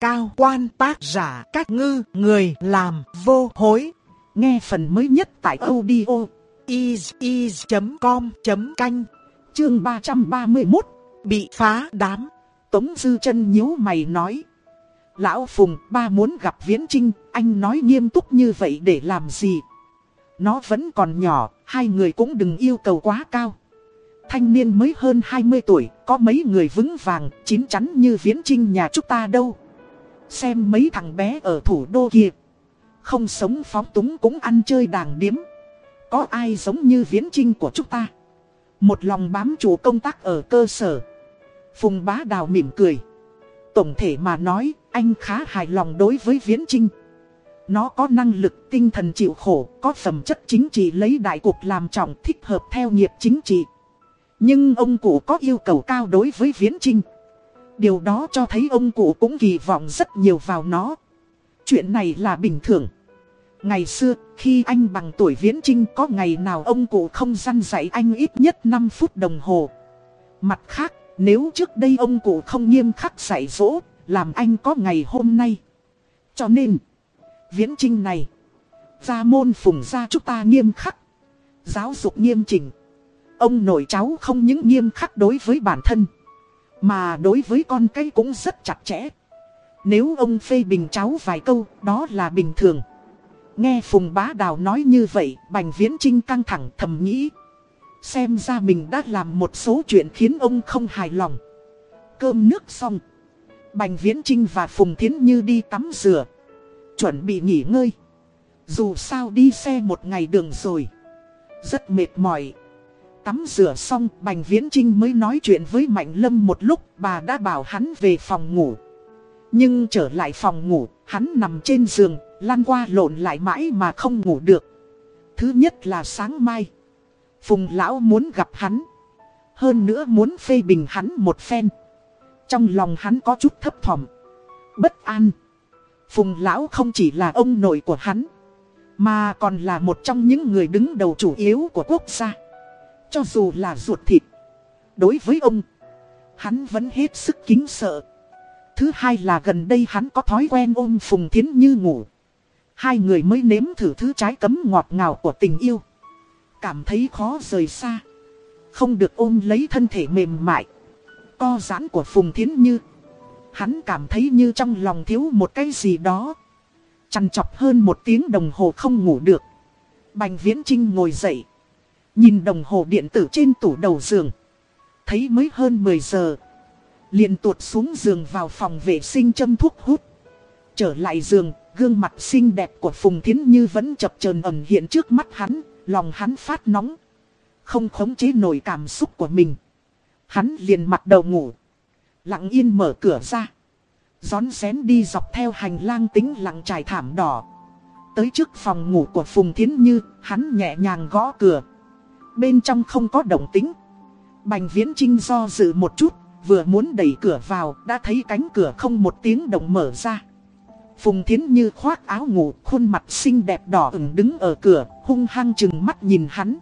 cao quan tác giả các ngư người làm vô hối. Nghe phần mới nhất tại audio is.com.canh chương 331 bị phá đám. Tống Dư chân nhíu mày nói. Lão Phùng ba muốn gặp Viễn Trinh, anh nói nghiêm túc như vậy để làm gì? Nó vẫn còn nhỏ, hai người cũng đừng yêu cầu quá cao. Thanh niên mới hơn 20 tuổi, có mấy người vững vàng, chín chắn như Viễn Trinh nhà chúng ta đâu. Xem mấy thằng bé ở thủ đô kia. Không sống phóng túng cũng ăn chơi đàng điếm. Có ai giống như Viễn Trinh của chúng ta? Một lòng bám chủ công tác ở cơ sở. Phùng bá đào mỉm cười. Tổng thể mà nói, anh khá hài lòng đối với Viễn Trinh. Nó có năng lực tinh thần chịu khổ, có phẩm chất chính trị lấy đại cuộc làm trọng thích hợp theo nghiệp chính trị. Nhưng ông cụ có yêu cầu cao đối với Viễn Trinh. Điều đó cho thấy ông cụ cũng kỳ vọng rất nhiều vào nó. Chuyện này là bình thường. Ngày xưa, khi anh bằng tuổi Viễn Trinh có ngày nào ông cụ không răn dạy anh ít nhất 5 phút đồng hồ. Mặt khác, nếu trước đây ông cụ không nghiêm khắc dạy dỗ, làm anh có ngày hôm nay. Cho nên, Viễn Trinh này, gia môn phùng gia chúng ta nghiêm khắc, giáo dục nghiêm chỉnh. Ông nội cháu không những nghiêm khắc đối với bản thân, mà đối với con cái cũng rất chặt chẽ. Nếu ông phê bình cháu vài câu, đó là bình thường. Nghe Phùng Bá Đào nói như vậy, Bành Viễn Trinh căng thẳng thầm nghĩ. Xem ra mình đã làm một số chuyện khiến ông không hài lòng. Cơm nước xong. Bành Viễn Trinh và Phùng Thiến Như đi tắm rửa. Chuẩn bị nghỉ ngơi. Dù sao đi xe một ngày đường rồi. Rất mệt mỏi. Tắm rửa xong Bành Viễn Trinh mới nói chuyện với Mạnh Lâm một lúc bà đã bảo hắn về phòng ngủ. Nhưng trở lại phòng ngủ, hắn nằm trên giường, lăn qua lộn lại mãi mà không ngủ được. Thứ nhất là sáng mai. Phùng Lão muốn gặp hắn. Hơn nữa muốn phê bình hắn một phen. Trong lòng hắn có chút thấp thỏm. Bất an. Phùng Lão không chỉ là ông nội của hắn. Mà còn là một trong những người đứng đầu chủ yếu của quốc gia. Cho dù là ruột thịt. Đối với ông. Hắn vẫn hết sức kính sợ. Thứ hai là gần đây hắn có thói quen ôm Phùng Thiến Như ngủ. Hai người mới nếm thử thứ trái cấm ngọt ngào của tình yêu. Cảm thấy khó rời xa. Không được ôm lấy thân thể mềm mại. Co giãn của Phùng Thiến Như. Hắn cảm thấy như trong lòng thiếu một cái gì đó. Chằn chọc hơn một tiếng đồng hồ không ngủ được. Bành Viễn Trinh ngồi dậy. Nhìn đồng hồ điện tử trên tủ đầu giường. Thấy mới hơn 10 giờ. liền tuột xuống giường vào phòng vệ sinh châm thuốc hút. Trở lại giường, gương mặt xinh đẹp của Phùng Thiến Như vẫn chập chờn ẩn hiện trước mắt hắn, lòng hắn phát nóng. Không khống chế nổi cảm xúc của mình. Hắn liền mặt đầu ngủ. Lặng yên mở cửa ra. Gión xén đi dọc theo hành lang tính lặng trải thảm đỏ. Tới trước phòng ngủ của Phùng Thiến Như, hắn nhẹ nhàng gõ cửa. Bên trong không có động tính. Bành Viễn Trinh do dự một chút, vừa muốn đẩy cửa vào, đã thấy cánh cửa không một tiếng động mở ra. Phùng Thiến Như khoác áo ngủ, khuôn mặt xinh đẹp đỏ ửng đứng ở cửa, hung hăng chừng mắt nhìn hắn.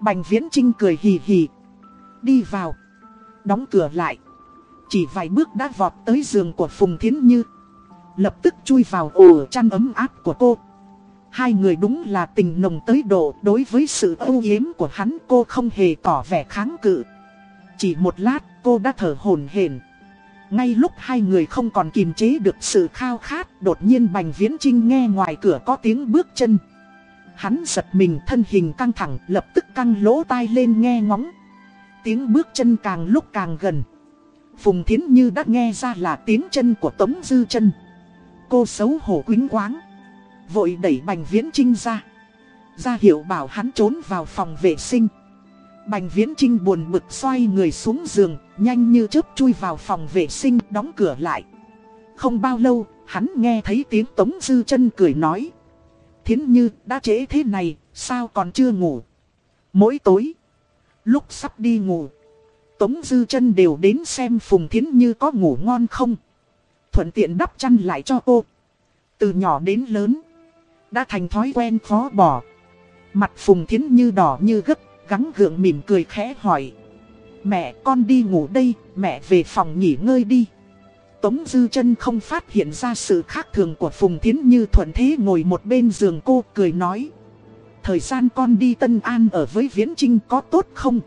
Bành Viễn Trinh cười hì hì. Đi vào. Đóng cửa lại. Chỉ vài bước đã vọt tới giường của Phùng Thiến Như. Lập tức chui vào ổ chăn ấm áp của cô. Hai người đúng là tình nồng tới độ đối với sự ưu yếm của hắn cô không hề tỏ vẻ kháng cự. Chỉ một lát cô đã thở hổn hển. Ngay lúc hai người không còn kìm chế được sự khao khát, đột nhiên Bành Viễn Trinh nghe ngoài cửa có tiếng bước chân. Hắn giật mình thân hình căng thẳng, lập tức căng lỗ tai lên nghe ngóng. Tiếng bước chân càng lúc càng gần. Phùng Thiến Như đã nghe ra là tiếng chân của Tống Dư chân. Cô xấu hổ quính quáng. Vội đẩy Bành Viễn Trinh ra. Ra hiệu bảo hắn trốn vào phòng vệ sinh. Bành Viễn Trinh buồn bực xoay người xuống giường, nhanh như chớp chui vào phòng vệ sinh, đóng cửa lại. Không bao lâu, hắn nghe thấy tiếng Tống Dư chân cười nói. Thiến Như, đã trễ thế này, sao còn chưa ngủ? Mỗi tối, lúc sắp đi ngủ, Tống Dư chân đều đến xem Phùng Thiến Như có ngủ ngon không. Thuận tiện đắp chăn lại cho cô. Từ nhỏ đến lớn, đã thành thói quen khó bỏ. Mặt Phùng Thiến Như đỏ như gấp gắng gượng mỉm cười khẽ hỏi. Mẹ con đi ngủ đây, mẹ về phòng nghỉ ngơi đi. Tống Dư chân không phát hiện ra sự khác thường của Phùng Thiến Như thuận thế ngồi một bên giường cô cười nói. Thời gian con đi Tân An ở với Viễn Trinh có tốt không?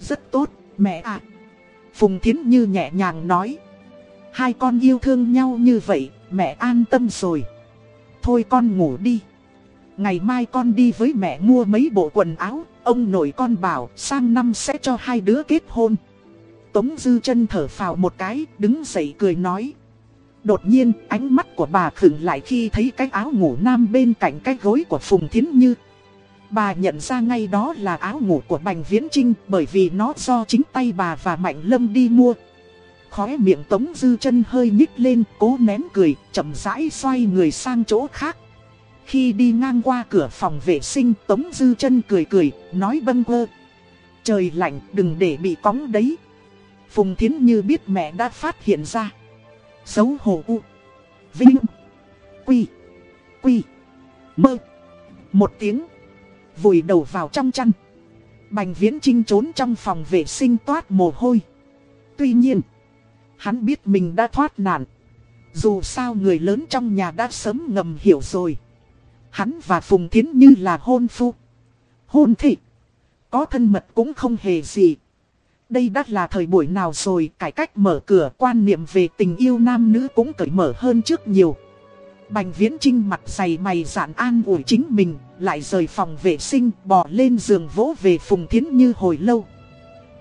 Rất tốt, mẹ ạ. Phùng Thiến Như nhẹ nhàng nói. Hai con yêu thương nhau như vậy, mẹ an tâm rồi. Thôi con ngủ đi. Ngày mai con đi với mẹ mua mấy bộ quần áo, ông nội con bảo sang năm sẽ cho hai đứa kết hôn. Tống Dư chân thở phào một cái, đứng dậy cười nói. Đột nhiên, ánh mắt của bà khựng lại khi thấy cái áo ngủ nam bên cạnh cái gối của Phùng Thiến Như. Bà nhận ra ngay đó là áo ngủ của Bành Viễn Trinh bởi vì nó do chính tay bà và Mạnh Lâm đi mua. Khóe miệng Tống Dư chân hơi nhích lên, cố nén cười, chậm rãi xoay người sang chỗ khác. Khi đi ngang qua cửa phòng vệ sinh, Tống Dư chân cười cười, nói bâng quơ. Trời lạnh, đừng để bị cóng đấy. Phùng Thiến Như biết mẹ đã phát hiện ra. Xấu hổ u. Vinh. Quy. Quy. Mơ. Một tiếng. Vùi đầu vào trong chăn. Bành Viễn Trinh trốn trong phòng vệ sinh toát mồ hôi. Tuy nhiên. Hắn biết mình đã thoát nạn. Dù sao người lớn trong nhà đã sớm ngầm hiểu rồi. Hắn và Phùng Thiến Như là hôn phu. Hôn thị. Có thân mật cũng không hề gì. Đây đã là thời buổi nào rồi, cải cách mở cửa quan niệm về tình yêu nam nữ cũng cởi mở hơn trước nhiều. Bành viễn trinh mặt dày mày dạn an ủi chính mình, lại rời phòng vệ sinh, bỏ lên giường vỗ về Phùng Thiến Như hồi lâu.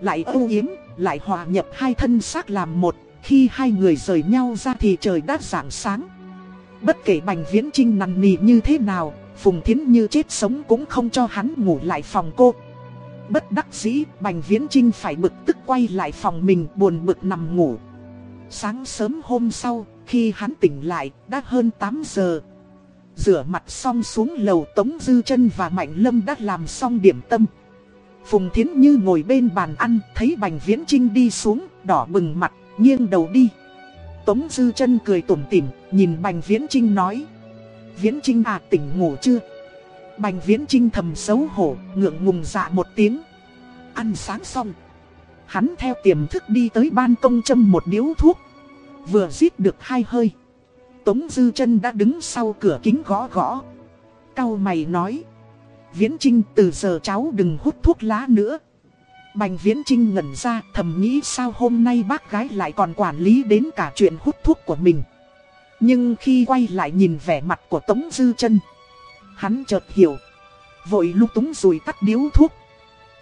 Lại âu yếm, lại hòa nhập hai thân xác làm một, khi hai người rời nhau ra thì trời đã rạng sáng. Bất kể Bành Viễn Trinh nằn nì như thế nào, Phùng Thiến Như chết sống cũng không cho hắn ngủ lại phòng cô. Bất đắc dĩ, Bành Viễn Trinh phải bực tức quay lại phòng mình buồn bực nằm ngủ. Sáng sớm hôm sau, khi hắn tỉnh lại, đã hơn 8 giờ. Rửa mặt xong xuống lầu Tống Dư chân và Mạnh Lâm đã làm xong điểm tâm. Phùng Thiến Như ngồi bên bàn ăn, thấy Bành Viễn Trinh đi xuống, đỏ bừng mặt, nghiêng đầu đi. Tống Dư chân cười tủm tỉm, nhìn Bành Viễn Trinh nói. Viễn Trinh à tỉnh ngủ chưa? Bành viễn trinh thầm xấu hổ, ngượng ngùng dạ một tiếng. Ăn sáng xong. Hắn theo tiềm thức đi tới ban công châm một điếu thuốc. Vừa giết được hai hơi. Tống Dư chân đã đứng sau cửa kính gõ gõ. Cao mày nói. Viễn Trinh từ giờ cháu đừng hút thuốc lá nữa. Bành Viễn Trinh ngẩn ra, thầm nghĩ sao hôm nay bác gái lại còn quản lý đến cả chuyện hút thuốc của mình. Nhưng khi quay lại nhìn vẻ mặt của Tống Dư chân, Hắn chợt hiểu. Vội lúc túng rồi tắt điếu thuốc.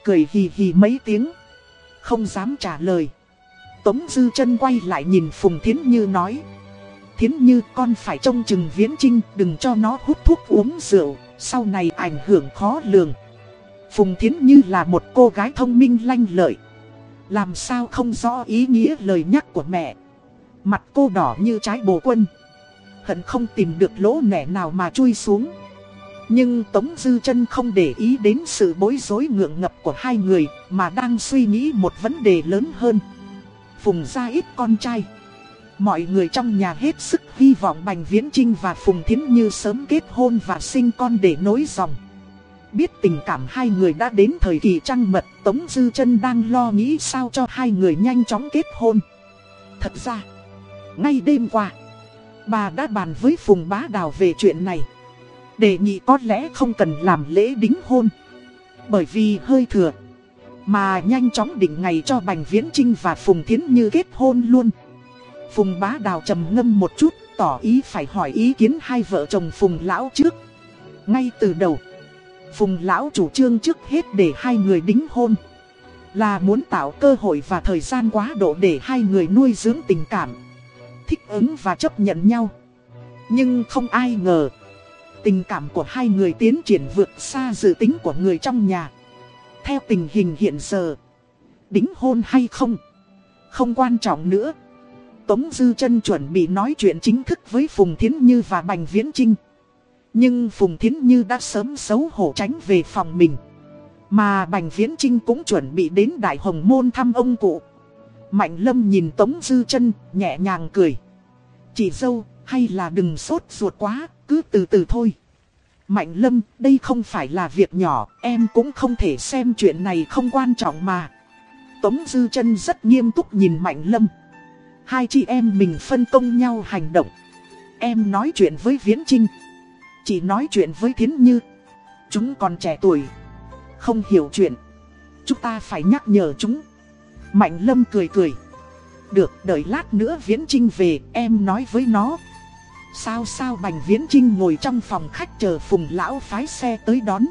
Cười hì hì mấy tiếng. Không dám trả lời. Tống dư chân quay lại nhìn Phùng Thiến Như nói. Thiến Như, con phải trông chừng viễn trinh đừng cho nó hút thuốc uống rượu. Sau này ảnh hưởng khó lường. Phùng Thiến Như là một cô gái thông minh lanh lợi. Làm sao không rõ ý nghĩa lời nhắc của mẹ. Mặt cô đỏ như trái bồ quân. Hận không tìm được lỗ nẻ nào mà chui xuống. Nhưng Tống Dư chân không để ý đến sự bối rối ngượng ngập của hai người mà đang suy nghĩ một vấn đề lớn hơn. Phùng gia ít con trai. Mọi người trong nhà hết sức hy vọng Bành Viễn Trinh và Phùng Thiến Như sớm kết hôn và sinh con để nối dòng. Biết tình cảm hai người đã đến thời kỳ trăng mật, Tống Dư chân đang lo nghĩ sao cho hai người nhanh chóng kết hôn. Thật ra, ngay đêm qua, bà đã bàn với Phùng Bá Đào về chuyện này. Đề nghị có lẽ không cần làm lễ đính hôn Bởi vì hơi thừa Mà nhanh chóng định ngày cho Bành Viễn Trinh và Phùng Thiến Như kết hôn luôn Phùng bá đào trầm ngâm một chút Tỏ ý phải hỏi ý kiến hai vợ chồng Phùng Lão trước Ngay từ đầu Phùng Lão chủ trương trước hết để hai người đính hôn Là muốn tạo cơ hội và thời gian quá độ để hai người nuôi dưỡng tình cảm Thích ứng và chấp nhận nhau Nhưng không ai ngờ Tình cảm của hai người tiến triển vượt xa dự tính của người trong nhà. Theo tình hình hiện giờ, đính hôn hay không, không quan trọng nữa. Tống Dư chân chuẩn bị nói chuyện chính thức với Phùng Thiến Như và Bành Viễn Trinh. Nhưng Phùng Thiến Như đã sớm xấu hổ tránh về phòng mình. Mà Bành Viễn Trinh cũng chuẩn bị đến Đại Hồng Môn thăm ông cụ. Mạnh Lâm nhìn Tống Dư chân nhẹ nhàng cười. Chị dâu, hay là đừng sốt ruột quá, cứ từ từ thôi. Mạnh Lâm, đây không phải là việc nhỏ, em cũng không thể xem chuyện này không quan trọng mà. Tống Dư chân rất nghiêm túc nhìn Mạnh Lâm. Hai chị em mình phân công nhau hành động. Em nói chuyện với Viễn Trinh. Chỉ nói chuyện với Thiến Như. Chúng còn trẻ tuổi. Không hiểu chuyện. Chúng ta phải nhắc nhở chúng. Mạnh Lâm cười cười. Được, đợi lát nữa Viễn Trinh về, em nói với nó. Sao sao Bành Viễn Trinh ngồi trong phòng khách chờ Phùng Lão phái xe tới đón.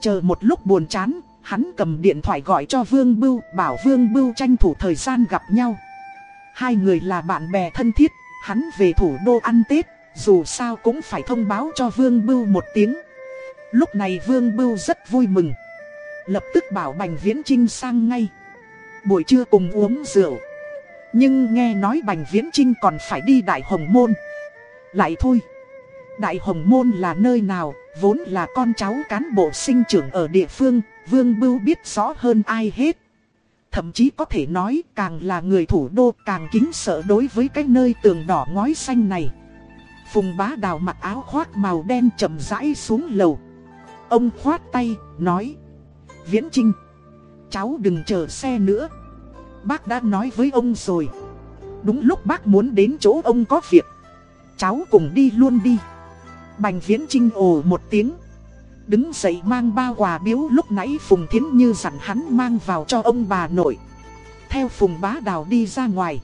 Chờ một lúc buồn chán, hắn cầm điện thoại gọi cho Vương Bưu, bảo Vương Bưu tranh thủ thời gian gặp nhau. Hai người là bạn bè thân thiết, hắn về thủ đô ăn Tết, dù sao cũng phải thông báo cho Vương Bưu một tiếng. Lúc này Vương Bưu rất vui mừng. Lập tức bảo Bành Viễn Trinh sang ngay. Buổi trưa cùng uống rượu. Nhưng nghe nói Bành Viễn Trinh còn phải đi Đại Hồng Môn. Lại thôi. Đại Hồng Môn là nơi nào, vốn là con cháu cán bộ sinh trưởng ở địa phương, Vương Bưu biết rõ hơn ai hết. Thậm chí có thể nói càng là người thủ đô càng kính sợ đối với cái nơi tường đỏ ngói xanh này. Phùng bá đào mặc áo khoác màu đen chậm rãi xuống lầu. Ông khoát tay, nói. Viễn Trinh, cháu đừng chờ xe nữa. Bác đã nói với ông rồi. Đúng lúc bác muốn đến chỗ ông có việc. Cháu cùng đi luôn đi. Bành Viễn Trinh ồ một tiếng. Đứng dậy mang ba quà biếu lúc nãy Phùng Thiến Như dặn hắn mang vào cho ông bà nội. Theo Phùng Bá Đào đi ra ngoài.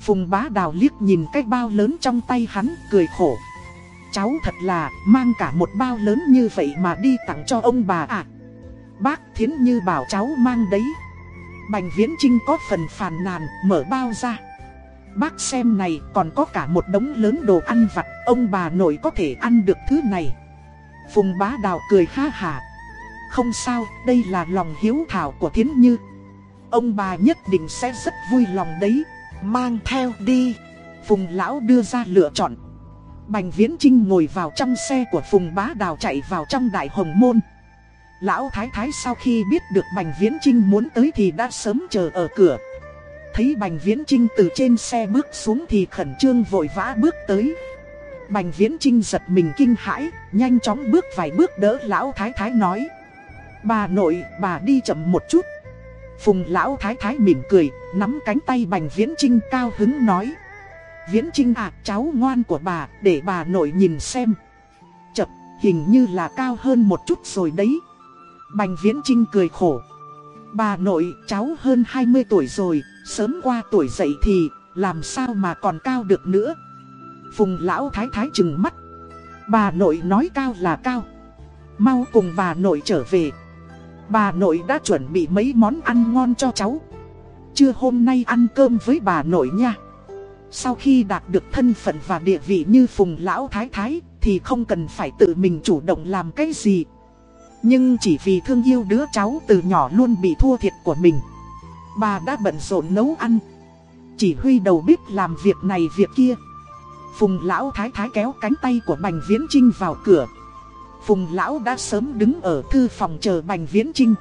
Phùng Bá Đào liếc nhìn cái bao lớn trong tay hắn cười khổ. Cháu thật là mang cả một bao lớn như vậy mà đi tặng cho ông bà à. Bác Thiến Như bảo cháu mang đấy. Bành Viễn Trinh có phần phàn nàn mở bao ra. Bác xem này còn có cả một đống lớn đồ ăn vặt, ông bà nội có thể ăn được thứ này. Phùng bá đào cười ha hả. Không sao, đây là lòng hiếu thảo của Thiến Như. Ông bà nhất định sẽ rất vui lòng đấy. Mang theo đi. Phùng lão đưa ra lựa chọn. Bành Viễn Trinh ngồi vào trong xe của Phùng bá đào chạy vào trong đại hồng môn. Lão Thái Thái sau khi biết được Bành Viễn Trinh muốn tới thì đã sớm chờ ở cửa. Thấy Bành Viễn Trinh từ trên xe bước xuống thì khẩn trương vội vã bước tới. Bành Viễn Trinh giật mình kinh hãi, nhanh chóng bước vài bước đỡ Lão Thái Thái nói. Bà nội, bà đi chậm một chút. Phùng Lão Thái Thái mỉm cười, nắm cánh tay Bành Viễn Trinh cao hứng nói. Viễn Trinh à, cháu ngoan của bà, để bà nội nhìn xem. Chập, hình như là cao hơn một chút rồi đấy. Bành Viễn Trinh cười khổ. Bà nội, cháu hơn 20 tuổi rồi, sớm qua tuổi dậy thì, làm sao mà còn cao được nữa. Phùng lão thái thái chừng mắt. Bà nội nói cao là cao. Mau cùng bà nội trở về. Bà nội đã chuẩn bị mấy món ăn ngon cho cháu. Trưa hôm nay ăn cơm với bà nội nha. Sau khi đạt được thân phận và địa vị như phùng lão thái thái, thì không cần phải tự mình chủ động làm cái gì. Nhưng chỉ vì thương yêu đứa cháu từ nhỏ luôn bị thua thiệt của mình, Bà đã bận rộn nấu ăn Chỉ huy đầu bếp làm việc này việc kia Phùng lão thái thái kéo cánh tay của Bành Viễn Trinh vào cửa Phùng lão đã sớm đứng ở thư phòng chờ Bành Viễn Trinh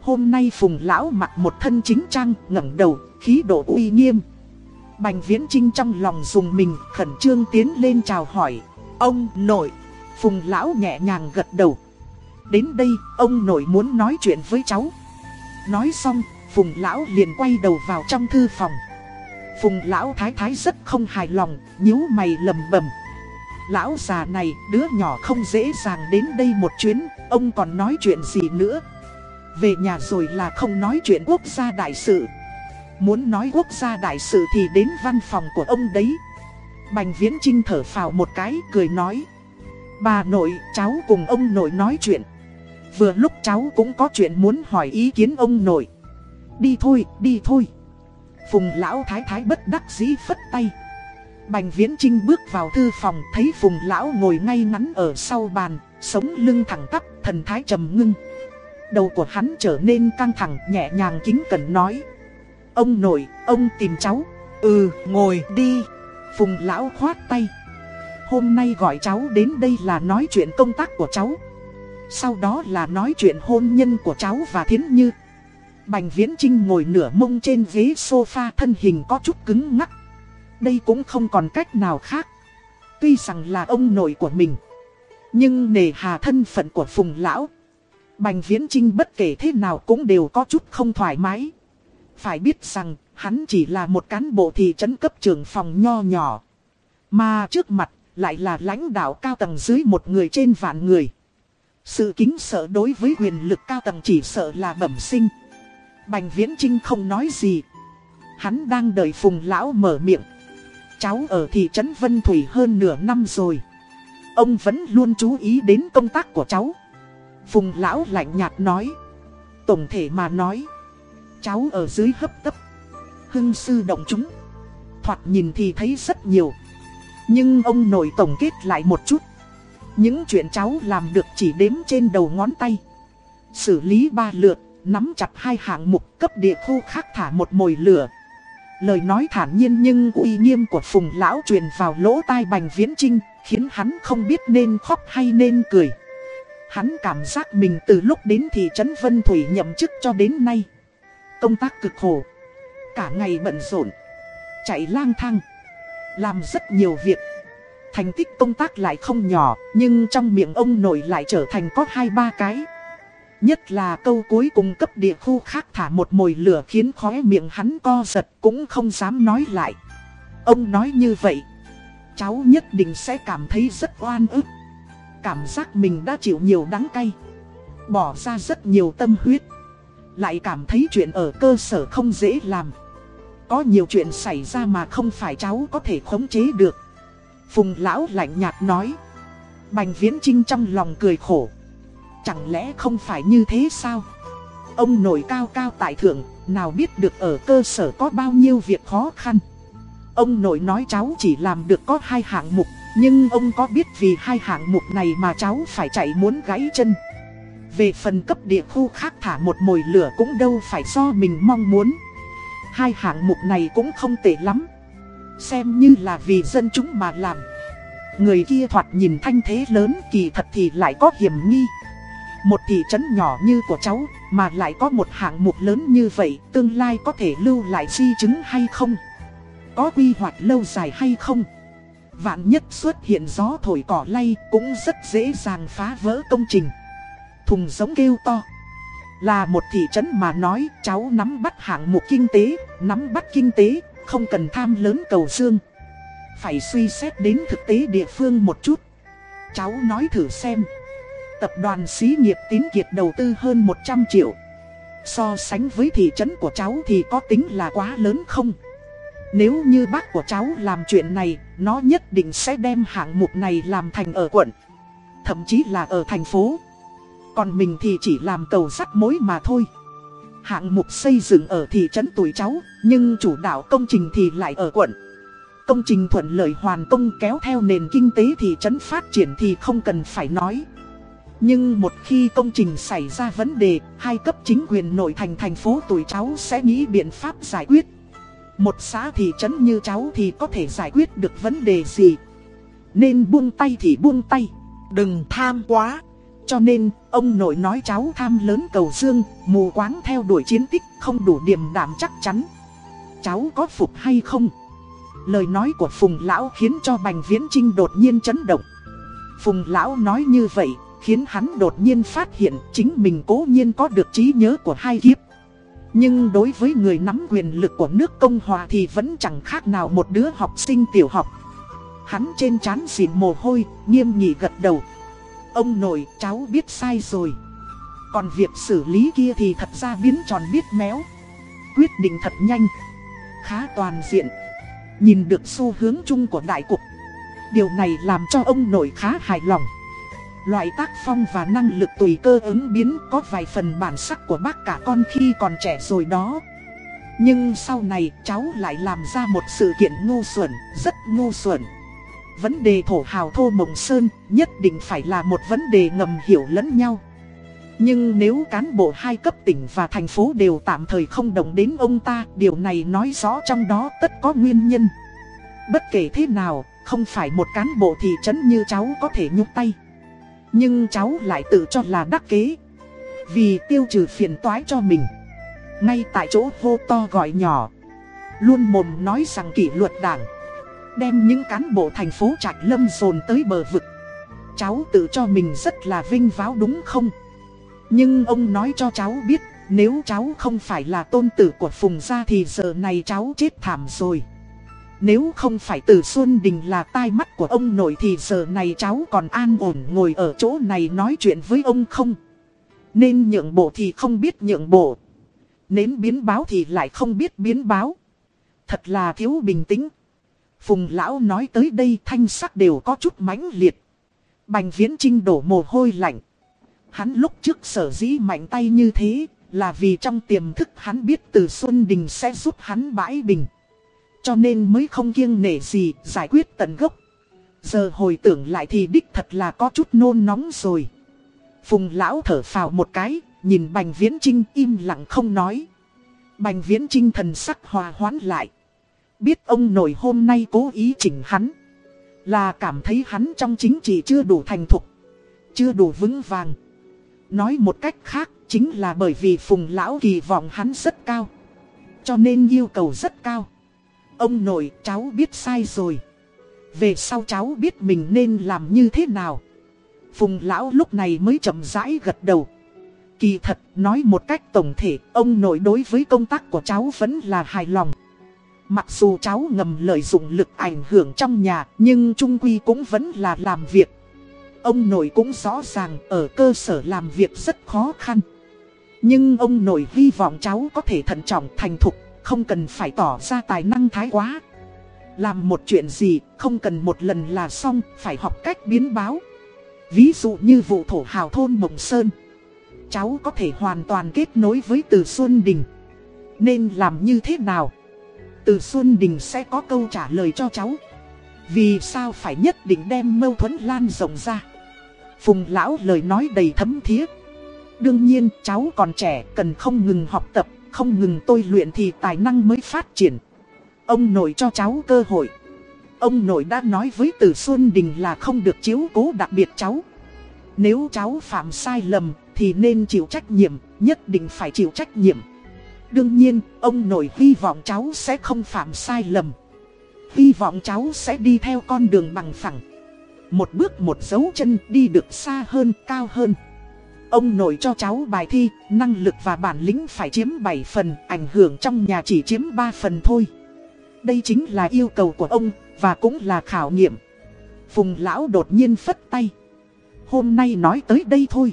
Hôm nay Phùng lão mặc một thân chính trang ngẩng đầu, khí độ uy nghiêm Bành Viễn Trinh trong lòng dùng mình khẩn trương tiến lên chào hỏi Ông nội Phùng lão nhẹ nhàng gật đầu Đến đây, ông nội muốn nói chuyện với cháu. Nói xong, Phùng Lão liền quay đầu vào trong thư phòng. Phùng Lão Thái Thái rất không hài lòng, nhíu mày lầm bầm. Lão già này, đứa nhỏ không dễ dàng đến đây một chuyến, ông còn nói chuyện gì nữa. Về nhà rồi là không nói chuyện quốc gia đại sự. Muốn nói quốc gia đại sự thì đến văn phòng của ông đấy. Bành Viễn Trinh thở phào một cái, cười nói. Bà nội, cháu cùng ông nội nói chuyện. Vừa lúc cháu cũng có chuyện muốn hỏi ý kiến ông nội Đi thôi, đi thôi Phùng lão thái thái bất đắc dĩ phất tay Bành viễn trinh bước vào thư phòng Thấy phùng lão ngồi ngay ngắn ở sau bàn Sống lưng thẳng tắp, thần thái trầm ngưng. Đầu của hắn trở nên căng thẳng nhẹ nhàng kính cẩn nói. Ông nội, ông tìm cháu. Ừ, ngồi đi. Phùng lão khoát tay. Hôm nay gọi cháu đến đây là nói chuyện công tác của cháu. Sau đó là nói chuyện hôn nhân của cháu và Thiến Như. Bành Viễn Trinh ngồi nửa mông trên ghế sofa thân hình có chút cứng ngắc. Đây cũng không còn cách nào khác. Tuy rằng là ông nội của mình. Nhưng nề hà thân phận của Phùng Lão. Bành Viễn Trinh bất kể thế nào cũng đều có chút không thoải mái. Phải biết rằng, Hắn chỉ là một cán bộ thị trấn cấp trưởng phòng nho nhỏ. Mà trước mặt lại là lãnh đạo cao tầng dưới một người trên vạn người. Sự kính sợ đối với quyền lực cao tầng chỉ sợ là bẩm sinh. Bành Viễn Trinh không nói gì. Hắn đang đợi Phùng Lão mở miệng. Cháu ở thị trấn Vân Thủy hơn nửa năm rồi. Ông vẫn luôn chú ý đến công tác của cháu. Phùng Lão lạnh nhạt nói. Tổng thể mà nói. Cháu ở dưới hấp tấp. Hưng sư động chúng. Thoạt nhìn thì thấy rất nhiều. Nhưng ông nội tổng kết lại một chút. Những chuyện cháu làm được chỉ đếm trên đầu ngón tay. Xử lý ba lượt, nắm chặt hai hạng mục cấp địa khu khác thả một mồi lửa. Lời nói thản nhiên nhưng uy nghiêm của Phùng Lão truyền vào lỗ tai Bành Viễn Trinh, khiến hắn không biết nên khóc hay nên cười. Hắn cảm giác mình từ lúc đến thị trấn Vân Thủy nhậm chức cho đến nay. Công tác cực khổ, cả ngày bận rộn, chạy lang thang, làm rất nhiều việc. Thành tích công tác lại không nhỏ, nhưng trong miệng ông nội lại trở thành có hai ba cái. Nhất là câu cuối cùng cấp địa khu khác thả một mồi lửa khiến khóe miệng hắn co giật cũng không dám nói lại. Ông nói như vậy, cháu nhất định sẽ cảm thấy rất oan ức. Cảm giác mình đã chịu nhiều đắng cay, bỏ ra rất nhiều tâm huyết. Lại cảm thấy chuyện ở cơ sở không dễ làm. Có nhiều chuyện xảy ra mà không phải cháu có thể khống chế được. Phùng lão lạnh nhạt nói. Bành viễn trinh trong lòng cười khổ. Chẳng lẽ không phải như thế sao? Ông nội cao cao tại thượng, nào biết được ở cơ sở có bao nhiêu việc khó khăn. Ông nội nói cháu chỉ làm được có hai hạng mục, nhưng ông có biết vì hai hạng mục này mà cháu phải chạy muốn gãy chân. Về phần cấp địa khu khác thả một mồi lửa cũng đâu phải do mình mong muốn. Hai hạng mục này cũng không tệ lắm. Xem như là vì dân chúng mà làm. Người kia thoạt nhìn thanh thế lớn kỳ thật thì lại có hiểm nghi. Một thị trấn nhỏ như của cháu mà lại có một hạng mục lớn như vậy tương lai có thể lưu lại di chứng hay không? Có quy hoạch lâu dài hay không? Vạn nhất xuất hiện gió thổi cỏ lay cũng rất dễ dàng phá vỡ công trình. Thùng giống kêu to. Là một thị trấn mà nói cháu nắm bắt hạng mục kinh tế, nắm bắt kinh tế, không cần tham lớn cầu dương. Phải suy xét đến thực tế địa phương một chút. Cháu nói thử xem. Tập đoàn xí nghiệp tín kiệt đầu tư hơn 100 triệu. So sánh với thị trấn của cháu thì có tính là quá lớn không? Nếu như bác của cháu làm chuyện này, nó nhất định sẽ đem hạng mục này làm thành ở quận. Thậm chí là ở thành phố. Còn mình thì chỉ làm cầu sắt mối mà thôi. Hạng mục xây dựng ở thị trấn tuổi cháu, nhưng chủ đạo công trình thì lại ở quận. Công trình thuận lợi hoàn công kéo theo nền kinh tế thị trấn phát triển thì không cần phải nói. Nhưng một khi công trình xảy ra vấn đề, hai cấp chính quyền nội thành thành phố tuổi cháu sẽ nghĩ biện pháp giải quyết. Một xã thị trấn như cháu thì có thể giải quyết được vấn đề gì? Nên buông tay thì buông tay, đừng tham quá. Cho nên, ông nội nói cháu tham lớn cầu dương, mù quáng theo đuổi chiến tích, không đủ điểm đảm chắc chắn. Cháu có phục hay không? Lời nói của Phùng Lão khiến cho Bành Viễn Trinh đột nhiên chấn động. Phùng Lão nói như vậy, khiến hắn đột nhiên phát hiện chính mình cố nhiên có được trí nhớ của hai kiếp. Nhưng đối với người nắm quyền lực của nước Cộng Hòa thì vẫn chẳng khác nào một đứa học sinh tiểu học. Hắn trên trán xịn mồ hôi, nghiêm nghị gật đầu. Ông nội, cháu biết sai rồi. Còn việc xử lý kia thì thật ra biến tròn biết méo. Quyết định thật nhanh. Khá toàn diện. Nhìn được xu hướng chung của đại cục. Điều này làm cho ông nội khá hài lòng. Loại tác phong và năng lực tùy cơ ứng biến có vài phần bản sắc của bác cả con khi còn trẻ rồi đó. Nhưng sau này cháu lại làm ra một sự kiện ngu xuẩn, rất ngu xuẩn. Vấn đề thổ hào thô mộng sơn nhất định phải là một vấn đề ngầm hiểu lẫn nhau. Nhưng nếu cán bộ hai cấp tỉnh và thành phố đều tạm thời không đồng đến ông ta, điều này nói rõ trong đó tất có nguyên nhân. Bất kể thế nào, không phải một cán bộ thị trấn như cháu có thể nhúc tay. Nhưng cháu lại tự cho là đắc kế. Vì tiêu trừ phiền toái cho mình. Ngay tại chỗ hô to gọi nhỏ. Luôn mồm nói rằng kỷ luật đảng đem những cán bộ thành phố Trạch Lâm dồn tới bờ vực. Cháu tự cho mình rất là vinh váo đúng không? Nhưng ông nói cho cháu biết, Nếu cháu không phải là tôn tử của Phùng gia thì giờ này cháu chết thảm rồi. Nếu không phải từ Xuân Đình là tai mắt của ông nội thì giờ này cháu còn an ổn ngồi ở chỗ này nói chuyện với ông không. Nên nhượng bộ thì không biết nhượng bộ. Nến biến báo thì lại không biết biến báo. Thật là thiếu bình tĩnh. Phùng lão nói tới đây thanh sắc đều có chút mãnh liệt. Bành viễn trinh đổ mồ hôi lạnh. Hắn lúc trước sở dĩ mạnh tay như thế là vì trong tiềm thức hắn biết từ Xuân Đình sẽ giúp hắn bãi bình. Cho nên mới không kiêng nể gì giải quyết tận gốc. Giờ hồi tưởng lại thì đích thật là có chút nôn nóng rồi. Phùng lão thở phào một cái, nhìn Bành Viễn Trinh im lặng không nói. Bành Viễn Trinh thần sắc hòa hoãn lại. Biết ông nội hôm nay cố ý chỉnh hắn. Là cảm thấy hắn trong chính trị chưa đủ thành thục. Chưa đủ vững vàng. Nói một cách khác chính là bởi vì Phùng Lão kỳ vọng hắn rất cao. Cho nên yêu cầu rất cao. Ông nội cháu biết sai rồi. Về sau cháu biết mình nên làm như thế nào. Phùng Lão lúc này mới chậm rãi gật đầu. Kỳ thật, nói một cách tổng thể, ông nội đối với công tác của cháu vẫn là hài lòng. Mặc dù cháu ngầm lợi dụng lực ảnh hưởng trong nhà, nhưng trung quy cũng vẫn là làm việc. Ông nội cũng rõ ràng ở cơ sở làm việc rất khó khăn. Nhưng ông nội hy vọng cháu có thể thận trọng thành thục, không cần phải tỏ ra tài năng thái quá. Làm một chuyện gì, không cần một lần là xong, phải học cách biến báo. Ví dụ như vụ thổ hào thôn Mộng Sơn. Cháu có thể hoàn toàn kết nối với Từ Xuân Đình. Nên làm như thế nào? Từ Xuân Đình sẽ có câu trả lời cho cháu. Vì sao phải nhất định đem mâu thuẫn lan rộng ra? Phùng lão lời nói đầy thấm thiết. Đương nhiên cháu còn trẻ cần không ngừng học tập, không ngừng tôi luyện thì tài năng mới phát triển. Ông nội cho cháu cơ hội. Ông nội đã nói với Từ Xuân Đình là không được chiếu cố đặc biệt cháu. Nếu cháu phạm sai lầm thì nên chịu trách nhiệm, nhất định phải chịu trách nhiệm. Đương nhiên, ông nội hy vọng cháu sẽ không phạm sai lầm. Hy vọng cháu sẽ đi theo con đường bằng phẳng. Một bước một dấu chân đi được xa hơn, cao hơn. Ông nội cho cháu bài thi, năng lực và bản lĩnh phải chiếm 7 phần, ảnh hưởng trong nhà chỉ chiếm 3 phần thôi. Đây chính là yêu cầu của ông, và cũng là khảo nghiệm. Phùng lão đột nhiên phất tay. Hôm nay nói tới đây thôi.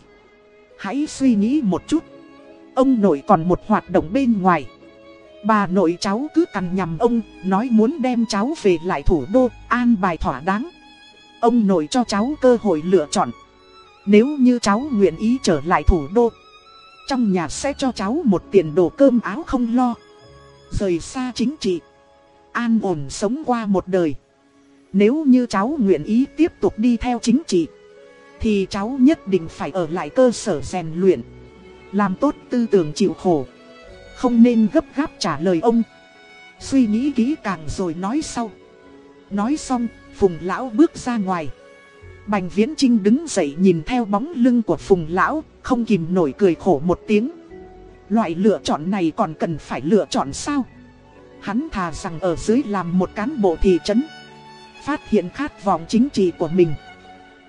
Hãy suy nghĩ một chút. Ông nội còn một hoạt động bên ngoài. Bà nội cháu cứ cằn nhầm ông, nói muốn đem cháu về lại thủ đô, an bài thỏa đáng. Ông nội cho cháu cơ hội lựa chọn. Nếu như cháu nguyện ý trở lại thủ đô, trong nhà sẽ cho cháu một tiền đồ cơm áo không lo. Rời xa chính trị, an ổn sống qua một đời. Nếu như cháu nguyện ý tiếp tục đi theo chính trị, thì cháu nhất định phải ở lại cơ sở rèn luyện. Làm tốt tư tưởng chịu khổ. Không nên gấp gáp trả lời ông. Suy nghĩ kỹ càng rồi nói sau. Nói xong, Phùng Lão bước ra ngoài. Bành Viễn Trinh đứng dậy nhìn theo bóng lưng của Phùng Lão, không kìm nổi cười khổ một tiếng. Loại lựa chọn này còn cần phải lựa chọn sao? Hắn thà rằng ở dưới làm một cán bộ thị trấn. Phát hiện khát vọng chính trị của mình.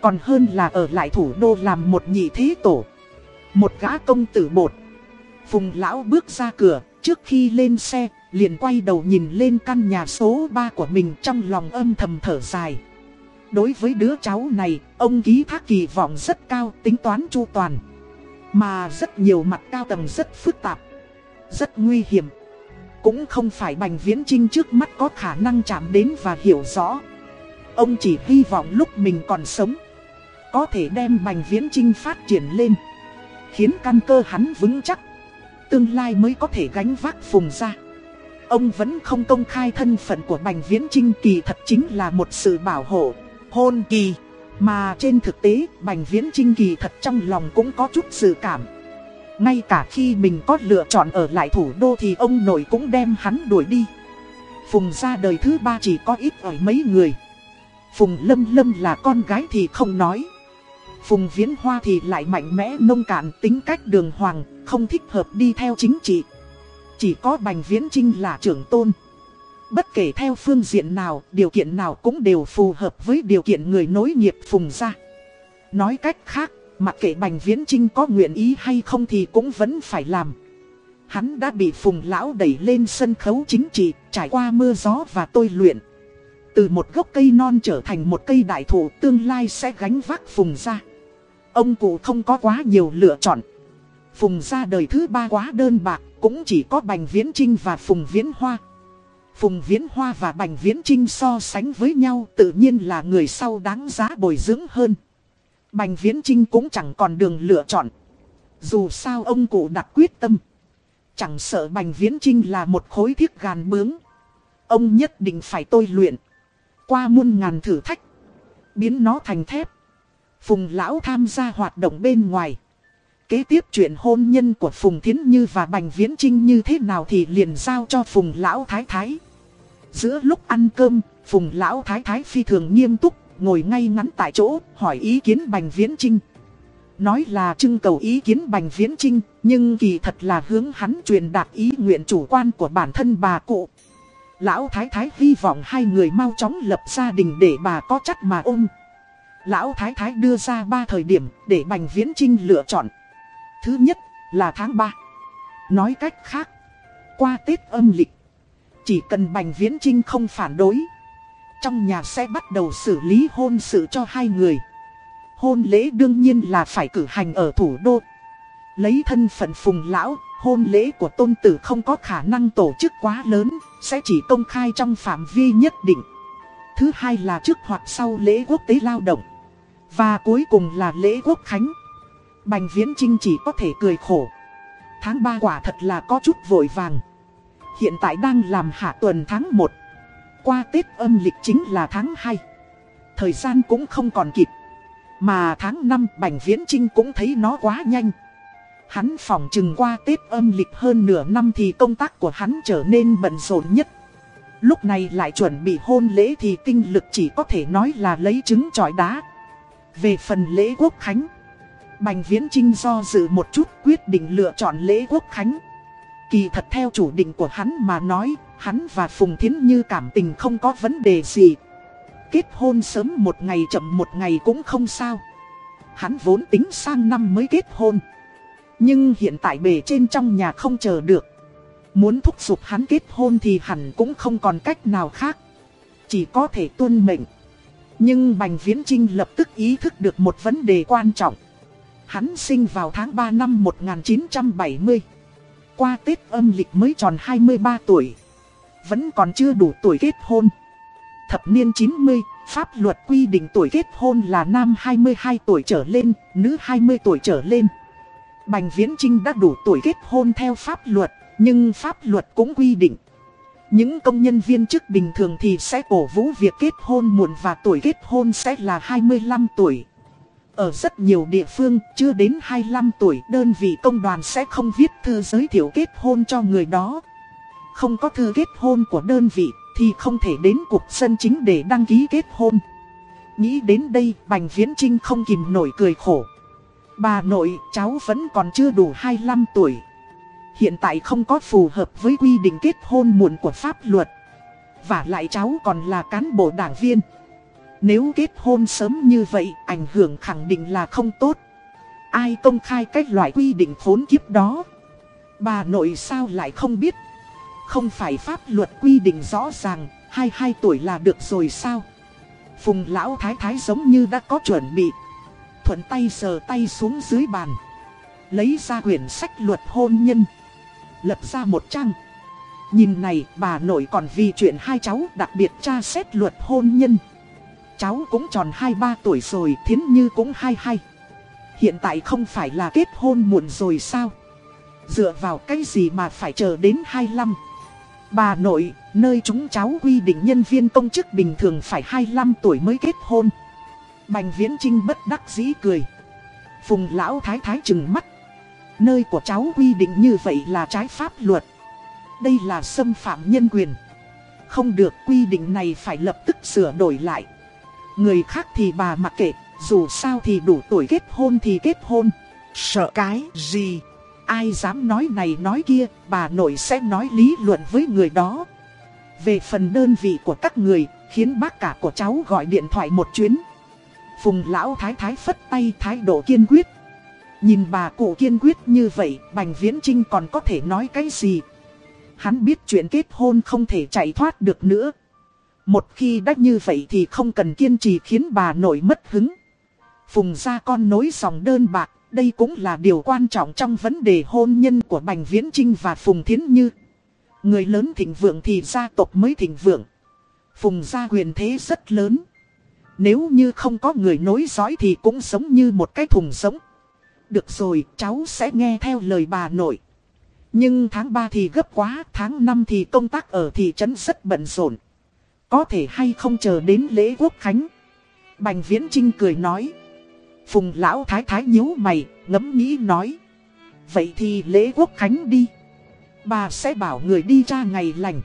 Còn hơn là ở lại thủ đô làm một nhị thế tổ. Một gã công tử bột. Phùng lão bước ra cửa, trước khi lên xe, liền quay đầu nhìn lên căn nhà số 3 của mình trong lòng âm thầm thở dài. Đối với đứa cháu này, ông ký thác kỳ vọng rất cao, tính toán chu toàn. Mà rất nhiều mặt cao tầng rất phức tạp, rất nguy hiểm. Cũng không phải Bành Viễn Trinh trước mắt có khả năng chạm đến và hiểu rõ. Ông chỉ hy vọng lúc mình còn sống, có thể đem Bành Viễn Trinh phát triển lên. Khiến căn cơ hắn vững chắc Tương lai mới có thể gánh vác phùng ra Ông vẫn không công khai thân phận của Bành Viễn Trinh kỳ thật chính là một sự bảo hộ Hôn kỳ Mà trên thực tế Bành Viễn Trinh kỳ thật trong lòng cũng có chút sự cảm Ngay cả khi mình có lựa chọn ở lại thủ đô thì ông nội cũng đem hắn đuổi đi Phùng ra đời thứ ba chỉ có ít ở mấy người Phùng Lâm Lâm là con gái thì không nói Phùng Viễn Hoa thì lại mạnh mẽ nông cạn tính cách đường hoàng, không thích hợp đi theo chính trị. Chỉ có Bành Viễn Trinh là trưởng tôn. Bất kể theo phương diện nào, điều kiện nào cũng đều phù hợp với điều kiện người nối nghiệp Phùng ra. Nói cách khác, mặc kệ Bành Viễn Trinh có nguyện ý hay không thì cũng vẫn phải làm. Hắn đã bị Phùng Lão đẩy lên sân khấu chính trị, trải qua mưa gió và tôi luyện. Từ một gốc cây non trở thành một cây đại thụ tương lai sẽ gánh vác Phùng ra. Ông cụ không có quá nhiều lựa chọn. Phùng ra đời thứ ba quá đơn bạc, cũng chỉ có Bành Viễn Trinh và Phùng Viễn Hoa. Phùng Viễn Hoa và Bành Viễn Trinh so sánh với nhau, tự nhiên là người sau đáng giá bồi dưỡng hơn. Bành Viễn Trinh cũng chẳng còn đường lựa chọn. Dù sao ông cụ đặt quyết tâm. Chẳng sợ Bành Viễn Trinh là một khối thiết gàn bướng. Ông nhất định phải tôi luyện. Qua muôn ngàn thử thách. Biến nó thành thép. Phùng Lão tham gia hoạt động bên ngoài. Kế tiếp chuyện hôn nhân của Phùng Thiến Như và Bành Viễn Trinh như thế nào thì liền giao cho Phùng Lão Thái Thái. Giữa lúc ăn cơm, Phùng Lão Thái Thái phi thường nghiêm túc, ngồi ngay ngắn tại chỗ, hỏi ý kiến Bành Viễn Trinh. Nói là trưng cầu ý kiến Bành Viễn Trinh, nhưng kỳ thật là hướng hắn truyền đạt ý nguyện chủ quan của bản thân bà cụ. Lão Thái Thái hy vọng hai người mau chóng lập gia đình để bà có chắc mà ôm. Lão Thái Thái đưa ra ba thời điểm để Bành Viễn Trinh lựa chọn. Thứ nhất là tháng 3. Nói cách khác, qua Tết âm lịch, chỉ cần Bành Viễn Trinh không phản đối. Trong nhà sẽ bắt đầu xử lý hôn sự cho hai người. Hôn lễ đương nhiên là phải cử hành ở thủ đô. Lấy thân phận phùng lão, hôn lễ của tôn tử không có khả năng tổ chức quá lớn, sẽ chỉ công khai trong phạm vi nhất định. Thứ hai là trước hoặc sau lễ quốc tế lao động. Và cuối cùng là lễ quốc khánh. Bành Viễn Trinh chỉ có thể cười khổ. Tháng 3 quả thật là có chút vội vàng. Hiện tại đang làm hạ tuần tháng 1. Qua Tết âm lịch chính là tháng 2. Thời gian cũng không còn kịp. Mà tháng 5 Bành Viễn Trinh cũng thấy nó quá nhanh. Hắn phỏng chừng qua Tết âm lịch hơn nửa năm thì công tác của hắn trở nên bận rộn nhất. Lúc này lại chuẩn bị hôn lễ thì kinh lực chỉ có thể nói là lấy trứng trọi đá. Về phần lễ quốc khánh, Bành Viễn Trinh do dự một chút quyết định lựa chọn lễ quốc khánh. Kỳ thật theo chủ định của hắn mà nói, hắn và Phùng Thiến Như cảm tình không có vấn đề gì. Kết hôn sớm một ngày chậm một ngày cũng không sao. Hắn vốn tính sang năm mới kết hôn. Nhưng hiện tại bề trên trong nhà không chờ được. Muốn thúc giục hắn kết hôn thì hẳn cũng không còn cách nào khác. Chỉ có thể tuân mệnh. Nhưng Bành Viễn Trinh lập tức ý thức được một vấn đề quan trọng. Hắn sinh vào tháng 3 năm 1970. Qua Tết âm lịch mới tròn 23 tuổi. Vẫn còn chưa đủ tuổi kết hôn. Thập niên 90, pháp luật quy định tuổi kết hôn là nam 22 tuổi trở lên, nữ 20 tuổi trở lên. Bành Viễn Trinh đã đủ tuổi kết hôn theo pháp luật, nhưng pháp luật cũng quy định. Những công nhân viên chức bình thường thì sẽ cổ vũ việc kết hôn muộn và tuổi kết hôn sẽ là 25 tuổi. Ở rất nhiều địa phương, chưa đến 25 tuổi đơn vị công đoàn sẽ không viết thư giới thiệu kết hôn cho người đó. Không có thư kết hôn của đơn vị thì không thể đến cục sân chính để đăng ký kết hôn. Nghĩ đến đây, Bành Viễn Trinh không kìm nổi cười khổ. Bà nội, cháu vẫn còn chưa đủ 25 tuổi. Hiện tại không có phù hợp với quy định kết hôn muộn của pháp luật. Và lại cháu còn là cán bộ đảng viên. Nếu kết hôn sớm như vậy, ảnh hưởng khẳng định là không tốt. Ai công khai cách loại quy định khốn kiếp đó? Bà nội sao lại không biết? Không phải pháp luật quy định rõ ràng, 22 tuổi là được rồi sao? Phùng lão thái thái giống như đã có chuẩn bị. Thuận tay sờ tay xuống dưới bàn. Lấy ra quyển sách luật hôn nhân. lật ra một trang. Nhìn này bà nội còn vì chuyện hai cháu đặc biệt tra xét luật hôn nhân. Cháu cũng tròn 2-3 tuổi rồi, thiến như cũng 22. Hiện tại không phải là kết hôn muộn rồi sao? Dựa vào cái gì mà phải chờ đến 25? Bà nội, nơi chúng cháu quy định nhân viên công chức bình thường phải 25 tuổi mới kết hôn. Bành Viễn Trinh bất đắc dĩ cười. Phùng lão thái thái chừng mắt. Nơi của cháu quy định như vậy là trái pháp luật. Đây là xâm phạm nhân quyền. Không được quy định này phải lập tức sửa đổi lại. Người khác thì bà mặc kệ, dù sao thì đủ tuổi kết hôn thì kết hôn. Sợ cái gì? Ai dám nói này nói kia, bà nội sẽ nói lý luận với người đó. Về phần đơn vị của các người, khiến bác cả của cháu gọi điện thoại một chuyến. Phùng lão thái thái phất tay thái độ kiên quyết. Nhìn bà cụ kiên quyết như vậy, Bành Viễn Trinh còn có thể nói cái gì? Hắn biết chuyện kết hôn không thể chạy thoát được nữa. Một khi đã như vậy thì không cần kiên trì khiến bà nội mất hứng. Phùng ra con nối dòng đơn bạc, đây cũng là điều quan trọng trong vấn đề hôn nhân của Bành Viễn Trinh và Phùng Thiến Như. Người lớn thịnh vượng thì gia tộc mới thịnh vượng. Phùng gia quyền thế rất lớn. Nếu như không có người nối dõi thì cũng giống như một cái thùng sống. Được rồi, cháu sẽ nghe theo lời bà nội. Nhưng tháng 3 thì gấp quá, tháng 5 thì công tác ở thị trấn rất bận rộn. Có thể hay không chờ đến lễ quốc khánh. Bành Viễn Trinh cười nói. Phùng lão thái thái nhíu mày, ngẫm nghĩ nói. Vậy thì lễ quốc khánh đi. Bà sẽ bảo người đi ra ngày lành.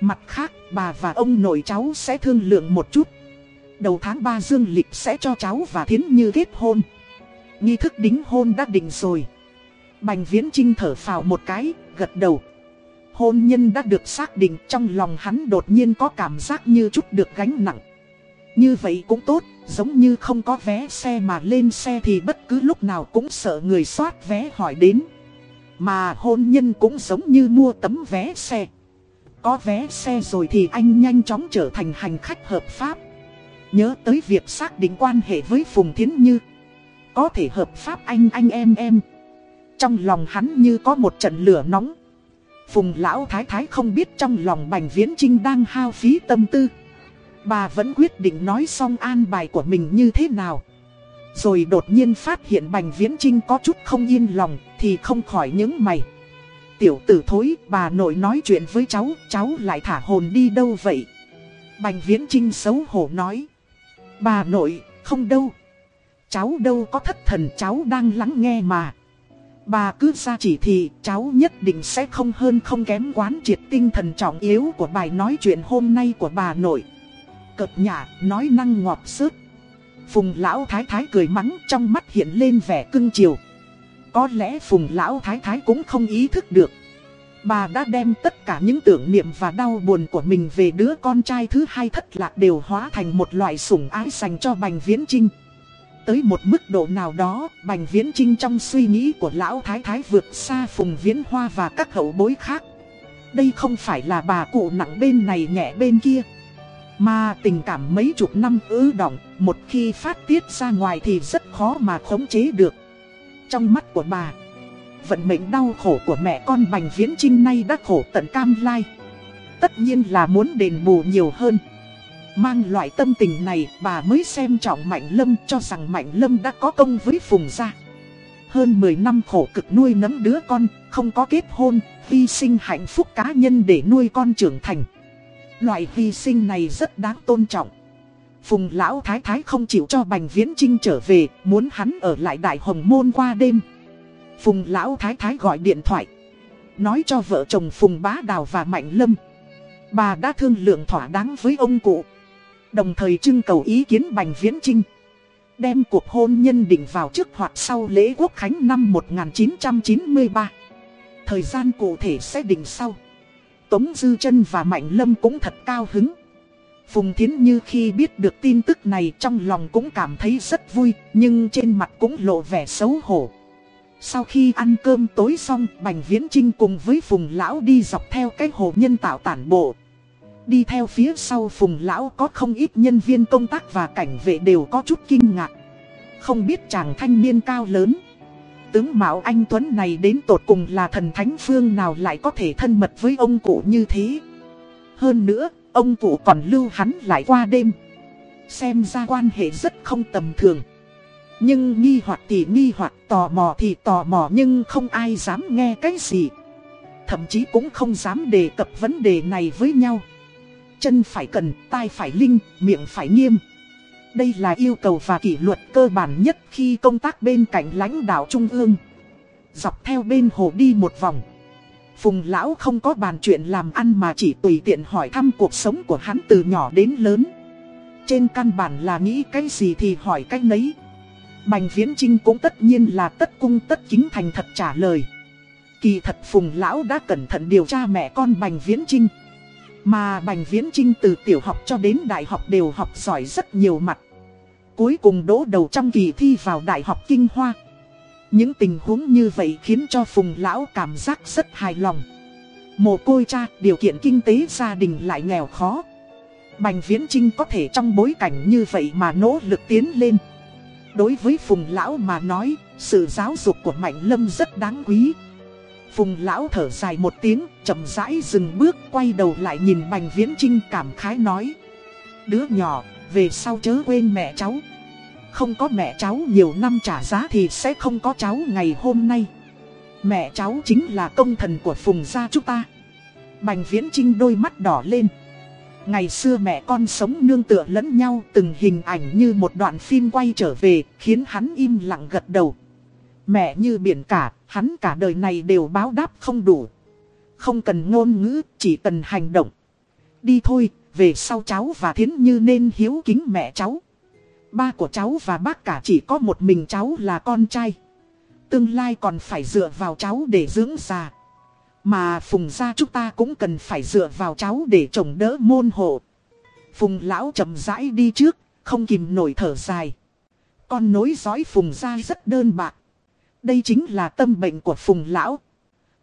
Mặt khác, bà và ông nội cháu sẽ thương lượng một chút. Đầu tháng 3 dương lịch sẽ cho cháu và Thiến Như kết hôn. Nghi thức đính hôn đã định rồi. Bành Viễn Trinh thở phào một cái, gật đầu. Hôn nhân đã được xác định trong lòng hắn đột nhiên có cảm giác như chút được gánh nặng. Như vậy cũng tốt, giống như không có vé xe mà lên xe thì bất cứ lúc nào cũng sợ người soát vé hỏi đến. Mà hôn nhân cũng giống như mua tấm vé xe. Có vé xe rồi thì anh nhanh chóng trở thành hành khách hợp pháp. Nhớ tới việc xác định quan hệ với Phùng Thiến Như. Có thể hợp pháp anh anh em em. Trong lòng hắn như có một trận lửa nóng. Phùng lão thái thái không biết trong lòng Bành Viễn Trinh đang hao phí tâm tư. Bà vẫn quyết định nói xong an bài của mình như thế nào. Rồi đột nhiên phát hiện Bành Viễn Trinh có chút không yên lòng thì không khỏi những mày. Tiểu tử thối, bà nội nói chuyện với cháu, cháu lại thả hồn đi đâu vậy? Bành Viễn Trinh xấu hổ nói. Bà nội, không đâu. Cháu đâu có thất thần cháu đang lắng nghe mà. Bà cứ ra chỉ thị cháu nhất định sẽ không hơn không kém quán triệt tinh thần trọng yếu của bài nói chuyện hôm nay của bà nội. Cợt nhả, nói năng ngọt sớt. Phùng lão thái thái cười mắng trong mắt hiện lên vẻ cưng chiều. Có lẽ phùng lão thái thái cũng không ý thức được. Bà đã đem tất cả những tưởng niệm và đau buồn của mình về đứa con trai thứ hai thất lạc đều hóa thành một loại sủng ái dành cho Bành Viễn Trinh. Tới một mức độ nào đó, Bành Viễn Trinh trong suy nghĩ của Lão Thái Thái vượt xa Phùng Viễn Hoa và các hậu bối khác. Đây không phải là bà cụ nặng bên này nhẹ bên kia. Mà tình cảm mấy chục năm ứ động, một khi phát tiết ra ngoài thì rất khó mà khống chế được. Trong mắt của bà, vận mệnh đau khổ của mẹ con Bành Viễn Trinh nay đã khổ tận cam lai. Tất nhiên là muốn đền bù nhiều hơn. Mang loại tâm tình này bà mới xem trọng Mạnh Lâm cho rằng Mạnh Lâm đã có công với Phùng gia. Hơn 10 năm khổ cực nuôi nấng đứa con, không có kết hôn, hy sinh hạnh phúc cá nhân để nuôi con trưởng thành. Loại hy sinh này rất đáng tôn trọng. Phùng lão thái thái không chịu cho Bành Viễn Trinh trở về, muốn hắn ở lại Đại Hồng Môn qua đêm. Phùng lão thái thái gọi điện thoại, nói cho vợ chồng Phùng Bá Đào và Mạnh Lâm. Bà đã thương lượng thỏa đáng với ông cụ. Đồng thời trưng cầu ý kiến Bành Viễn Trinh Đem cuộc hôn nhân định vào trước hoặc sau lễ quốc khánh năm 1993 Thời gian cụ thể sẽ định sau. Tống Dư chân và Mạnh Lâm cũng thật cao hứng. Phùng Thiến Như khi biết được tin tức này trong lòng cũng cảm thấy rất vui, Nhưng trên mặt cũng lộ vẻ xấu hổ. Sau khi ăn cơm tối xong, Bành Viễn Trinh cùng với Phùng Lão đi dọc theo cái hồ nhân tạo tản bộ. Đi theo phía sau phùng lão có không ít nhân viên công tác và cảnh vệ đều có chút kinh ngạc. Không biết chàng thanh niên cao lớn. Tướng Mạo Anh Tuấn này đến tột cùng là thần thánh phương nào lại có thể thân mật với ông cụ như thế. Hơn nữa, ông cụ còn lưu hắn lại qua đêm. Xem ra quan hệ rất không tầm thường. Nhưng nghi hoặc thì nghi hoặc tò mò thì tò mò nhưng không ai dám nghe cái gì. Thậm chí cũng không dám đề cập vấn đề này với nhau chân phải cần, tai phải linh, miệng phải nghiêm. Đây là yêu cầu và kỷ luật cơ bản nhất khi công tác bên cạnh lãnh đạo trung ương. Dọc theo bên hồ đi một vòng. Phùng lão không có bàn chuyện làm ăn mà chỉ tùy tiện hỏi thăm cuộc sống của hắn từ nhỏ đến lớn. Trên căn bản là nghĩ cái gì thì hỏi cái nấy. Bành viễn trinh cũng tất nhiên là tất cung tất kính thành thật trả lời. Kỳ thật Phùng lão đã cẩn thận điều tra mẹ con Bành viễn trinh. Mà Bành Viễn Trinh từ tiểu học cho đến đại học đều học giỏi rất nhiều mặt. Cuối cùng đỗ đầu trong kỳ thi vào Đại học Kinh Hoa. Những tình huống như vậy khiến cho Phùng Lão cảm giác rất hài lòng. Mồ côi cha, điều kiện kinh tế gia đình lại nghèo khó. Bành Viễn Trinh có thể trong bối cảnh như vậy mà nỗ lực tiến lên. Đối với Phùng Lão mà nói, sự giáo dục của Mạnh Lâm rất đáng quý. Phùng Lão thở dài một tiếng, chậm rãi dừng bước, quay đầu lại nhìn Bành Viễn Trinh cảm khái nói. Đứa nhỏ, về sau chớ quên mẹ cháu. Không có mẹ cháu nhiều năm trả giá thì sẽ không có cháu ngày hôm nay. Mẹ cháu chính là công thần của Phùng gia chúng ta. Bành Viễn Trinh đôi mắt đỏ lên. Ngày xưa mẹ con sống nương tựa lẫn nhau từng hình ảnh như một đoạn phim quay trở về khiến hắn im lặng gật đầu. Mẹ như biển cả, hắn cả đời này đều báo đáp không đủ. Không cần ngôn ngữ, chỉ cần hành động. Đi thôi, về sau cháu và Thiến Như nên hiếu kính mẹ cháu. Ba của cháu và bác cả chỉ có một mình cháu là con trai. Tương lai còn phải dựa vào cháu để dưỡng già. Mà Phùng gia chúng ta cũng cần phải dựa vào cháu để trồng đỡ môn hộ. Phùng lão chậm rãi đi trước, không kìm nổi thở dài. Con nối dõi Phùng gia rất đơn bạc. Đây chính là tâm bệnh của Phùng lão.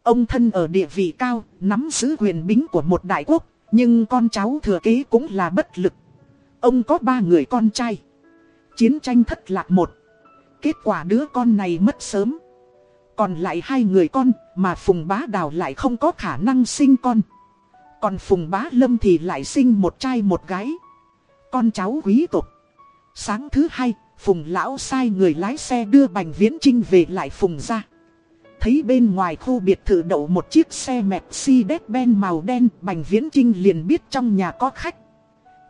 Ông thân ở địa vị cao, nắm giữ quyền bính của một đại quốc, nhưng con cháu thừa kế cũng là bất lực. Ông có ba người con trai. Chiến tranh thất lạc một. Kết quả đứa con này mất sớm. Còn lại hai người con mà Phùng Bá Đào lại không có khả năng sinh con. Còn Phùng Bá Lâm thì lại sinh một trai một gái. Con cháu quý tộc. Sáng thứ hai, Phùng Lão sai người lái xe đưa Bành Viễn Trinh về lại Phùng ra. Thấy bên ngoài khu biệt thự đậu một chiếc xe Mercedes-Benz màu đen, Bành Viễn Trinh liền biết trong nhà có khách.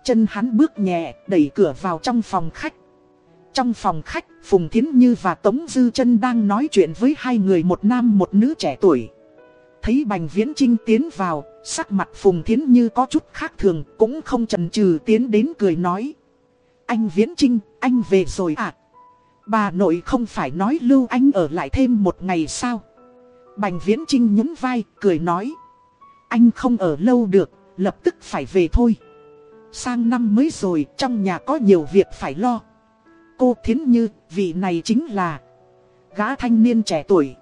Chân hắn bước nhẹ, đẩy cửa vào trong phòng khách. Trong phòng khách, Phùng Thiến Như và Tống Dư chân đang nói chuyện với hai người một nam một nữ trẻ tuổi. Thấy Bành Viễn Trinh tiến vào, sắc mặt Phùng Thiến Như có chút khác thường, cũng không chần chừ tiến đến cười nói. Anh Viễn Trinh, anh về rồi à? Bà nội không phải nói lưu anh ở lại thêm một ngày sao? Bành Viễn Trinh nhún vai, cười nói. Anh không ở lâu được, lập tức phải về thôi. Sang năm mới rồi, trong nhà có nhiều việc phải lo cô Thiến Như, vị này chính là gã thanh niên trẻ tuổi,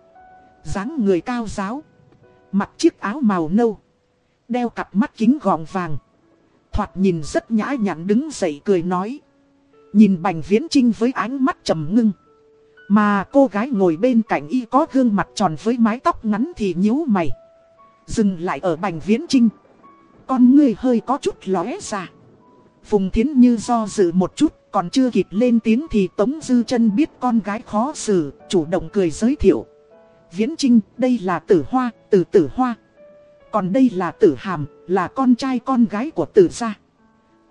dáng người cao giáo, mặc chiếc áo màu nâu, đeo cặp mắt kính gọng vàng. Thoạt nhìn rất nhã nhặn đứng dậy cười nói. Nhìn Bành Viễn Trinh với ánh mắt trầm ngưng. Mà cô gái ngồi bên cạnh y có gương mặt tròn với mái tóc ngắn thì nhíu mày. Dừng lại ở Bành Viễn Trinh. Con ngươi hơi có chút lóe ra. Phùng Thiến Như do dự một chút còn chưa kịp lên tiếng thì Tống Dư chân biết con gái khó xử, chủ động cười giới thiệu. Viễn Trinh, đây là tử hoa, tử tử hoa. Còn đây là tử hàm, là con trai con gái của tử gia.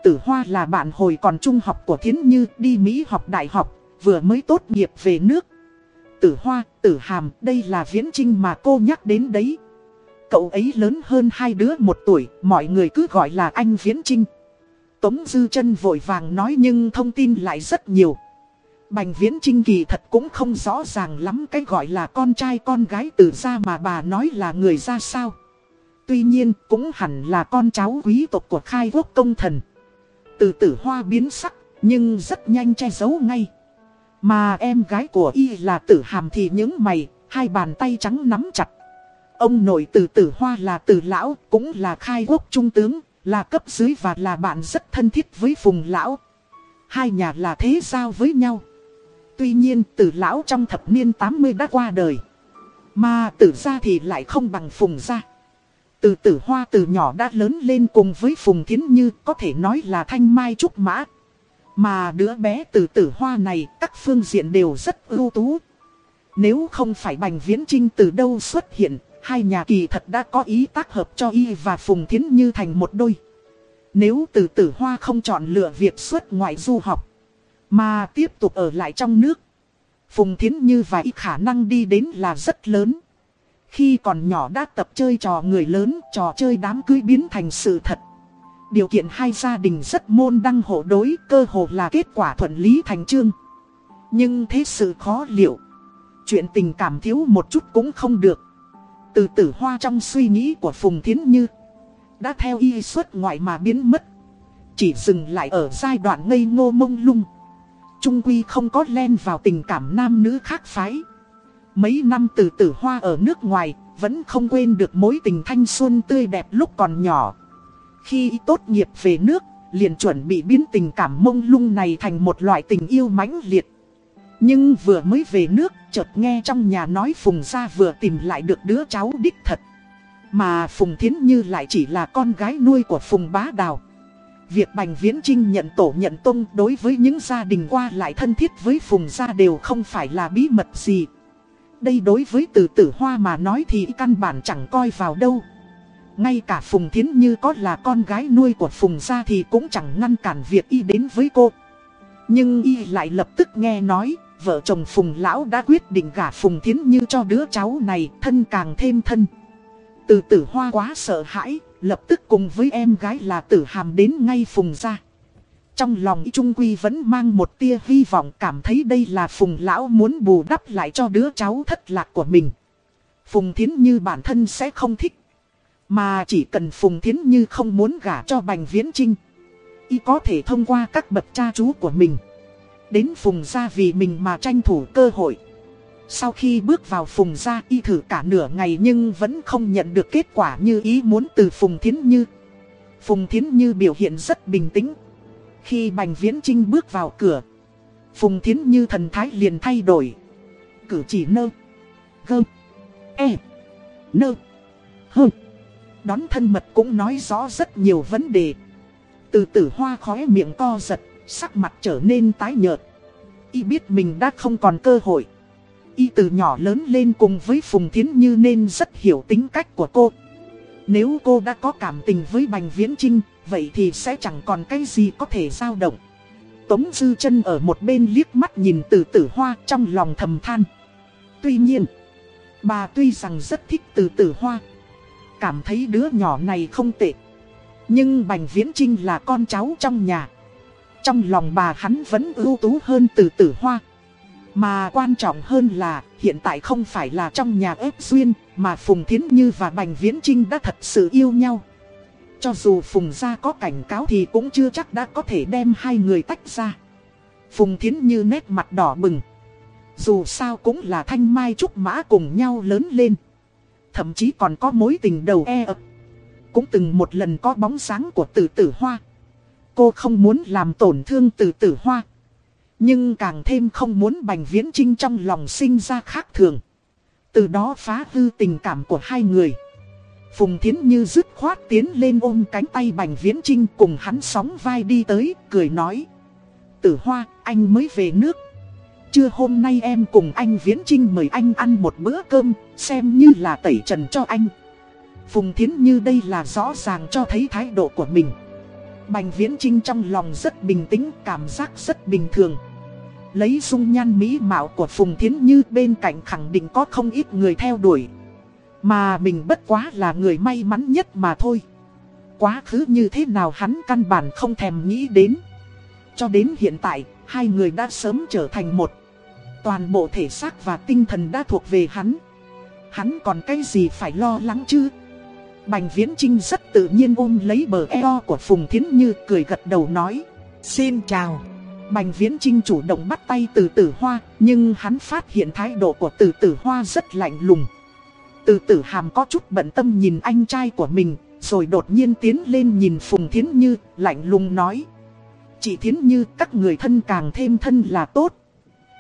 Tử hoa là bạn hồi còn trung học của Thiến Như đi Mỹ học đại học, vừa mới tốt nghiệp về nước. Tử hoa, tử hàm, đây là Viễn Trinh mà cô nhắc đến đấy. Cậu ấy lớn hơn hai đứa một tuổi, mọi người cứ gọi là anh Viễn Trinh. Tống Dư chân vội vàng nói nhưng thông tin lại rất nhiều. Bành viễn trinh kỳ thật cũng không rõ ràng lắm cái gọi là con trai con gái từ ra mà bà nói là người ra sao. Tuy nhiên cũng hẳn là con cháu quý tộc của khai quốc công thần. Từ tử hoa biến sắc nhưng rất nhanh che giấu ngay. Mà em gái của y là tử hàm thì những mày, hai bàn tay trắng nắm chặt. Ông nội từ tử hoa là tử lão, cũng là khai quốc trung tướng, là cấp dưới và là bạn rất thân thiết với Phùng Lão. Hai nhà là thế giao với nhau. Tuy nhiên tử lão trong thập niên 80 đã qua đời. Mà tử gia thì lại không bằng Phùng gia. Từ tử hoa từ nhỏ đã lớn lên cùng với Phùng Thiến Như có thể nói là thanh mai trúc mã. Mà đứa bé từ tử hoa này các phương diện đều rất ưu tú. Nếu không phải Bành Viễn Trinh từ đâu xuất hiện Hai nhà kỳ thật đã có ý tác hợp cho y và Phùng Thiến Như thành một đôi. Nếu từ tử hoa không chọn lựa việc xuất ngoại du học, mà tiếp tục ở lại trong nước, Phùng Thiến Như và y khả năng đi đến là rất lớn. Khi còn nhỏ đã tập chơi trò người lớn, trò chơi đám cưới biến thành sự thật. Điều kiện hai gia đình rất môn đăng hộ đối, cơ hồ là kết quả thuận lý thành trương. Nhưng thế sự khó liệu. Chuyện tình cảm thiếu một chút cũng không được. Từ tử hoa trong suy nghĩ của Phùng Thiến Như Đã theo y xuất ngoại mà biến mất Chỉ dừng lại ở giai đoạn ngây ngô mông lung Trung Quy không có len vào tình cảm nam nữ khác phái Mấy năm từ tử hoa ở nước ngoài, vẫn không quên được mối tình thanh xuân tươi đẹp lúc còn nhỏ. Khi tốt nghiệp về nước, liền chuẩn bị biến tình cảm mông lung này thành một loại tình yêu mãnh liệt. Nhưng vừa mới về nước, chợt nghe trong nhà nói Phùng Gia vừa tìm lại được đứa cháu đích thật. Mà Phùng Thiến Như lại chỉ là con gái nuôi của Phùng Bá Đào. Việc Bành Viễn Trinh nhận tổ nhận tông đối với những gia đình qua lại thân thiết với Phùng Gia đều không phải là bí mật gì. Đây đối với từ tử hoa mà nói thì căn bản chẳng coi vào đâu. Ngay cả Phùng Thiến Như có là con gái nuôi của Phùng Gia thì cũng chẳng ngăn cản việc y đến với cô. Nhưng y lại lập tức nghe nói, vợ chồng Phùng Lão đã quyết định gả Phùng Thiến Như cho đứa cháu này, thân càng thêm thân. Từ tử hoa quá sợ hãi, lập tức cùng với em gái là tử hàm đến ngay Phùng Gia. Trong lòng Trung Quy vẫn mang một tia hy vọng cảm thấy đây là Phùng Lão muốn bù đắp lại cho đứa cháu thất lạc của mình. Phùng Thiến Như bản thân sẽ không thích. Mà chỉ cần Phùng Thiến Như không muốn gả cho Bành Viễn Trinh. Y có thể thông qua các bậc cha chú của mình. Đến Phùng Gia vì mình mà tranh thủ cơ hội. Sau khi bước vào Phùng Gia y thử cả nửa ngày nhưng vẫn không nhận được kết quả như ý muốn từ Phùng Thiến Như. Phùng Thiến Như biểu hiện rất bình tĩnh. Khi Bành Viễn Trinh bước vào cửa, Phùng Thiến Như thần thái liền thay đổi. Cử chỉ nơ, gơ, e, nơ, hơ. Đón thân mật cũng nói rõ rất nhiều vấn đề. Từ tử hoa khóe miệng co giật, sắc mặt trở nên tái nhợt. Y biết mình đã không còn cơ hội. Y từ nhỏ lớn lên cùng với Phùng Thiến Như nên rất hiểu tính cách của cô. Nếu cô đã có cảm tình với Bành Viễn Trinh, vậy thì sẽ chẳng còn cái gì có thể dao động. Tống Dư chân ở một bên liếc mắt nhìn từ tử hoa trong lòng thầm than. Tuy nhiên, bà tuy rằng rất thích từ tử hoa. Cảm thấy đứa nhỏ này không tệ. Nhưng Bành Viễn Trinh là con cháu trong nhà. Trong lòng bà hắn vẫn ưu tú hơn từ tử hoa. Mà quan trọng hơn là, hiện tại không phải là trong nhà ép duyên, mà Phùng Thiến Như và Bành Viễn Trinh đã thật sự yêu nhau. Cho dù Phùng gia có cảnh cáo thì cũng chưa chắc đã có thể đem hai người tách ra. Phùng Thiến Như nét mặt đỏ bừng. Dù sao cũng là thanh mai trúc mã cùng nhau lớn lên. Thậm chí còn có mối tình đầu e ập. Cũng từng một lần có bóng sáng của tử tử hoa. Cô không muốn làm tổn thương tử tử hoa. Nhưng càng thêm không muốn Bành Viễn Trinh trong lòng sinh ra khác thường. Từ đó phá hư tình cảm của hai người. Phùng Thiến Như dứt khoát tiến lên ôm cánh tay Bành Viễn Trinh cùng hắn sóng vai đi tới, cười nói. Tử Hoa, anh mới về nước. Trưa hôm nay em cùng anh Viễn Trinh mời anh ăn một bữa cơm, xem như là tẩy trần cho anh. Phùng Thiến Như đây là rõ ràng cho thấy thái độ của mình. Bành Viễn Trinh trong lòng rất bình tĩnh, cảm giác rất bình thường. Lấy dung nhan mỹ mạo của Phùng Thiến Như bên cạnh khẳng định có không ít người theo đuổi. Mà mình bất quá là người may mắn nhất mà thôi. Quá khứ như thế nào hắn căn bản không thèm nghĩ đến. Cho đến hiện tại, hai người đã sớm trở thành một. Toàn bộ thể xác và tinh thần đã thuộc về hắn. Hắn còn cái gì phải lo lắng chứ? Bành Viễn Trinh rất tự nhiên ôm lấy bờ eo của Phùng Thiến Như cười gật đầu nói. Xin chào. Bành Viễn Trinh chủ động bắt tay từ tử hoa, nhưng hắn phát hiện thái độ của từ tử hoa rất lạnh lùng. Từ tử hàm có chút bận tâm nhìn anh trai của mình, rồi đột nhiên tiến lên nhìn Phùng Thiến Như, lạnh lùng nói. Chị Thiến Như các người thân càng thêm thân là tốt.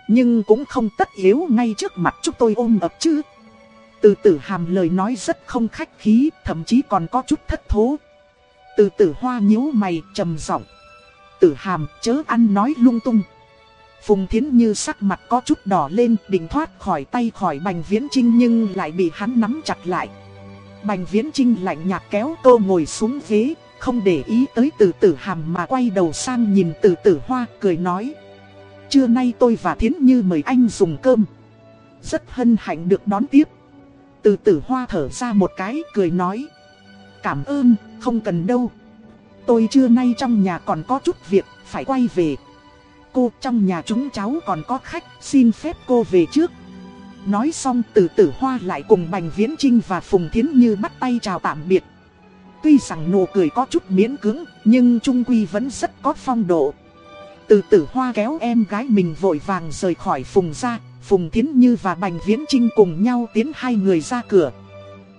Nhưng cũng không tất yếu ngay trước mặt chúng tôi ôm ập chứ. Từ tử hàm lời nói rất không khách khí, thậm chí còn có chút thất thố. Từ tử hoa nhíu mày trầm giọng. Tử hàm chớ ăn nói lung tung. Phùng Thiến Như sắc mặt có chút đỏ lên định thoát khỏi tay khỏi Bành Viễn Trinh nhưng lại bị hắn nắm chặt lại. Bành Viễn Trinh lạnh nhạt kéo cô ngồi xuống ghế, không để ý tới từ tử hàm mà quay đầu sang nhìn từ tử hoa cười nói. Trưa nay tôi và Thiến Như mời anh dùng cơm. Rất hân hạnh được đón tiếp. Từ tử hoa thở ra một cái cười nói. Cảm ơn, không cần đâu. Tôi trưa nay trong nhà còn có chút việc, phải quay về cô trong nhà chúng cháu còn có khách, xin phép cô về trước. Nói xong từ tử hoa lại cùng Bành Viễn Trinh và Phùng Thiến Như bắt tay chào tạm biệt. Tuy rằng nụ cười có chút miễn cứng, nhưng Trung Quy vẫn rất có phong độ. Từ tử hoa kéo em gái mình vội vàng rời khỏi Phùng ra, Phùng Thiến Như và Bành Viễn Trinh cùng nhau tiến hai người ra cửa.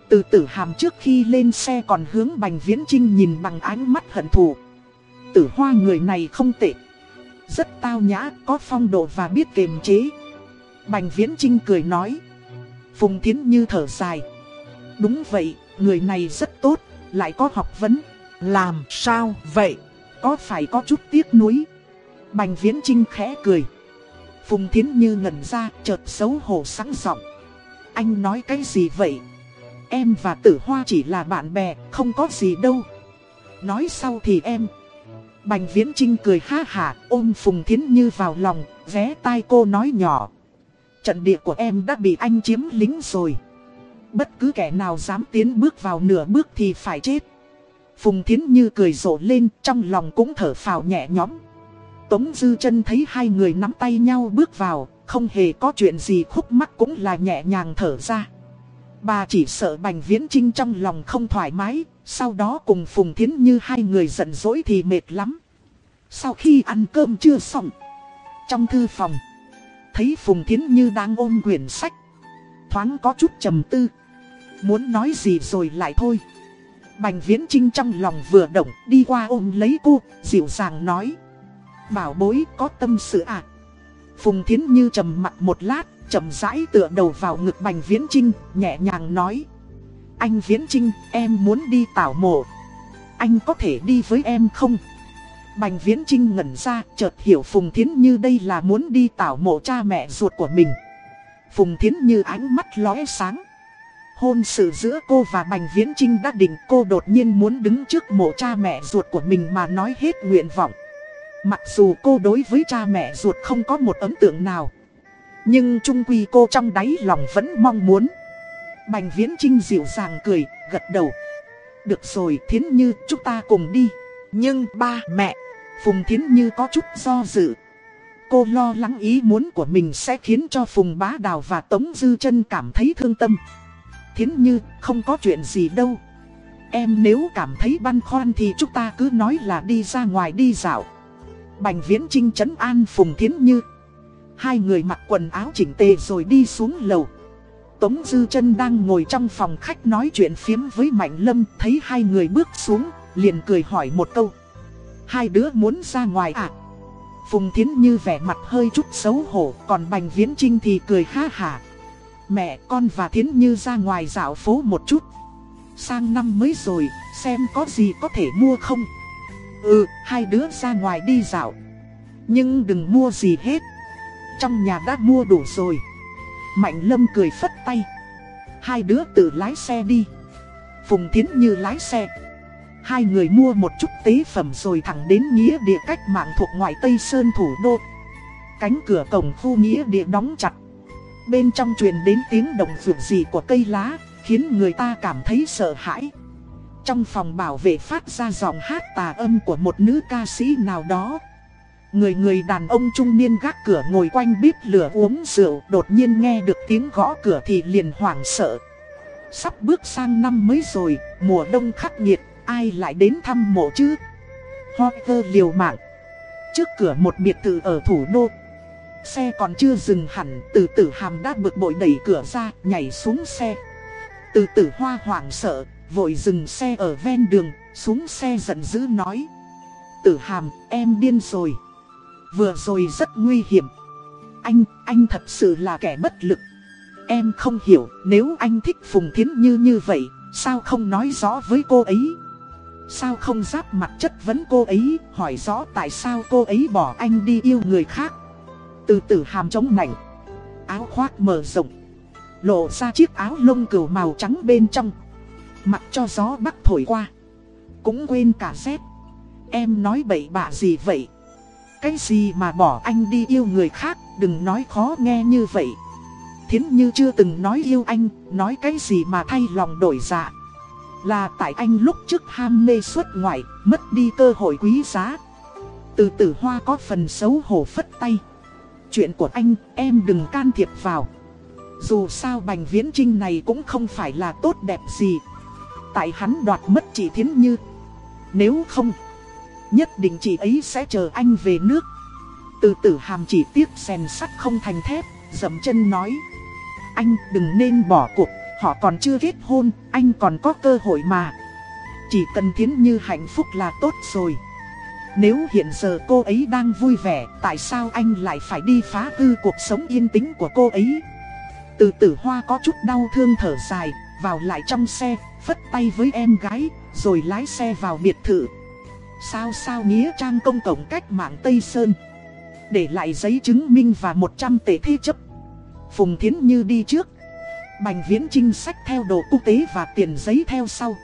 Từ tử hàm trước khi lên xe còn hướng Bành Viễn Trinh nhìn bằng ánh mắt hận thù. Tử hoa người này không tệ. Rất tao nhã, có phong độ và biết kiềm chế. Bành Viễn Trinh cười nói. Phùng Thiến Như thở dài. Đúng vậy, người này rất tốt, lại có học vấn. Làm sao vậy? Có phải có chút tiếc nuối? Bành Viễn Trinh khẽ cười. Phùng Thiến Như ngẩn ra, chợt xấu hổ sẵn giọng. Anh nói cái gì vậy? Em và Tử Hoa chỉ là bạn bè, không có gì đâu. Nói sau thì em. Bành Viễn Trinh cười ha hả, ôm Phùng Thiến Như vào lòng, ghé tai cô nói nhỏ. Trận địa của em đã bị anh chiếm lính rồi. Bất cứ kẻ nào dám tiến bước vào nửa bước thì phải chết. Phùng Thiến Như cười rộ lên, trong lòng cũng thở phào nhẹ nhõm. Tống Dư chân thấy hai người nắm tay nhau bước vào, không hề có chuyện gì khúc mắc cũng là nhẹ nhàng thở ra. Bà chỉ sợ Bành Viễn Trinh trong lòng không thoải mái, sau đó cùng Phùng Thiến Như hai người giận dỗi thì mệt lắm. Sau khi ăn cơm chưa xong, trong thư phòng, thấy Phùng Thiến Như đang ôm quyển sách. Thoáng có chút trầm tư, muốn nói gì rồi lại thôi. Bành Viễn Trinh trong lòng vừa động đi qua ôm lấy cô, dịu dàng nói. Bảo bối có tâm sự à? Phùng Thiến Như trầm mặt một lát, chậm rãi tựa đầu vào ngực Bành Viễn Trinh, nhẹ nhàng nói. Anh Viễn Trinh, em muốn đi tảo mộ. Anh có thể đi với em không? Bành Viễn Trinh ngẩn ra, chợt hiểu Phùng Thiến Như đây là muốn đi tảo mộ cha mẹ ruột của mình. Phùng Thiến Như ánh mắt lóe sáng. Hôn sự giữa cô và Bành Viễn Trinh đã định cô đột nhiên muốn đứng trước mộ cha mẹ ruột của mình mà nói hết nguyện vọng. Mặc dù cô đối với cha mẹ ruột không có một ấn tượng nào. Nhưng trung quy cô trong đáy lòng vẫn mong muốn. Bành Viễn Trinh dịu dàng cười, gật đầu. Được rồi Thiến Như chúng ta cùng đi. Nhưng ba mẹ, Phùng Thiến Như có chút do dự. Cô lo lắng ý muốn của mình sẽ khiến cho Phùng Bá Đào và Tống Dư chân cảm thấy thương tâm. Thiến Như, không có chuyện gì đâu. Em nếu cảm thấy băn khoăn thì chúng ta cứ nói là đi ra ngoài đi dạo. Bành Viễn Trinh trấn an Phùng Thiến Như. Hai người mặc quần áo chỉnh tề rồi đi xuống lầu. Tống Dư chân đang ngồi trong phòng khách nói chuyện phiếm với Mạnh Lâm, thấy hai người bước xuống, liền cười hỏi một câu. Hai đứa muốn ra ngoài à? Phùng Thiến Như vẻ mặt hơi chút xấu hổ, còn Bành Viễn Trinh thì cười ha hả. Mẹ con và Thiến Như ra ngoài dạo phố một chút. Sang năm mới rồi, xem có gì có thể mua không? Ừ, hai đứa ra ngoài đi dạo. Nhưng đừng mua gì hết. Trong nhà đã mua đủ rồi. Mạnh Lâm cười phất tay. Hai đứa tự lái xe đi. Phùng Thiến Như lái xe. Hai người mua một chút tế phẩm rồi thẳng đến nghĩa địa cách mạng thuộc ngoại Tây Sơn thủ đô. Cánh cửa cổng khu nghĩa địa đóng chặt. Bên trong truyền đến tiếng động rượu gì của cây lá, khiến người ta cảm thấy sợ hãi. Trong phòng bảo vệ phát ra giọng hát tà âm của một nữ ca sĩ nào đó. Người người đàn ông trung niên gác cửa ngồi quanh bếp lửa uống rượu đột nhiên nghe được tiếng gõ cửa thì liền hoảng sợ. Sắp bước sang năm mới rồi, mùa đông khắc nghiệt, ai lại đến thăm mộ chứ? hoter liều mạng. Trước cửa một biệt thự ở thủ đô. Xe còn chưa dừng hẳn, từ tử hàm đã bực bội đẩy cửa ra, nhảy xuống xe. Từ tử hoa hoảng sợ, vội dừng xe ở ven đường, xuống xe giận dữ nói. Tử hàm, em điên rồi. Vừa rồi rất nguy hiểm. Anh, anh thật sự là kẻ bất lực. Em không hiểu, nếu anh thích Phùng Thiến Như như vậy, sao không nói rõ với cô ấy? Sao không giáp mặt chất vấn cô ấy, hỏi rõ tại sao cô ấy bỏ anh đi yêu người khác? Từ từ hàm chống nảnh, áo khoác mở rộng, lộ ra chiếc áo lông cừu màu trắng bên trong. Mặc cho gió bắc thổi qua, cũng quên cả dép. Em nói bậy bạ gì vậy? Cái gì mà bỏ anh đi yêu người khác, đừng nói khó nghe như vậy. Thiến Như chưa từng nói yêu anh, nói cái gì mà thay lòng đổi dạ. Là tại anh lúc trước ham mê suốt ngoại, mất đi cơ hội quý giá. Từ tử hoa có phần xấu hổ phất tay. Chuyện của anh, em đừng can thiệp vào. Dù sao Bành Viễn Trinh này cũng không phải là tốt đẹp gì. Tại hắn đoạt mất chị Thiến Như. Nếu không... Nhất định chị ấy sẽ chờ anh về nước Từ tử hàm chỉ tiếc rèn sắt không thành thép, dậm chân nói. Anh đừng nên bỏ cuộc, họ còn chưa kết hôn, anh còn có cơ hội mà. Chỉ cần Thiến Như hạnh phúc là tốt rồi. Nếu hiện giờ cô ấy đang vui vẻ, tại sao anh lại phải đi phá hư cuộc sống yên tĩnh của cô ấy? Từ tử hoa có chút đau thương thở dài, vào lại trong xe, phất tay với em gái, rồi lái xe vào biệt thự. Sao sao nghĩa trang công cộng cách mạng Tây Sơn. Để lại giấy chứng minh và 100 tệ thế chấp. Phùng Thiến Như đi trước. Bành Viễn Trinh sách theo đồ quốc tế và tiền giấy theo sau.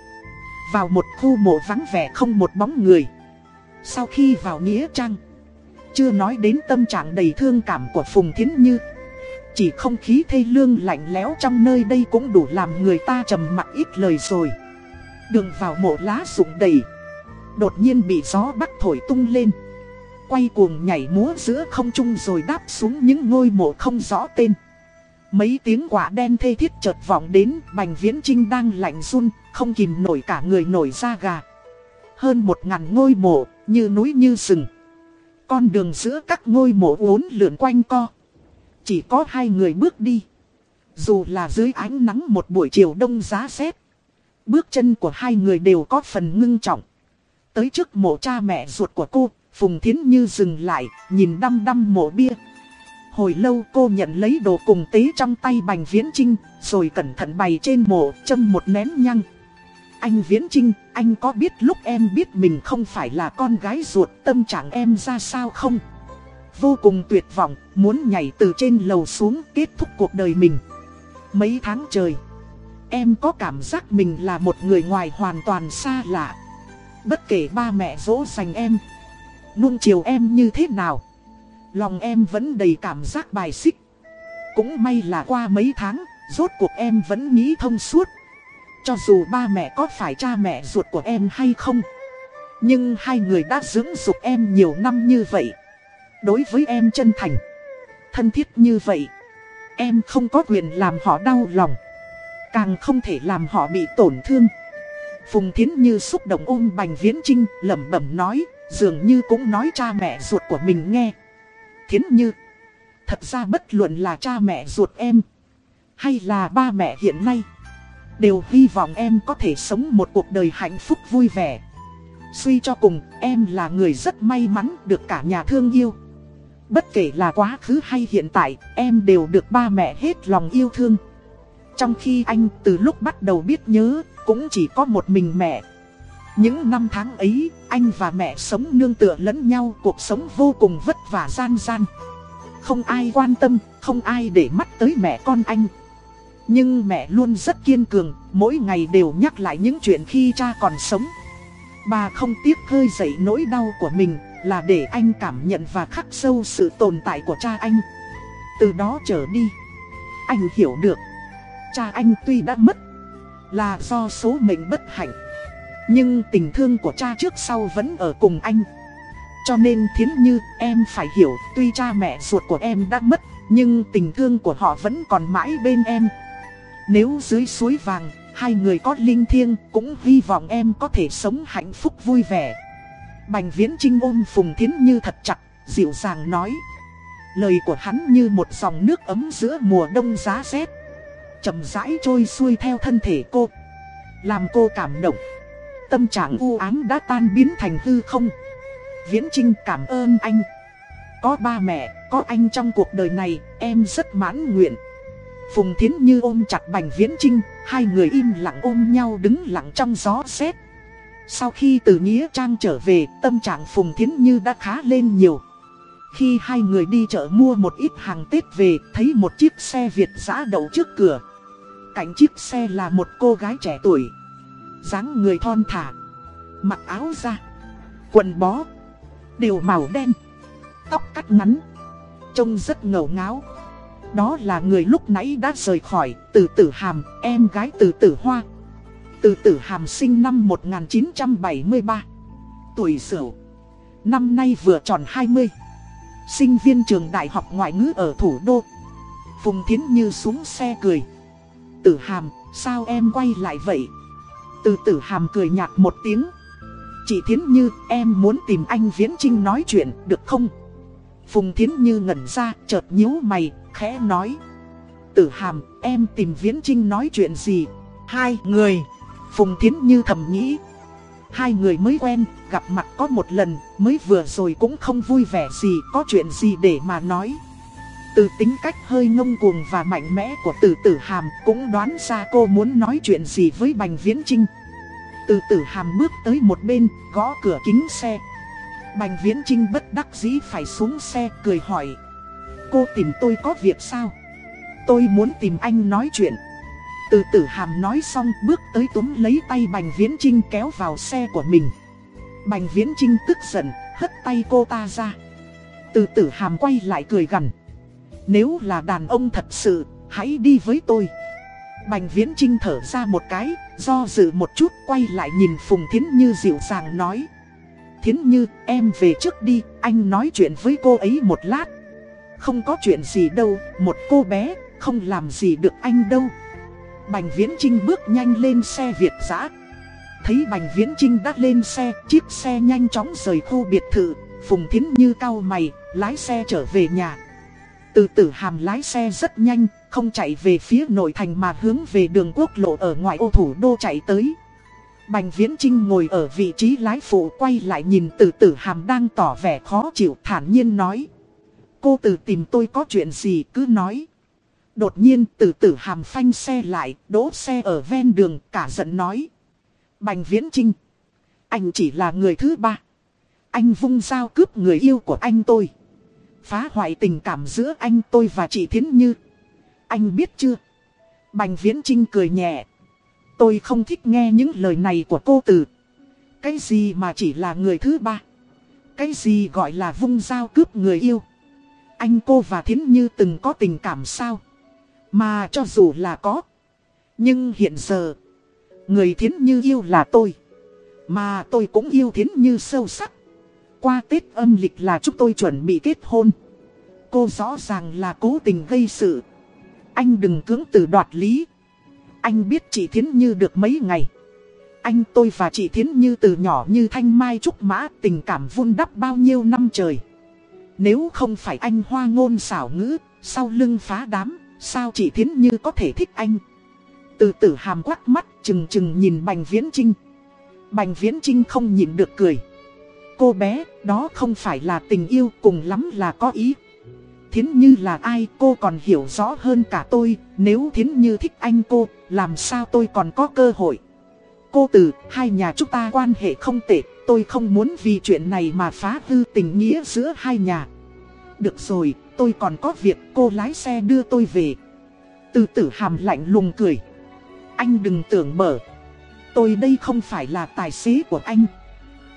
Vào một khu mộ vắng vẻ không một bóng người. Sau khi vào Nghĩa Trang, chưa nói đến tâm trạng đầy thương cảm của Phùng Thiến Như. Chỉ không khí thê lương lạnh lẽo trong nơi đây cũng đủ làm người ta trầm mặc ít lời rồi. Đường vào mộ lá rụng đầy. Đột nhiên bị gió bắc thổi tung lên. Quay cuồng nhảy múa giữa không trung rồi đáp xuống những ngôi mộ không rõ tên. Mấy tiếng quả đen thê thiết chợt vọng đến, Bành Viễn Trinh đang lạnh run, không kìm nổi cả người nổi da gà. Hơn một ngàn ngôi mộ, như núi như rừng. Con đường giữa các ngôi mộ uốn lượn quanh co. Chỉ có hai người bước đi. Dù là dưới ánh nắng một buổi chiều đông giá rét. Bước chân của hai người đều có phần ngưng trọng. Tới trước mộ cha mẹ ruột của cô, Phùng Thiến Như dừng lại, nhìn đăm đăm mộ bia. Hồi lâu cô nhận lấy đồ cùng tế trong tay Bành Viễn Trinh, rồi cẩn thận bày trên mộ, châm một nén nhăng. Anh Viễn Trinh, anh có biết lúc em biết mình không phải là con gái ruột tâm trạng em ra sao không? Vô cùng tuyệt vọng, muốn nhảy từ trên lầu xuống kết thúc cuộc đời mình. Mấy tháng trời, em có cảm giác mình là một người ngoài hoàn toàn xa lạ. Bất kể ba mẹ dỗ dành em, nuông chiều em như thế nào, lòng em vẫn đầy cảm giác bài xích. Cũng may là qua mấy tháng, rốt cuộc em vẫn nghĩ thông suốt. Cho dù ba mẹ có phải cha mẹ ruột của em hay không Nhưng hai người đã dưỡng dục em nhiều năm như vậy Đối với em chân thành. Thân thiết như vậy, Em không có quyền làm họ đau lòng. Càng không thể làm họ bị tổn thương. Phùng Thiến Như xúc động ôm Bành Viễn Trinh lẩm bẩm nói, Dường như cũng nói cha mẹ ruột của mình nghe. Thiến Như, Thật ra bất luận là cha mẹ ruột em, Hay là ba mẹ hiện nay, Đều hy vọng em có thể sống một cuộc đời hạnh phúc vui vẻ. Suy cho cùng, em là người rất may mắn được cả nhà thương yêu. Bất kể là quá khứ hay hiện tại em đều được ba mẹ hết lòng yêu thương. Trong khi anh từ lúc bắt đầu biết nhớ cũng chỉ có một mình mẹ. Những năm tháng ấy anh và mẹ sống nương tựa lẫn nhau cuộc sống vô cùng vất vả gian gian. Không ai quan tâm, không ai để mắt tới mẹ con anh. Nhưng mẹ luôn rất kiên cường, mỗi ngày đều nhắc lại những chuyện khi cha còn sống. Bà không tiếc khơi dậy nỗi đau của mình, là để anh cảm nhận và khắc sâu sự tồn tại của cha anh. Từ đó trở đi, anh hiểu được, cha anh tuy đã mất, là do số mệnh bất hạnh. Nhưng tình thương của cha trước sau vẫn ở cùng anh. Cho nên Thiến Như, em phải hiểu, tuy cha mẹ ruột của em đã mất, nhưng tình thương của họ vẫn còn mãi bên em. Nếu dưới suối vàng, hai người có linh thiêng cũng hy vọng em có thể sống hạnh phúc vui vẻ. Bành viễn trinh ôm Phùng Thiến Như thật chặt, dịu dàng nói. Lời của hắn như một dòng nước ấm giữa mùa đông giá rét. chậm rãi trôi xuôi theo thân thể cô. Làm cô cảm động. Tâm trạng u ám đã tan biến thành hư không. Viễn Trinh cảm ơn anh. Có ba mẹ, có anh trong cuộc đời này, em rất mãn nguyện. Phùng Thiến Như ôm chặt Bành Viễn Trinh, hai người im lặng ôm nhau đứng lặng trong gió xét. Sau khi từ Nghĩa Trang trở về, tâm trạng Phùng Thiến Như đã khá lên nhiều. Khi hai người đi chợ mua một ít hàng Tết về, thấy một chiếc xe Việt giã đậu trước cửa. Cạnh chiếc xe là một cô gái trẻ tuổi. dáng người thon thả, mặc áo da, quần bó, đều màu đen, tóc cắt ngắn, trông rất ngầu ngáo. Đó là người lúc nãy đã rời khỏi từ tử hàm, em gái từ tử hoa. Từ tử hàm sinh năm 1973. Tuổi sửu. Năm nay vừa tròn 20. Sinh viên trường đại học ngoại ngữ ở thủ đô. Phùng Thiến Như xuống xe cười. Tử hàm, sao em quay lại vậy? Từ tử hàm cười nhạt một tiếng. Chị Thiến Như, em muốn tìm anh Viễn Trinh nói chuyện, được không? Phùng Thiến Như ngẩn ra, chợt nhíu mày, khẽ nói. Tử hàm, em tìm Viễn Trinh nói chuyện gì? Hai người. Phùng Thiến Như thầm nghĩ. Hai người mới quen, gặp mặt có một lần, mới vừa rồi cũng không vui vẻ gì, có chuyện gì để mà nói. Từ tính cách hơi ngông cuồng và mạnh mẽ của tử tử hàm cũng đoán ra cô muốn nói chuyện gì với Bành Viễn Trinh. Từ tử hàm bước tới một bên, gõ cửa kính xe. Bành Viễn Trinh bất đắc dĩ phải xuống xe cười hỏi. Cô tìm tôi có việc sao? Tôi muốn tìm anh nói chuyện. Từ tử hàm nói xong bước tới túm lấy tay Bành Viễn Trinh kéo vào xe của mình. Bành Viễn Trinh tức giận, hất tay cô ta ra. Từ tử hàm quay lại cười gần. Nếu là đàn ông thật sự, hãy đi với tôi. Bành Viễn Trinh thở ra một cái, do dự một chút quay lại nhìn Phùng Thiến Như dịu dàng nói. Thiến Như, em về trước đi, anh nói chuyện với cô ấy một lát. Không có chuyện gì đâu, một cô bé, không làm gì được anh đâu. Bành Viễn Trinh bước nhanh lên xe Việt giã. Thấy Bành Viễn Trinh đã lên xe, chiếc xe nhanh chóng rời khu biệt thự. Phùng Thiến Như cao mày, lái xe trở về nhà. Từ tử hàm lái xe rất nhanh, không chạy về phía nội thành mà hướng về đường quốc lộ ở ngoài ô thủ đô chạy tới. Bành Viễn Trinh ngồi ở vị trí lái phụ quay lại nhìn từ tử hàm đang tỏ vẻ khó chịu thản nhiên nói. Cô từ tìm tôi có chuyện gì cứ nói. Đột nhiên từ tử hàm phanh xe lại, đỗ xe ở ven đường, cả giận nói. Bành Viễn Trinh, anh chỉ là người thứ ba. Anh vung dao cướp người yêu của anh tôi. Phá hoại tình cảm giữa anh tôi và chị Thiến Như. Anh biết chưa? Bành Viễn Trinh cười nhẹ. Tôi không thích nghe những lời này của cô từ. Cái gì mà chỉ là người thứ ba? Cái gì gọi là vung dao cướp người yêu? Anh cô và Thiến Như từng có tình cảm sao? Mà cho dù là có. Nhưng hiện giờ, người Thiến Như yêu là tôi. Mà tôi cũng yêu Thiến Như sâu sắc. Qua Tết âm lịch là chúng tôi chuẩn bị kết hôn. Cô rõ ràng là cố tình gây sự. Anh đừng cưỡng từ đoạt lý. Anh biết chị Thiến Như được mấy ngày. Anh tôi và chị Thiến Như từ nhỏ như thanh mai trúc mã tình cảm vun đắp bao nhiêu năm trời. Nếu không phải anh hoa ngôn xảo ngữ, sau lưng phá đám, sao chị Thiến Như có thể thích anh? Từ tử hàm quắc mắt chừng chừng nhìn Bành Viễn Trinh. Bành Viễn Trinh không nhìn được cười. Cô bé, đó không phải là tình yêu cùng lắm là có ý. Thiến Như là ai cô còn hiểu rõ hơn cả tôi, nếu Thiến Như thích anh cô, làm sao tôi còn có cơ hội. Cô từ, hai nhà chúng ta quan hệ không tệ, tôi không muốn vì chuyện này mà phá hư tình nghĩa giữa hai nhà. Được rồi, tôi còn có việc cô lái xe đưa tôi về. Từ tử hàm lạnh lùng cười. Anh đừng tưởng mở. Tôi đây không phải là tài xế của anh.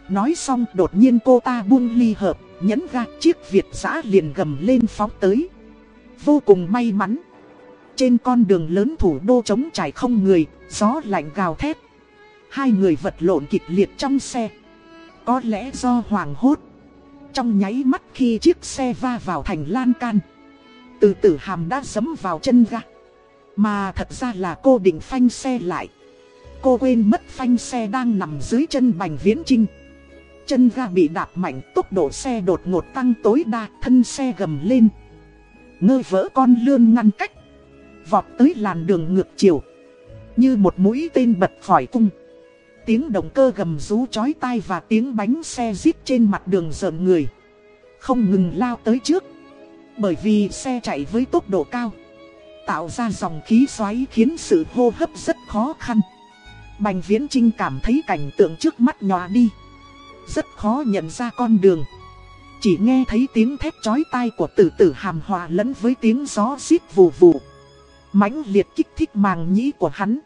Nói xong đột nhiên cô ta buông ly hợp, nhấn ga chiếc Việt giã liền gầm lên phóng tới. Vô cùng may mắn. Trên con đường lớn thủ đô trống trải không người, gió lạnh gào thét. Hai người vật lộn kịch liệt trong xe. Có lẽ do hoàng hốt. Trong nháy mắt khi chiếc xe va vào thành lan can. Từ tử hàm đã dấm vào chân ga. Mà thật ra là cô định phanh xe lại. Cô quên mất phanh xe đang nằm dưới chân bành viễn trinh. Chân ga bị đạp mạnh, tốc độ xe đột ngột tăng tối đa, thân xe gầm lên. Ngơ vỡ con lươn ngăn cách. Vọt tới làn đường ngược chiều. Như một mũi tên bật khỏi cung. Tiếng động cơ gầm rú chói tai và tiếng bánh xe zip trên mặt đường rợn người. Không ngừng lao tới trước. Bởi vì xe chạy với tốc độ cao. Tạo ra dòng khí xoáy khiến sự hô hấp rất khó khăn. Bành Viễn Trinh cảm thấy cảnh tượng trước mắt nhòa đi. Rất khó nhận ra con đường Chỉ nghe thấy tiếng thét chói tai của tử tử hàm hòa lẫn với tiếng gió xít vù vù mãnh liệt kích thích màng nhĩ của hắn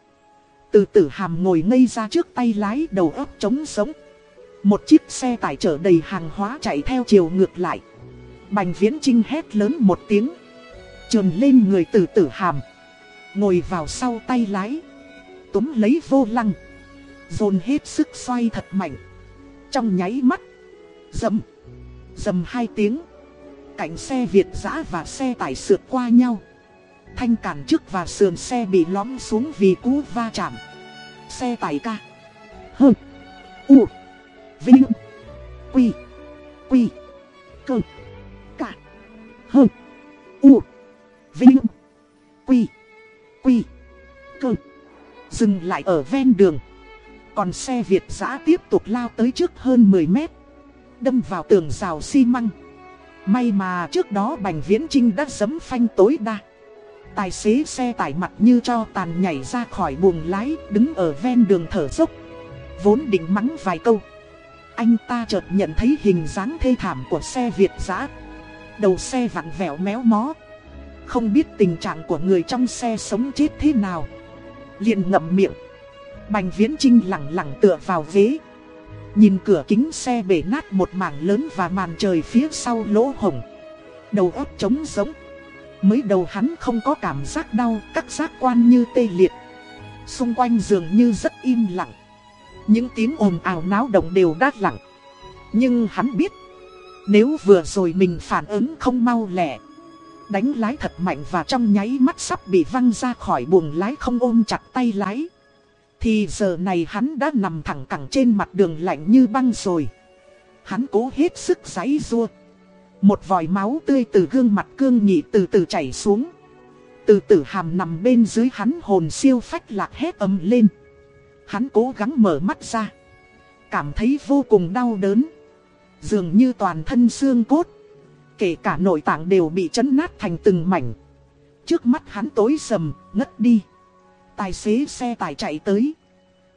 từ tử hàm ngồi ngây ra trước tay lái đầu óc trống sống. Một chiếc xe tải chở đầy hàng hóa chạy theo chiều ngược lại. Bành viễn trinh hét lớn một tiếng. Trườn lên người từ tử hàm. Ngồi vào sau tay lái. Túm lấy vô lăng. Dồn hết sức xoay thật mạnh. Trong nháy mắt, dầm, dầm hai tiếng, cảnh xe Việt giã và xe tải sượt qua nhau. Thanh cản trước và sườn xe bị lõm xuống vì cú va chạm. Xe tải ca. Hơ. U. Vinh. Quy. Quy. Cơ. Cả. Hơ. U. Vinh. Quy. Quy. Cơ. Dừng lại ở ven đường. Còn xe Việt giã tiếp tục lao tới trước hơn 10 mét. Đâm vào tường rào xi măng. May mà trước đó Bành Viễn Trinh đã giấm phanh tối đa. Tài xế xe tải mặt như cho tàn nhảy ra khỏi buồng lái, đứng ở ven đường thở dốc. Vốn định mắng vài câu. Anh ta chợt nhận thấy hình dáng thê thảm của xe Việt giã. Đầu xe vặn vẹo méo mó. Không biết tình trạng của người trong xe sống chết thế nào. liền ngậm miệng. Bành Viễn Trinh lặng lặng tựa vào ghế. Nhìn cửa kính xe bể nát một mảng lớn và màn trời phía sau lỗ hồng. Đầu óc trống giống. Mới đầu hắn không có cảm giác đau, các giác quan như tê liệt. Xung quanh dường như rất im lặng. Những tiếng ồn ào náo động đều đát lặng. Nhưng hắn biết, nếu vừa rồi mình phản ứng không mau lẹ, đánh lái thật mạnh và trong nháy mắt sắp bị văng ra khỏi buồng lái không ôm chặt tay lái. Thì giờ này hắn đã nằm thẳng cẳng trên mặt đường lạnh như băng rồi. Hắn cố hết sức giãy rua. Một vòi máu tươi từ gương mặt cương nghị từ từ chảy xuống. Từ tử hàm nằm bên dưới hắn hồn siêu phách lạc hét ầm lên. Hắn cố gắng mở mắt ra. Cảm thấy vô cùng đau đớn. Dường như toàn thân xương cốt. Kể cả nội tạng đều bị chấn nát thành từng mảnh. Trước mắt hắn tối sầm, ngất đi. Tài xế xe tải chạy tới.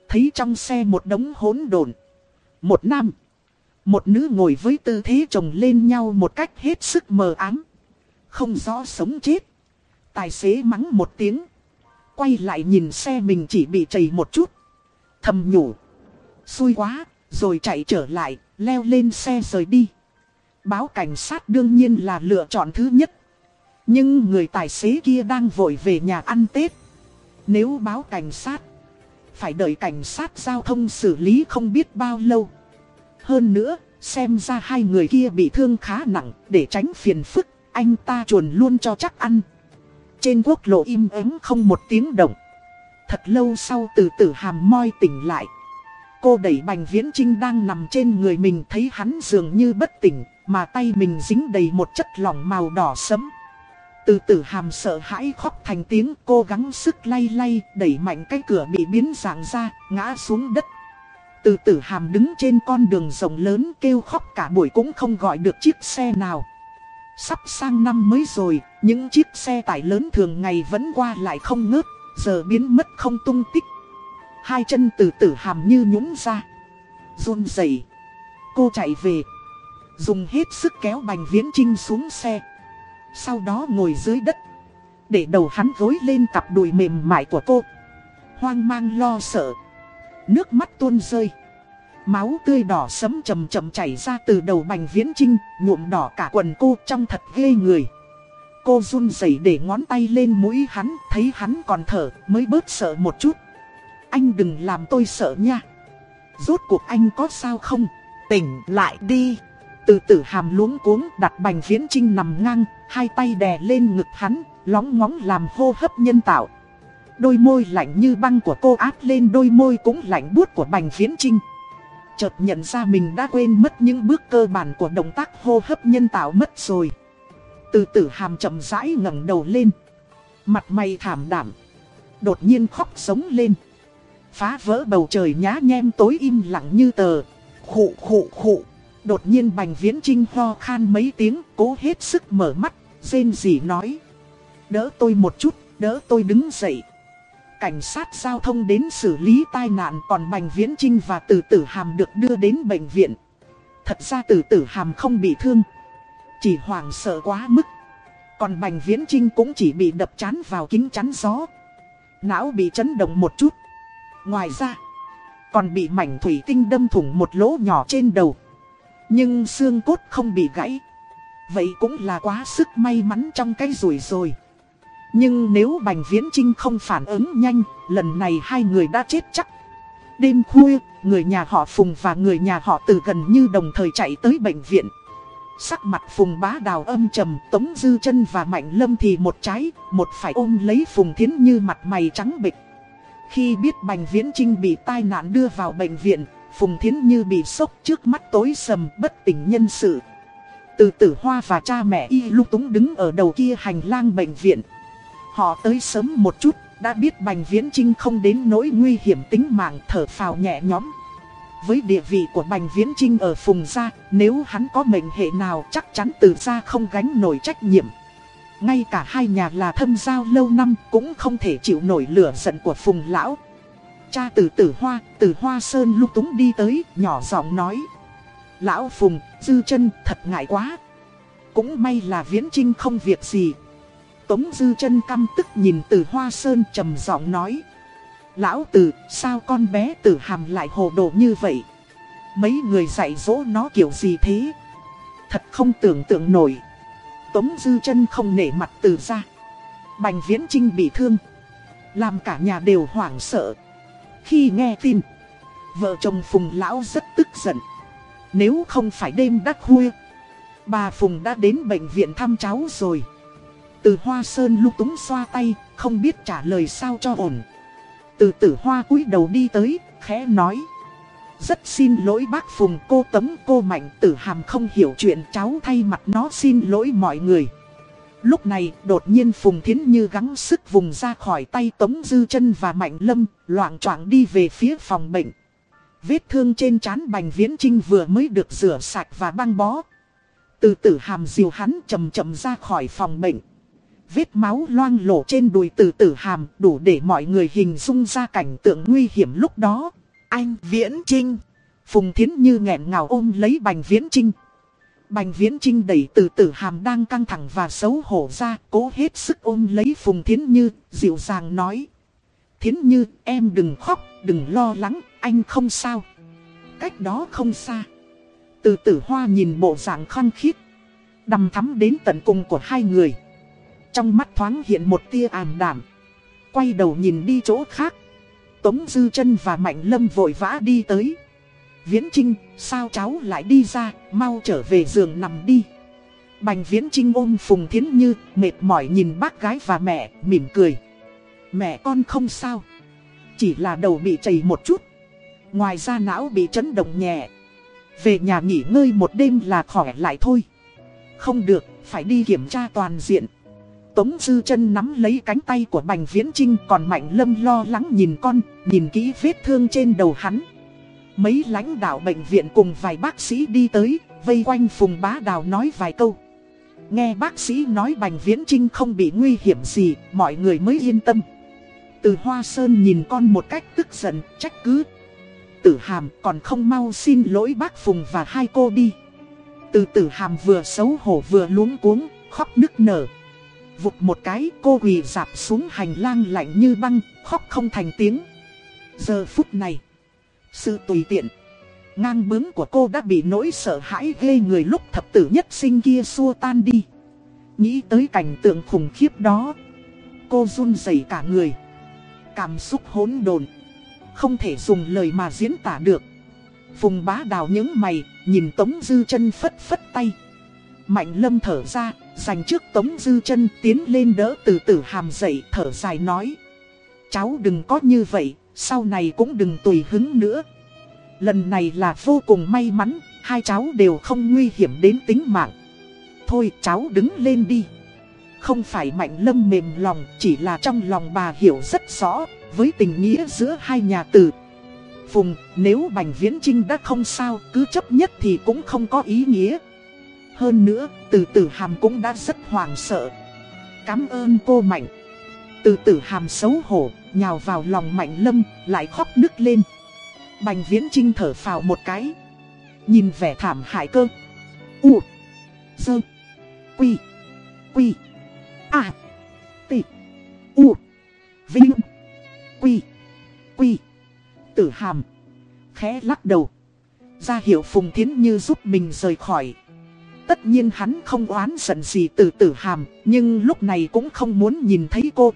Thấy trong xe một đống hỗn độn. Một nam. Một nữ ngồi với tư thế chồng lên nhau một cách hết sức mờ ám. Không rõ sống chết. Tài xế mắng một tiếng. Quay lại nhìn xe mình chỉ bị chảy một chút. Thầm nhủ. Xui quá, rồi chạy trở lại, leo lên xe rời đi. Báo cảnh sát đương nhiên là lựa chọn thứ nhất. Nhưng người tài xế kia đang vội về nhà ăn Tết. Nếu báo cảnh sát, phải đợi cảnh sát giao thông xử lý không biết bao lâu. Hơn nữa, xem ra hai người kia bị thương khá nặng, để tránh phiền phức, anh ta chuồn luôn cho chắc ăn. Trên quốc lộ im ắng không một tiếng động. Thật lâu sau từ từ hàm moi tỉnh lại. Cô đẩy Bành Viễn Trinh đang nằm trên người mình thấy hắn dường như bất tỉnh, mà tay mình dính đầy một chất lỏng màu đỏ sẫm. Từ từ hàm sợ hãi khóc thành tiếng cố gắng sức lay lay đẩy mạnh cái cửa bị biến dạng ra, ngã xuống đất. Từ tử hàm đứng trên con đường rộng lớn kêu khóc cả buổi cũng không gọi được chiếc xe nào. Sắp sang năm mới rồi, những chiếc xe tải lớn thường ngày vẫn qua lại không ngớt, giờ biến mất không tung tích. Hai chân từ tử hàm như nhũng ra. run rẩy Cô chạy về. Dùng hết sức kéo bành viễn trinh xuống xe. Sau đó ngồi dưới đất. Để đầu hắn gối lên cặp đùi mềm mại của cô. Hoang mang lo sợ. Nước mắt tuôn rơi. Máu tươi đỏ sấm chầm chầm chảy ra từ đầu bành viễn trinh, nhuộm đỏ cả quần cô trong thật ghê người. Cô run rẩy để ngón tay lên mũi hắn, thấy hắn còn thở, mới bớt sợ một chút. Anh đừng làm tôi sợ nha. Rốt cuộc anh có sao không? Tỉnh lại đi. Từ từ hàm luống cuống đặt bành viễn trinh nằm ngang, hai tay đè lên ngực hắn, lóng ngóng làm hô hấp nhân tạo. Đôi môi lạnh như băng của cô áp lên đôi môi cũng lạnh buốt của bành viễn trinh. Chợt nhận ra mình đã quên mất những bước cơ bản của động tác hô hấp nhân tạo mất rồi. Từ tử hàm chậm rãi ngẩng đầu lên. Mặt mày thảm đảm. Đột nhiên khóc sống lên. Phá vỡ bầu trời nhá nhem tối im lặng như tờ. Khụ khụ khụ. Đột nhiên bành viễn trinh ho khan mấy tiếng cố hết sức mở mắt. Rên gì nói. Đỡ tôi một chút, đỡ tôi đứng dậy cảnh sát giao thông đến xử lý tai nạn còn Bành Viễn Trinh và Tử Tử Hàm được đưa đến bệnh viện. Thật ra Tử Tử Hàm không bị thương, chỉ hoảng sợ quá mức. Còn Bành Viễn Trinh cũng chỉ bị đập chán vào kính chắn gió. Não bị chấn động một chút. Ngoài ra, còn bị mảnh thủy tinh đâm thủng một lỗ nhỏ trên đầu. Nhưng xương cốt không bị gãy. Vậy cũng là quá sức may mắn trong cái rủi rồi. Nhưng nếu Bành Viễn Trinh không phản ứng nhanh, lần này hai người đã chết chắc. Đêm khuya, người nhà họ Phùng và người nhà họ Từ gần như đồng thời chạy tới bệnh viện. Sắc mặt Phùng bá đào âm trầm, Tống Dư chân và Mạnh Lâm thì một trái, một phải ôm lấy Phùng Thiến như mặt mày trắng bịch. Khi biết Bành Viễn Trinh bị tai nạn đưa vào bệnh viện, Phùng Thiến như bị sốc trước mắt tối sầm bất tỉnh nhân sự. Từ tử hoa và cha mẹ y lúc túng đứng ở đầu kia hành lang bệnh viện. Họ tới sớm một chút, đã biết Bành Viễn Trinh không đến nỗi nguy hiểm tính mạng thở phào nhẹ nhõm. Với địa vị của Bành Viễn Trinh ở Phùng Gia, nếu hắn có mệnh hệ nào chắc chắn từ gia không gánh nổi trách nhiệm. Ngay cả hai nhà là thâm giao lâu năm cũng không thể chịu nổi lửa giận của Phùng Lão. Cha từ tử hoa, từ hoa sơn lúc túng đi tới, nhỏ giọng nói. Lão Phùng, dư chân thật ngại quá. Cũng may là Viễn Trinh không việc gì. Tống dư chân căm tức nhìn từ hoa sơn trầm giọng nói. Lão tử, sao con bé tử hàm lại hồ đồ như vậy? Mấy người dạy dỗ nó kiểu gì thế? Thật không tưởng tượng nổi. Tống dư chân không nể mặt từ ra. Bành viễn trinh bị thương. Làm cả nhà đều hoảng sợ. Khi nghe tin, vợ chồng Phùng Lão rất tức giận. Nếu không phải đêm đắc khuya, bà Phùng đã đến bệnh viện thăm cháu rồi. Từ hoa sơn lúc túng xoa tay, không biết trả lời sao cho ổn. Từ tử hoa cúi đầu đi tới, khẽ nói. Rất xin lỗi bác Phùng cô tấm cô Mạnh tử hàm không hiểu chuyện cháu thay mặt nó xin lỗi mọi người. Lúc này đột nhiên Phùng Thiến Như gắng sức vùng ra khỏi tay Tống Dư chân và Mạnh Lâm, loạn choạng đi về phía phòng bệnh. Vết thương trên trán Bành Viễn Trinh vừa mới được rửa sạch và băng bó. Từ tử hàm diều hắn chậm chậm ra khỏi phòng bệnh. Vết máu loang lổ trên đùi từ tử hàm đủ để mọi người hình dung ra cảnh tượng nguy hiểm lúc đó. Anh Viễn Trinh. Phùng Thiến Như nghẹn ngào ôm lấy Bành Viễn Trinh. Bành Viễn Trinh đẩy từ tử hàm đang căng thẳng và xấu hổ ra, cố hết sức ôm lấy Phùng Thiến Như, dịu dàng nói. Thiến Như, em đừng khóc, đừng lo lắng, anh không sao. Cách đó không xa. Từ tử hoa nhìn bộ dạng khăn khít. Đầm thắm đến tận cùng của hai người. Trong mắt thoáng hiện một tia ảm đảm. Quay đầu nhìn đi chỗ khác. Tống Dư chân và Mạnh Lâm vội vã đi tới. Viễn Trinh, sao cháu lại đi ra, mau trở về giường nằm đi. Bành Viễn Trinh ôm Phùng Thiến Như, mệt mỏi nhìn bác gái và mẹ, mỉm cười. Mẹ con không sao. Chỉ là đầu bị chảy một chút. Ngoài ra não bị chấn động nhẹ. Về nhà nghỉ ngơi một đêm là khỏe lại thôi. Không được, phải đi kiểm tra toàn diện. Tống Dư chân nắm lấy cánh tay của Bành Viễn Trinh còn Mạnh Lâm lo lắng nhìn con, nhìn kỹ vết thương trên đầu hắn. Mấy lãnh đạo bệnh viện cùng vài bác sĩ đi tới, vây quanh Phùng Bá Đào nói vài câu. Nghe bác sĩ nói Bành Viễn Trinh không bị nguy hiểm gì, mọi người mới yên tâm. Từ Hoa Sơn nhìn con một cách tức giận, trách cứ. Tử Hàm còn không mau xin lỗi bác Phùng và hai cô đi. Từ Tử Hàm vừa xấu hổ vừa luống cuống, khóc nức nở. Vụt một cái cô quỳ dạp xuống hành lang lạnh như băng, khóc không thành tiếng. Giờ phút này, sự tùy tiện, ngang bướng của cô đã bị nỗi sợ hãi ghê người lúc thập tử nhất sinh kia xua tan đi. Nghĩ tới cảnh tượng khủng khiếp đó, cô run rẩy cả người. Cảm xúc hỗn độn, không thể dùng lời mà diễn tả được. Phùng bá đào những mày, nhìn Tống Dư chân phất phất tay. Mạnh lâm thở ra, dành trước Tống Dư chân tiến lên đỡ từ tử hàm dậy thở dài nói. Cháu đừng có như vậy, sau này cũng đừng tùy hứng nữa. Lần này là vô cùng may mắn, hai cháu đều không nguy hiểm đến tính mạng. Thôi cháu đứng lên đi. Không phải Mạnh Lâm mềm lòng, chỉ là trong lòng bà hiểu rất rõ, với tình nghĩa giữa hai nhà tử. Phùng, nếu Bành Viễn Trinh đã không sao, cứ chấp nhất thì cũng không có ý nghĩa. Hơn nữa, từ tử hàm cũng đã rất hoảng sợ. Cảm ơn cô Mạnh. Từ tử hàm xấu hổ, nhào vào lòng Mạnh Lâm, lại khóc nức lên. Bành Viễn Trinh thở phào một cái. Nhìn vẻ thảm hại cơ. U. Dơ. Quy. Quy. À. Tị. U. Vinh. Quy. Quy. Tử hàm. Khẽ lắc đầu. Ra hiệu Phùng Thiến Như giúp mình rời khỏi. Tất nhiên hắn không oán giận gì từ tử hàm, nhưng lúc này cũng không muốn nhìn thấy cô.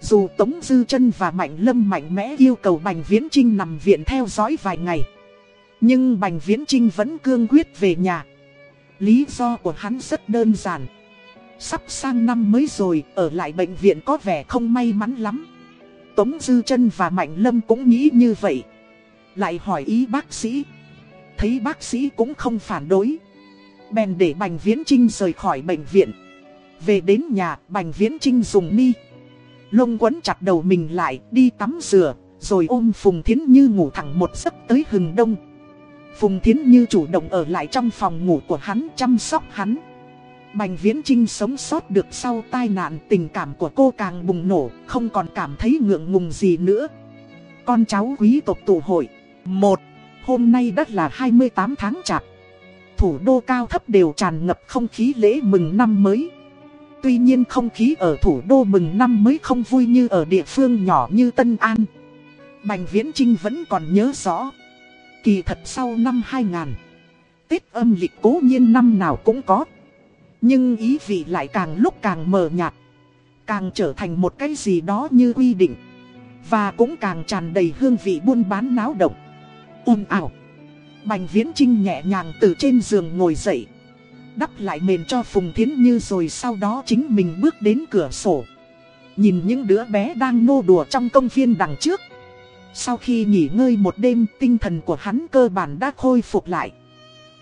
Dù Tống Dư chân và Mạnh Lâm mạnh mẽ yêu cầu Bành Viễn Trinh nằm viện theo dõi vài ngày. Nhưng Bành Viễn Trinh vẫn cương quyết về nhà. Lý do của hắn rất đơn giản. Sắp sang năm mới rồi, ở lại bệnh viện có vẻ không may mắn lắm. Tống Dư chân và Mạnh Lâm cũng nghĩ như vậy. Lại hỏi ý bác sĩ. Thấy bác sĩ cũng không phản đối. Bèn để Bành Viễn Trinh rời khỏi bệnh viện. Về đến nhà, Bành Viễn Trinh dùng ni. Lông quấn chặt đầu mình lại, đi tắm rửa, rồi ôm Phùng Thiến Như ngủ thẳng một giấc tới hừng đông. Phùng Thiến Như chủ động ở lại trong phòng ngủ của hắn chăm sóc hắn. Bành Viễn Trinh sống sót được sau tai nạn tình cảm của cô càng bùng nổ, không còn cảm thấy ngượng ngùng gì nữa. Con cháu quý tộc tụ hội. một Hôm nay đã là 28 tháng chạp. Thủ đô cao thấp đều tràn ngập không khí lễ mừng năm mới. Tuy nhiên không khí ở thủ đô mừng năm mới không vui như ở địa phương nhỏ như Tân An. Bành Viễn Trinh vẫn còn nhớ rõ. Kỳ thật sau năm 2000, Tết âm lịch cố nhiên năm nào cũng có. Nhưng ý vị lại càng lúc càng mờ nhạt. Càng trở thành một cái gì đó như quy định. Và cũng càng tràn đầy hương vị buôn bán náo động. ồn ảo. Bành Viễn Trinh nhẹ nhàng từ trên giường ngồi dậy. Đắp lại mền cho Phùng Thiến Như rồi sau đó chính mình bước đến cửa sổ. Nhìn những đứa bé đang nô đùa trong công viên đằng trước. Sau khi nghỉ ngơi một đêm tinh thần của hắn cơ bản đã khôi phục lại.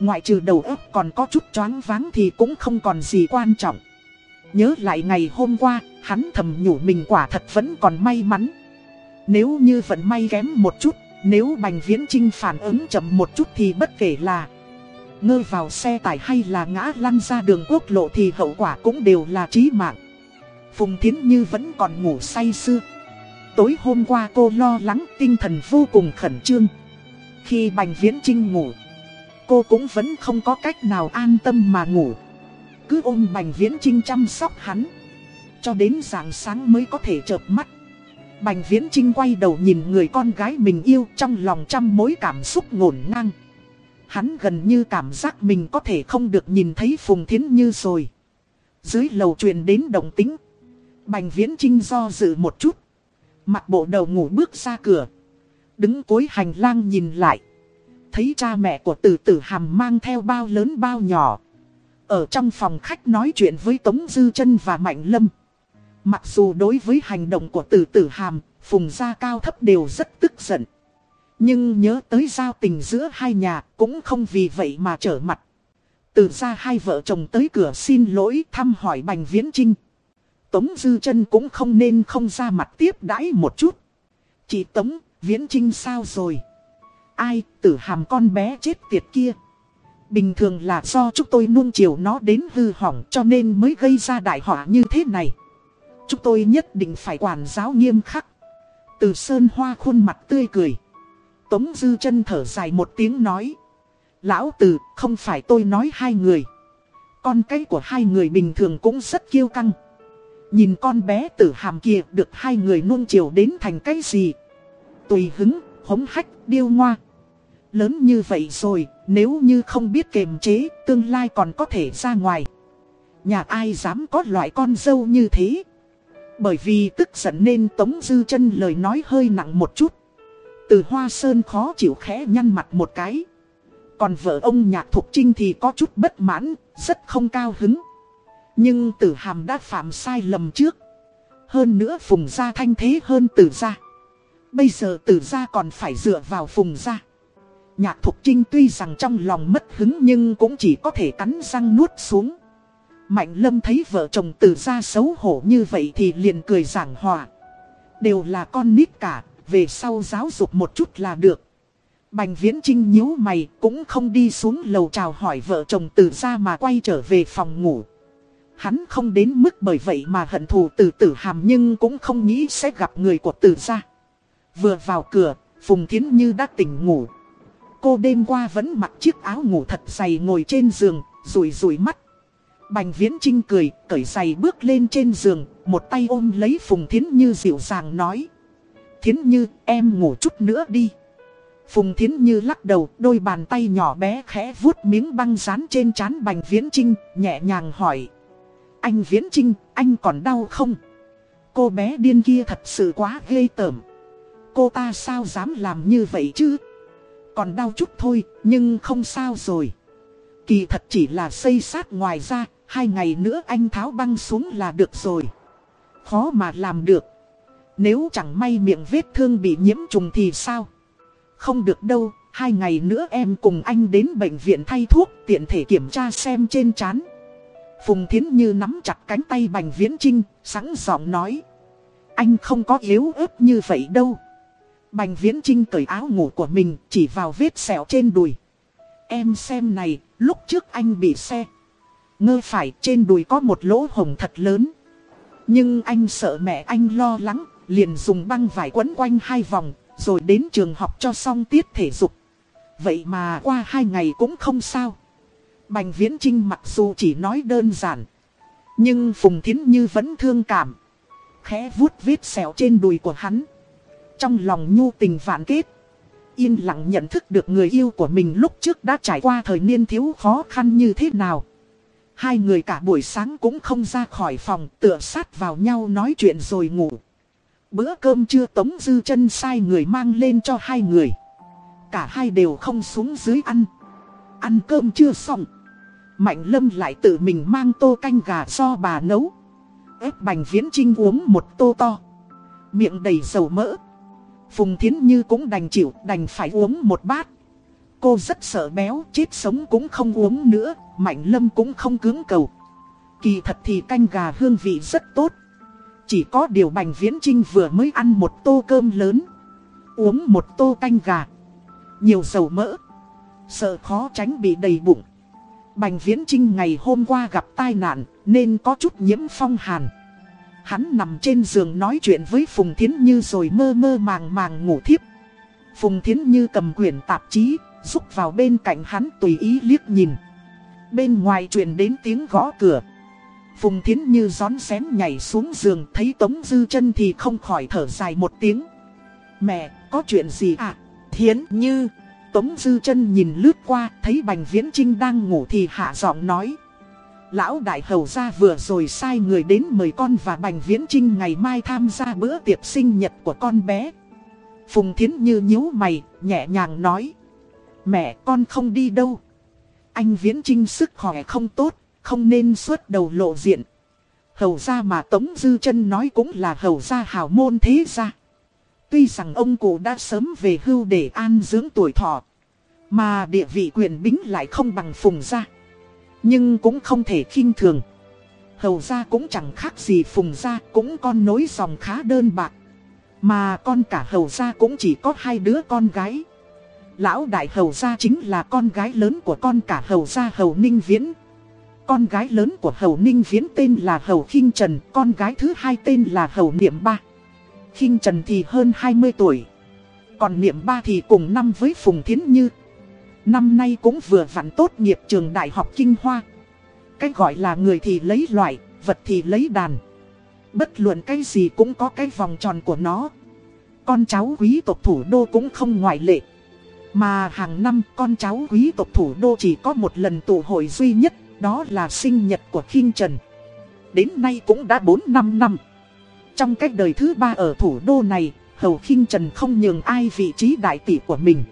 Ngoại trừ đầu óc còn có chút choáng váng thì cũng không còn gì quan trọng. Nhớ lại ngày hôm qua, hắn thầm nhủ mình quả thật vẫn còn may mắn. Nếu như vận may kém một chút, nếu Bành Viễn Trinh phản ứng chậm một chút thì bất kể là ngơ vào xe tải hay là ngã lăn ra đường quốc lộ thì hậu quả cũng đều là chí mạng. Phùng Thiến Như vẫn còn ngủ say sưa. Tối hôm qua cô lo lắng tinh thần vô cùng khẩn trương. Khi Bành Viễn Trinh ngủ, cô cũng vẫn không có cách nào an tâm mà ngủ. Cứ ôm Bành Viễn Trinh chăm sóc hắn. Cho đến rạng sáng mới có thể chợp mắt. Bành Viễn Trinh quay đầu nhìn người con gái mình yêu trong lòng trăm mối cảm xúc ngổn ngang. Hắn gần như cảm giác mình có thể không được nhìn thấy Phùng Thiến Như rồi. Dưới lầu truyền đến động tính. Bành Viễn Trinh do dự một chút. Mặt bộ đầu ngủ bước ra cửa. Đứng cuối hành lang nhìn lại. Thấy cha mẹ của tử tử hàm mang theo bao lớn bao nhỏ. Ở trong phòng khách nói chuyện với Tống Dư chân và Mạnh Lâm. Mặc dù đối với hành động của tử tử hàm, phùng gia cao thấp đều rất tức giận. Nhưng nhớ tới giao tình giữa hai nhà cũng không vì vậy mà trở mặt. Từ ra hai vợ chồng tới cửa xin lỗi thăm hỏi Bành Viễn Trinh. Tống Dư chân cũng không nên không ra mặt tiếp đãi một chút. Chị Tống, Viễn Trinh sao rồi? Ai, tử hàm con bé chết tiệt kia. Bình thường là do chúng tôi nuông chiều nó đến hư hỏng cho nên mới gây ra đại họa như thế này. Chúng tôi nhất định phải quản giáo nghiêm khắc. Từ sơn hoa khuôn mặt tươi cười. Tống dư chân thở dài một tiếng nói. Lão tử, không phải tôi nói hai người. Con cái của hai người bình thường cũng rất kiêu căng. Nhìn con bé tử hàm kia được hai người nuông chiều đến thành cái gì. Tùy hứng, hống hách, điêu ngoa. Lớn như vậy rồi, nếu như không biết kiềm chế, tương lai còn có thể ra ngoài. Nhà ai dám có loại con dâu như thế. Bởi vì tức giận nên Tống Dư chân lời nói hơi nặng một chút. Từ Hoa Sơn khó chịu khẽ nhăn mặt một cái. Còn vợ ông Nhạc Thục Trinh thì có chút bất mãn, rất không cao hứng. Nhưng tử hàm đã phạm sai lầm trước. Hơn nữa phùng gia thanh thế hơn tử gia. Bây giờ tử gia còn phải dựa vào phùng gia. Nhạc Thục Trinh tuy rằng trong lòng mất hứng nhưng cũng chỉ có thể cắn răng nuốt xuống. Mạnh Lâm thấy vợ chồng Từ gia xấu hổ như vậy thì liền cười giảng hòa. Đều là con nít cả, về sau giáo dục một chút là được. Bành Viễn Trinh nhíu mày cũng không đi xuống lầu chào hỏi vợ chồng Từ gia mà quay trở về phòng ngủ. Hắn không đến mức bởi vậy mà hận thù từ tử hàm nhưng cũng không nghĩ sẽ gặp người của Từ gia. Vừa vào cửa, Phùng Thiến Như đã tỉnh ngủ. Cô đêm qua vẫn mặc chiếc áo ngủ thật dày ngồi trên giường, rủi rủi mắt. Bành Viễn Trinh cười, cởi giày bước lên trên giường, một tay ôm lấy Phùng Thiến Như dịu dàng nói. Thiến Như, em ngủ chút nữa đi. Phùng Thiến Như lắc đầu, đôi bàn tay nhỏ bé khẽ vuốt miếng băng dán trên trán Bành Viễn Trinh, nhẹ nhàng hỏi. Anh Viễn Trinh, anh còn đau không? Cô bé điên kia thật sự quá ghê tởm. Cô ta sao dám làm như vậy chứ? Còn đau chút thôi, nhưng không sao rồi. Kỳ thật chỉ là xây sát ngoài ra, hai ngày nữa anh tháo băng xuống là được rồi. Khó mà làm được. Nếu chẳng may miệng vết thương bị nhiễm trùng thì sao? Không được đâu, Hai ngày nữa em cùng anh đến bệnh viện thay thuốc tiện thể kiểm tra xem trên chán. Phùng Thiến Như nắm chặt cánh tay Bành Viễn Trinh, sẵn giọng nói. Anh không có yếu ớt như vậy đâu. Bành Viễn Trinh cởi áo ngủ của mình chỉ vào vết sẹo trên đùi. Em xem này, lúc trước anh bị xe. Ngơ phải trên đùi có một lỗ hồng thật lớn. Nhưng anh sợ mẹ anh lo lắng, liền dùng băng vải quấn quanh hai vòng, rồi đến trường học cho xong tiết thể dục. Vậy mà qua hai ngày cũng không sao. Bành Viễn Trinh mặc dù chỉ nói đơn giản. Nhưng Phùng Thiến Như vẫn thương cảm. Khẽ vuốt vết sẹo trên đùi của hắn. Trong lòng nhu tình vạn kết. Yên lặng nhận thức được người yêu của mình lúc trước đã trải qua thời niên thiếu khó khăn như thế nào. Hai người cả buổi sáng cũng không ra khỏi phòng tựa sát vào nhau nói chuyện rồi ngủ. Bữa cơm trưa Tống Dư chân sai người mang lên cho hai người. Cả hai đều không xuống dưới ăn. Ăn cơm chưa xong. Mạnh Lâm lại tự mình mang tô canh gà do bà nấu. ép bành viễn trinh uống một tô to. Miệng đầy dầu mỡ. Phùng Thiến Như cũng đành chịu, đành phải uống một bát. Cô rất sợ béo, chết sống cũng không uống nữa, Mạnh Lâm cũng không cứng cầu. Kỳ thật thì canh gà hương vị rất tốt. Chỉ có điều Bành Viễn Trinh vừa mới ăn một tô cơm lớn. Uống một tô canh gà. Nhiều dầu mỡ. Sợ khó tránh bị đầy bụng. Bành Viễn Trinh ngày hôm qua gặp tai nạn nên có chút nhiễm phong hàn. Hắn nằm trên giường nói chuyện với Phùng Thiến Như rồi mơ mơ màng màng ngủ thiếp. Phùng Thiến Như cầm quyển tạp chí, rúc vào bên cạnh hắn tùy ý liếc nhìn. Bên ngoài truyền đến tiếng gõ cửa. Phùng Thiến Như gión xén nhảy xuống giường thấy Tống Dư chân thì không khỏi thở dài một tiếng. Mẹ, có chuyện gì à? Thiến Như... Tống Dư chân nhìn lướt qua, thấy Bành Viễn Trinh đang ngủ thì hạ giọng nói. Lão Đại Hầu ra vừa rồi sai người đến mời con và Bành Viễn Trinh ngày mai tham gia bữa tiệc sinh nhật của con bé. Phùng Thiến Như nhíu mày, nhẹ nhàng nói. Mẹ con không đi đâu. Anh Viễn Trinh sức khỏe không tốt, không nên xuất đầu lộ diện. Hầu ra mà Tống Dư chân nói cũng là hầu ra hào môn thế gia. Tuy rằng ông cụ đã sớm về hưu để an dưỡng tuổi thọ. Mà địa vị quyền bính lại không bằng phùng gia. Nhưng cũng không thể khinh thường. Hầu gia cũng chẳng khác gì phùng gia cũng con nối dòng khá đơn bạc. Mà con cả hầu gia cũng chỉ có hai đứa con gái. Lão đại hầu gia chính là con gái lớn của con cả hầu gia hầu ninh viễn. Con gái lớn của hầu ninh viễn tên là hầu khinh trần, con gái thứ hai tên là hầu niệm ba khinh Trần thì hơn 20 tuổi. Còn Niệm Ba thì cùng năm với Phùng Thiến Như. Năm nay cũng vừa vặn tốt nghiệp trường Đại học Kinh Hoa. Cái gọi là người thì lấy loại, vật thì lấy đàn. Bất luận cái gì cũng có cái vòng tròn của nó. Con cháu quý tộc thủ đô cũng không ngoại lệ. Mà hàng năm con cháu quý tộc thủ đô chỉ có một lần tụ hội duy nhất, đó là sinh nhật của Kinh Trần. Đến nay cũng đã 4-5 năm. Trong cách đời thứ ba ở thủ đô này, Hầu khinh Trần không nhường ai vị trí đại tỷ của mình.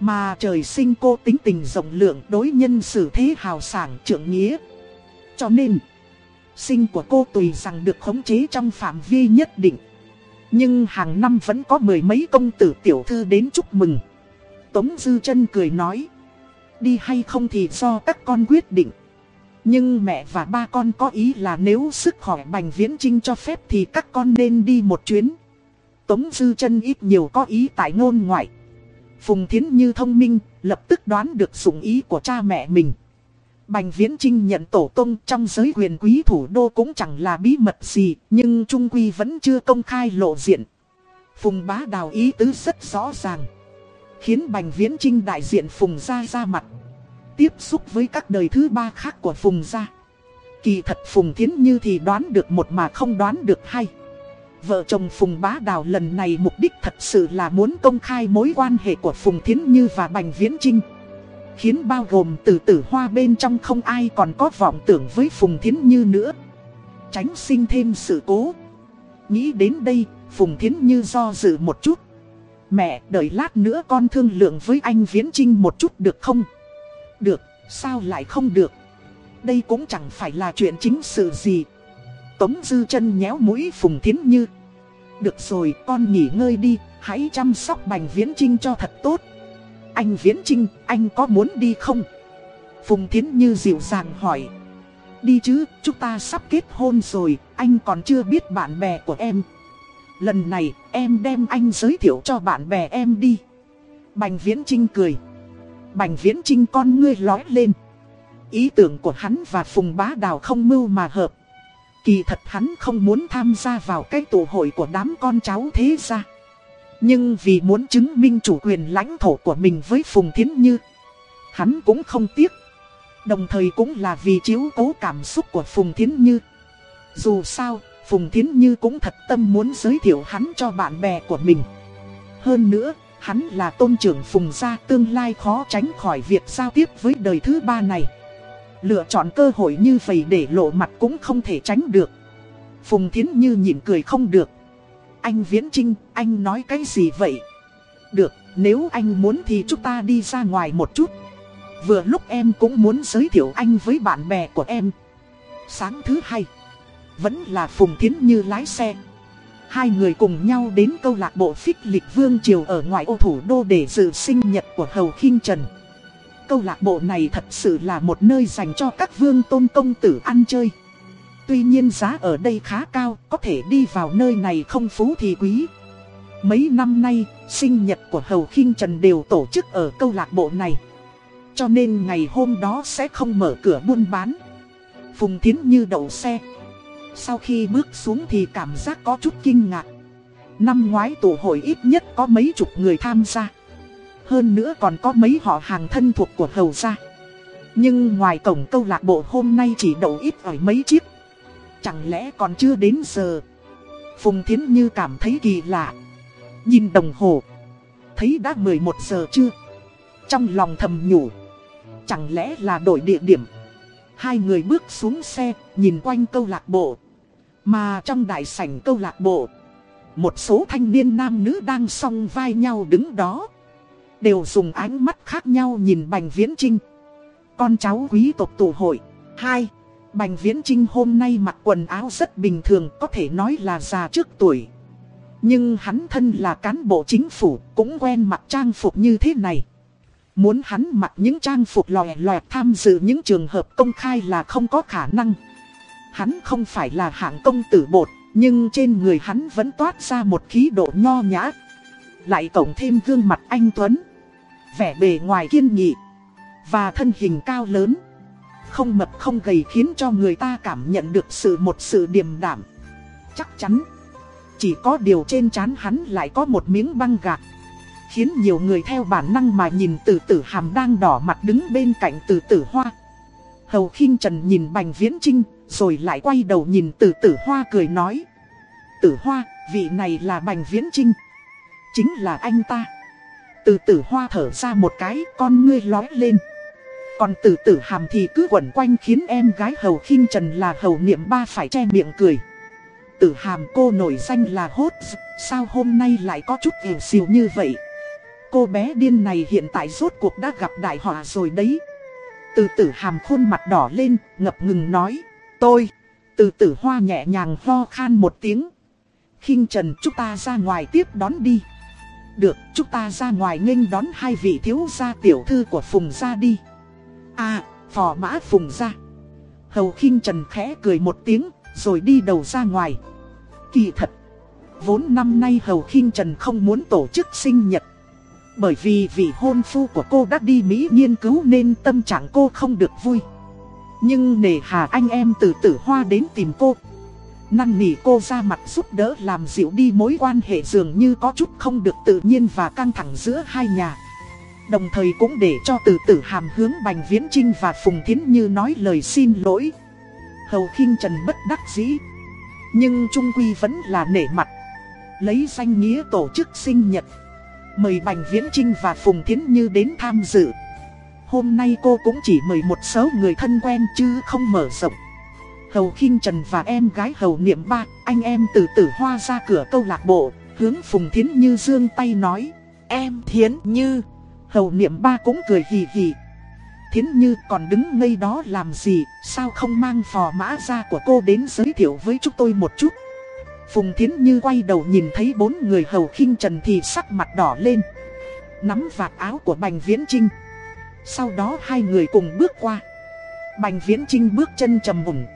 Mà trời sinh cô tính tình rộng lượng đối nhân xử thế hào sảng trượng nghĩa. Cho nên, sinh của cô tùy rằng được khống chế trong phạm vi nhất định. Nhưng hàng năm vẫn có mười mấy công tử tiểu thư đến chúc mừng. Tống Dư chân cười nói, đi hay không thì do các con quyết định. Nhưng mẹ và ba con có ý là nếu sức khỏe Bành Viễn Trinh cho phép thì các con nên đi một chuyến. Tống Dư chân ít nhiều có ý tại ngôn ngoại. Phùng Thiến Như thông minh, lập tức đoán được dụng ý của cha mẹ mình. Bành Viễn Trinh nhận tổ tông trong giới quyền quý thủ đô cũng chẳng là bí mật gì, nhưng Trung Quy vẫn chưa công khai lộ diện. Phùng bá đào ý tứ rất rõ ràng. Khiến Bành Viễn Trinh đại diện Phùng Gia ra mặt tiếp xúc với các đời thứ ba khác của Phùng gia. Kỳ thật Phùng Thiến Như thì đoán được một mà không đoán được hai. Vợ chồng Phùng Bá Đào lần này mục đích thật sự là muốn công khai mối quan hệ của Phùng Thiến Như và Bành Viễn Trinh. Khiến bao gồm từ tử hoa bên trong không ai còn có vọng tưởng với Phùng Thiến Như nữa. Tránh sinh thêm sự cố. Nghĩ đến đây, Phùng Thiến Như do dự một chút. Mẹ, đợi lát nữa con thương lượng với anh Viễn Trinh một chút được không? Được, sao lại không được? Đây cũng chẳng phải là chuyện chính sự gì. Tống dư chân nhéo mũi Phùng Thiến Như. Được rồi, con nghỉ ngơi đi, hãy chăm sóc Bành Viễn Trinh cho thật tốt. anh Viễn Trinh, anh có muốn đi không? Phùng Thiến Như dịu dàng hỏi. Đi chứ, chúng ta sắp kết hôn rồi, anh còn chưa biết bạn bè của em. Lần này, em đem anh giới thiệu cho bạn bè em đi. Bành Viễn Trinh cười. Bành Viễn Trinh con ngươi lói lên. Ý tưởng của hắn và Phùng Bá Đào không mưu mà hợp. Kỳ thật hắn không muốn tham gia vào cái tụ hội của đám con cháu thế gia. Nhưng vì muốn chứng minh chủ quyền lãnh thổ của mình với Phùng Thiến Như, hắn cũng không tiếc. Đồng thời cũng là vì chiếu cố cảm xúc của Phùng Thiến Như. Dù sao, Phùng Thiến Như cũng thật tâm muốn giới thiệu hắn cho bạn bè của mình. Hơn nữa, hắn là tôn trưởng Phùng gia tương lai khó tránh khỏi việc giao tiếp với đời thứ ba này. Lựa chọn cơ hội như vậy để lộ mặt cũng không thể tránh được. Phùng Thiến Như nhịn cười không được. Anh Viễn Trinh, anh nói cái gì vậy? Được, nếu anh muốn thì chúng ta đi ra ngoài một chút. Vừa lúc em cũng muốn giới thiệu anh với bạn bè của em. Sáng thứ hai, vẫn là Phùng Thiến Như lái xe. Hai người cùng nhau đến câu lạc bộ phích lịch vương triều ở ngoại ô thủ đô để dự sinh nhật của Hầu khinh Trần. Câu lạc bộ này thật sự là một nơi dành cho các vương tôn công tử ăn chơi. Tuy nhiên giá ở đây khá cao, có thể đi vào nơi này không phú thì quý. Mấy năm nay, sinh nhật của Hầu khinh Trần đều tổ chức ở câu lạc bộ này. Cho nên ngày hôm đó sẽ không mở cửa buôn bán. Phùng Thiến Như đậu xe. Sau khi bước xuống thì cảm giác có chút kinh ngạc. Năm ngoái tụ hội ít nhất có mấy chục người tham gia. Hơn nữa còn có mấy họ hàng thân thuộc của hầu gia. Nhưng ngoài cổng câu lạc bộ hôm nay chỉ đậu ít ỏi mấy chiếc. Chẳng lẽ còn chưa đến giờ? Phùng Thiến Như cảm thấy kỳ lạ. Nhìn đồng hồ. Thấy đã 11 giờ chưa? Trong lòng thầm nhủ. Chẳng lẽ là đổi địa điểm? Hai người bước xuống xe, nhìn quanh câu lạc bộ. Mà trong đại sảnh câu lạc bộ, một số thanh niên nam nữ đang song vai nhau đứng đó. Đều dùng ánh mắt khác nhau nhìn Bành Viễn Trinh. Con cháu quý tộc tụ hội. Hai, Bành Viễn Trinh hôm nay mặc quần áo rất bình thường có thể nói là già trước tuổi. Nhưng hắn thân là cán bộ chính phủ cũng quen mặc trang phục như thế này. Muốn hắn mặc những trang phục lòe loẹt tham dự những trường hợp công khai là không có khả năng. Hắn không phải là hạng công tử bột, nhưng trên người hắn vẫn toát ra một khí độ nho nhã. Lại cộng thêm gương mặt anh Tuấn. Vẻ bề ngoài kiên nghị. Và thân hình cao lớn. Không mập không gầy khiến cho người ta cảm nhận được sự một sự điềm đảm. Chắc chắn. Chỉ có điều trên trán hắn lại có một miếng băng gạc. Khiến nhiều người theo bản năng mà nhìn tử tử hàm đang đỏ mặt đứng bên cạnh tử tử hoa. Hầu khinh Trần nhìn Bành Viễn Trinh, rồi lại quay đầu nhìn tử tử hoa cười nói. Tử hoa, vị này là Bành Viễn Trinh. Chính là anh ta. Tử tử hoa thở ra một cái, con ngươi lói lên. Còn tử tử hàm thì cứ quẩn quanh khiến em gái hầu khinh trần là hầu niệm ba phải che miệng cười. Tử hàm cô nổi danh là hốt, sao hôm nay lại có chút hiểu xìu như vậy? Cô bé điên này hiện tại rốt cuộc đã gặp đại họa rồi đấy. Từ tử hàm khuôn mặt đỏ lên, ngập ngừng nói. Tôi, từ tử hoa nhẹ nhàng ho khan một tiếng. khinh trần chúng ta ra ngoài tiếp đón đi. Được, chúng ta ra ngoài nghênh đón hai vị thiếu gia tiểu thư của Phùng gia đi. À, phò mã Phùng gia. Hầu khinh trần khẽ cười một tiếng, rồi đi đầu ra ngoài. Kỳ thật, vốn năm nay Hầu khinh trần không muốn tổ chức sinh nhật. Bởi vì vị hôn phu của cô đã đi Mỹ nghiên cứu nên tâm trạng cô không được vui. Nhưng nề hà anh em từ tử hoa đến tìm cô. Năn nỉ cô ra mặt giúp đỡ làm dịu đi mối quan hệ dường như có chút không được tự nhiên và căng thẳng giữa hai nhà. Đồng thời cũng để cho từ tử hàm hướng Bành Viễn Trinh và Phùng Thiến Như nói lời xin lỗi. Hầu khinh Trần bất đắc dĩ. Nhưng Trung Quy vẫn là nể mặt. Lấy danh nghĩa tổ chức sinh nhật. Mời Bành Viễn Trinh và Phùng Thiến Như đến tham dự. Hôm nay cô cũng chỉ mời một số người thân quen chứ không mở rộng. Hầu khinh Trần và em gái Hầu Niệm Ba, anh em từ tử hoa ra cửa câu lạc bộ, hướng Phùng Thiến Như dương tay nói. Em Thiến Như, Hầu Niệm Ba cũng cười hì hì. Thiến Như còn đứng ngây đó làm gì, sao không mang phò mã ra của cô đến giới thiệu với chúng tôi một chút. Phùng Thiến Như quay đầu nhìn thấy bốn người hầu khinh trần thì sắc mặt đỏ lên. Nắm vạt áo của Bành Viễn Trinh sau đó hai người cùng bước qua. Bành Viễn Trinh bước chân trầm mùng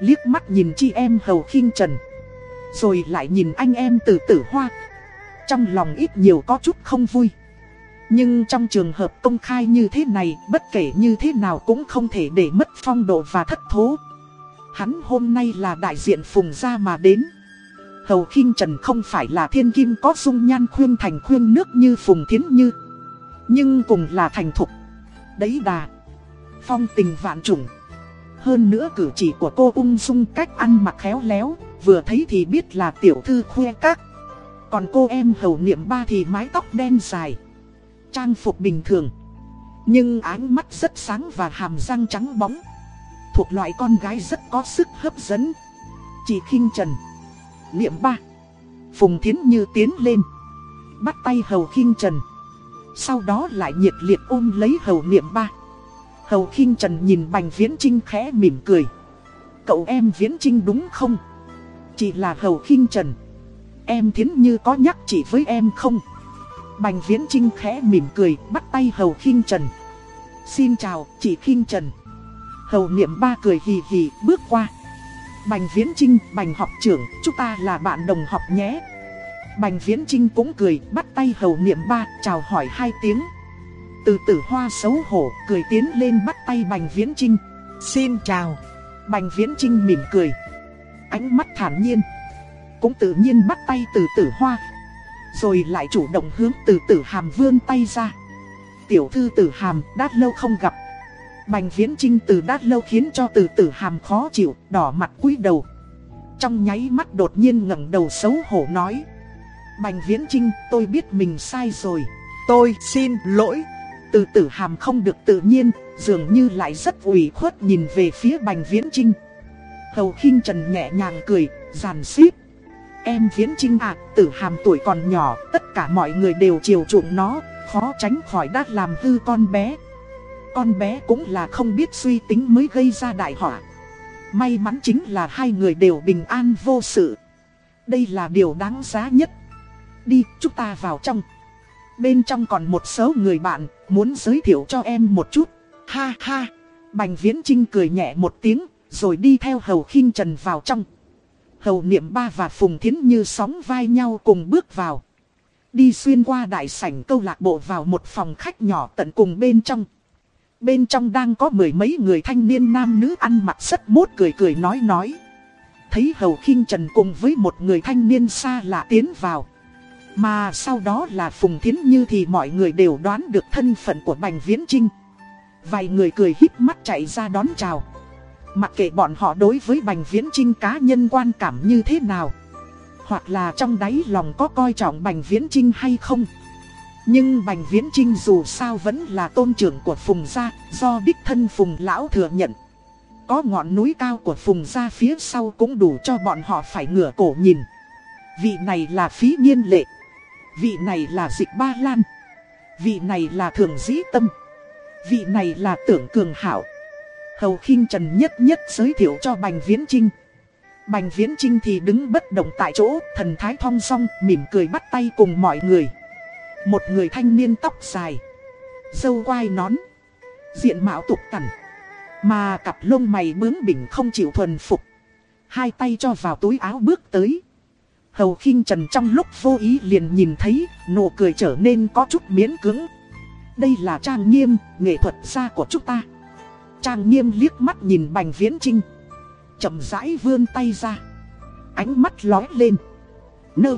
Liếc mắt nhìn chi em hầu khinh trần. Rồi lại nhìn anh em từ tử hoa. Trong lòng ít nhiều có chút không vui. Nhưng trong trường hợp công khai như thế này, Bất kể như thế nào cũng không thể để mất phong độ và thất thố. Hắn hôm nay là đại diện phùng gia mà đến. Hầu khinh Trần không phải là thiên kim có dung nhan khuyên thành khuyên nước như Phùng Thiến Như. Nhưng cùng là thành thục. Đấy đà. Phong tình vạn trùng. Hơn nữa cử chỉ của cô ung dung cách ăn mặc khéo léo, Vừa thấy thì biết là tiểu thư khuê các. Còn cô em hầu niệm ba thì mái tóc đen dài, Trang phục bình thường. Nhưng ánh mắt rất sáng và hàm răng trắng bóng. Thuộc loại con gái rất có sức hấp dẫn. Chị khinh Trần, Niệm ba. Phùng Thiến Như tiến lên. Bắt tay Hầu khinh Trần. Sau đó lại nhiệt liệt ôm lấy Hầu Niệm ba Hầu khinh Trần nhìn Bành Viễn Trinh khẽ mỉm cười Cậu em Viễn Trinh đúng không? Chỉ là Hầu khinh Trần Em Thiến Như có nhắc chị với em không? Bành Viễn Trinh khẽ mỉm cười bắt tay Hầu khinh Trần Xin chào chị khinh Trần Hầu Niệm ba cười hì hì bước qua Bành Viễn Trinh, Bành học trưởng, chúng ta là bạn đồng học nhé. Bành Viễn Trinh cũng cười, bắt tay hầu niệm ba, chào hỏi hai tiếng. Từ tử hoa xấu hổ, cười tiến lên bắt tay Bành Viễn Trinh. Xin chào. Bành Viễn Trinh mỉm cười. Ánh mắt thản nhiên. Cũng tự nhiên bắt tay từ tử hoa. Rồi lại chủ động hướng từ tử hàm vươn tay ra. Tiểu thư tử hàm, đã lâu không gặp. Bành viễn trinh từ đã lâu khiến cho từ tử hàm khó chịu, đỏ mặt cúi đầu. Trong nháy mắt đột nhiên ngẩng đầu xấu hổ nói. Bành viễn trinh, tôi biết mình sai rồi. Tôi xin lỗi. Từ tử hàm không được tự nhiên, dường như lại rất ủy khuất nhìn về phía bành viễn trinh. Hầu khinh trần nhẹ nhàng cười, giàn xíp. Em viễn trinh à, tử hàm tuổi còn nhỏ, tất cả mọi người đều chiều chuộng nó, khó tránh khỏi đát làm hư con bé. Con bé cũng là không biết suy tính mới gây ra đại họa. May mắn chính là hai người đều bình an vô sự. Đây là điều đáng giá nhất. Đi, chúng ta vào trong. Bên trong còn một số người bạn, muốn giới thiệu cho em một chút. Ha ha, Bành Viễn Trinh cười nhẹ một tiếng, rồi đi theo Hầu khinh Trần vào trong. Hầu Niệm Ba và Phùng Thiến Như sóng vai nhau cùng bước vào. Đi xuyên qua đại sảnh câu lạc bộ vào một phòng khách nhỏ tận cùng bên trong. Bên trong đang có mười mấy người thanh niên nam nữ ăn mặc rất mốt cười cười nói nói. Thấy Hầu khinh Trần cùng với một người thanh niên xa lạ tiến vào. Mà sau đó là Phùng Thiến Như thì mọi người đều đoán được thân phận của Bành Viễn Trinh. Vài người cười híp mắt chạy ra đón chào. Mặc kệ bọn họ đối với Bành Viễn Trinh cá nhân quan cảm như thế nào. Hoặc là trong đáy lòng có coi trọng Bành Viễn Trinh hay không. Nhưng Bành Viễn Trinh dù sao vẫn là tôn trưởng của Phùng Gia, do đích thân Phùng Lão thừa nhận. Có ngọn núi cao của Phùng Gia phía sau cũng đủ cho bọn họ phải ngửa cổ nhìn. Vị này là Phí Nhiên Lệ. Vị này là Dịch Ba Lan. Vị này là Thường Dĩ Tâm. Vị này là Tưởng Cường Hảo. Hầu khinh Trần nhất nhất giới thiệu cho Bành Viễn Trinh. Bành Viễn Trinh thì đứng bất động tại chỗ, thần thái thong song, mỉm cười bắt tay cùng mọi người. Một người thanh niên tóc dài Dâu quai nón Diện mạo tục tẩn Mà cặp lông mày bướng bỉnh không chịu thuần phục Hai tay cho vào túi áo bước tới Hầu khinh trần trong lúc vô ý liền nhìn thấy Nụ cười trở nên có chút miễn cứng Đây là trang nghiêm, nghệ thuật gia của chúng ta. Trang nghiêm liếc mắt nhìn bành viễn trinh chậm rãi vươn tay ra. Ánh mắt lói lên. Nơ.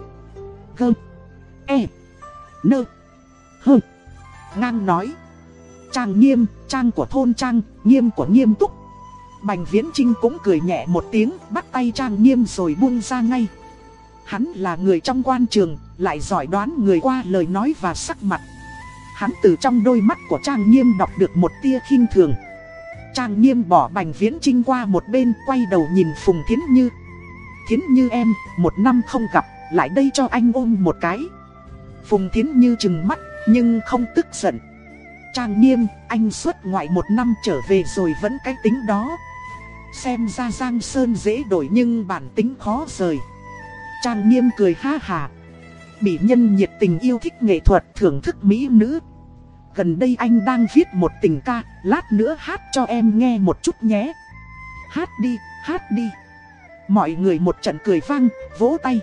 Gơ. E. Nơ, hơ. Ngang nói. Trang nghiêm, trang của thôn trang, nghiêm của nghiêm túc. Bành Viễn Trinh cũng cười nhẹ một tiếng, bắt tay trang nghiêm rồi buông ra ngay. Hắn là người trong quan trường, lại giỏi đoán người qua lời nói và sắc mặt. Hắn từ trong đôi mắt của Trang Nghiêm đọc được một tia khinh thường. Trang Nghiêm bỏ Bành Viễn Trinh qua một bên quay đầu nhìn Phùng Thiến Như. Thiến Như em, một năm không gặp, lại đây cho anh ôm một cái. Phùng Thiến Như chừng mắt, nhưng không tức giận. Trang nghiêm, anh xuất ngoại một năm trở về rồi vẫn cái tính đó. Xem ra Giang Sơn dễ đổi nhưng bản tính khó rời. Trang nghiêm cười ha hà. Bị nhân nhiệt tình yêu thích nghệ thuật thưởng thức mỹ nữ. Gần đây anh đang viết một tình ca Lát nữa hát cho em nghe một chút nhé. Hát đi, hát đi. Mọi người một trận cười vang, vỗ tay.